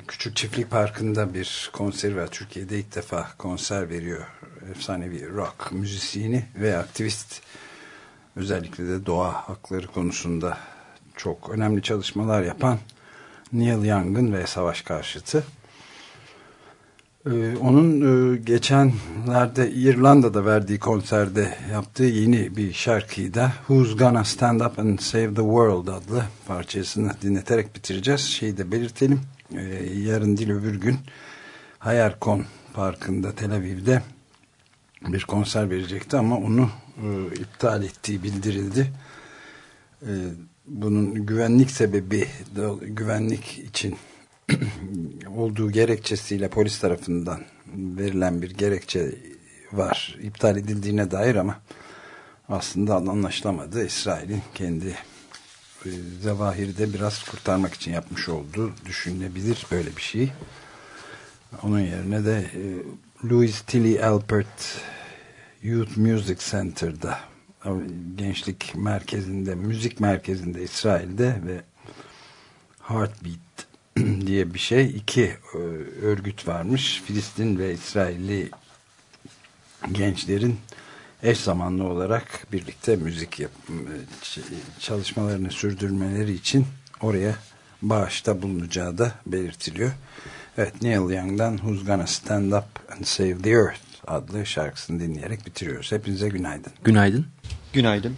Küçük Çiftlik Parkı'nda bir konser var. Türkiye'de ilk defa konser veriyor. Efsanevi rock müzisyeni ve aktivist. Özellikle de doğa hakları konusunda çok önemli çalışmalar yapan Neil Young'ın ve savaş karşıtı. Ee, onun e, geçenlerde İrlanda'da verdiği konserde yaptığı yeni bir şarkıyı da Who's Gonna Stand Up and Save the World adlı parçasını dinleterek bitireceğiz. Şeyi de belirtelim. Ee, yarın değil öbür gün Hayarkon Parkı'nda Tel Aviv'de bir konser verecekti ama onu e, iptal ettiği bildirildi. E, bunun güvenlik sebebi, güvenlik için olduğu gerekçesiyle polis tarafından verilen bir gerekçe var. İptal edildiğine dair ama aslında anlaşılamadı. İsrail'in kendi e, Zavahir'i de biraz kurtarmak için yapmış olduğu düşünülebilir böyle bir şey. Onun yerine de Louis Tilly Alpert Youth Music Center'da gençlik merkezinde, müzik merkezinde İsrail'de ve Heartbeat diye bir şey iki e, örgüt varmış. Filistin ve İsrailli gençlerin eş zamanlı olarak birlikte müzik yap çalışmalarını sürdürmeleri için oraya bağışta bulunacağı da belirtiliyor. Evet Neil Young'dan Who's Gonna Stand Up and Save the Earth adlı şarkısını dinleyerek bitiriyoruz. Hepinize günaydın. Günaydın. Günaydın.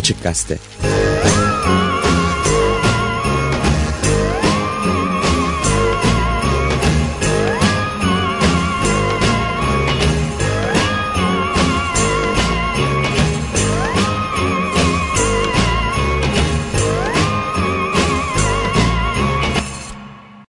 Açık Gazete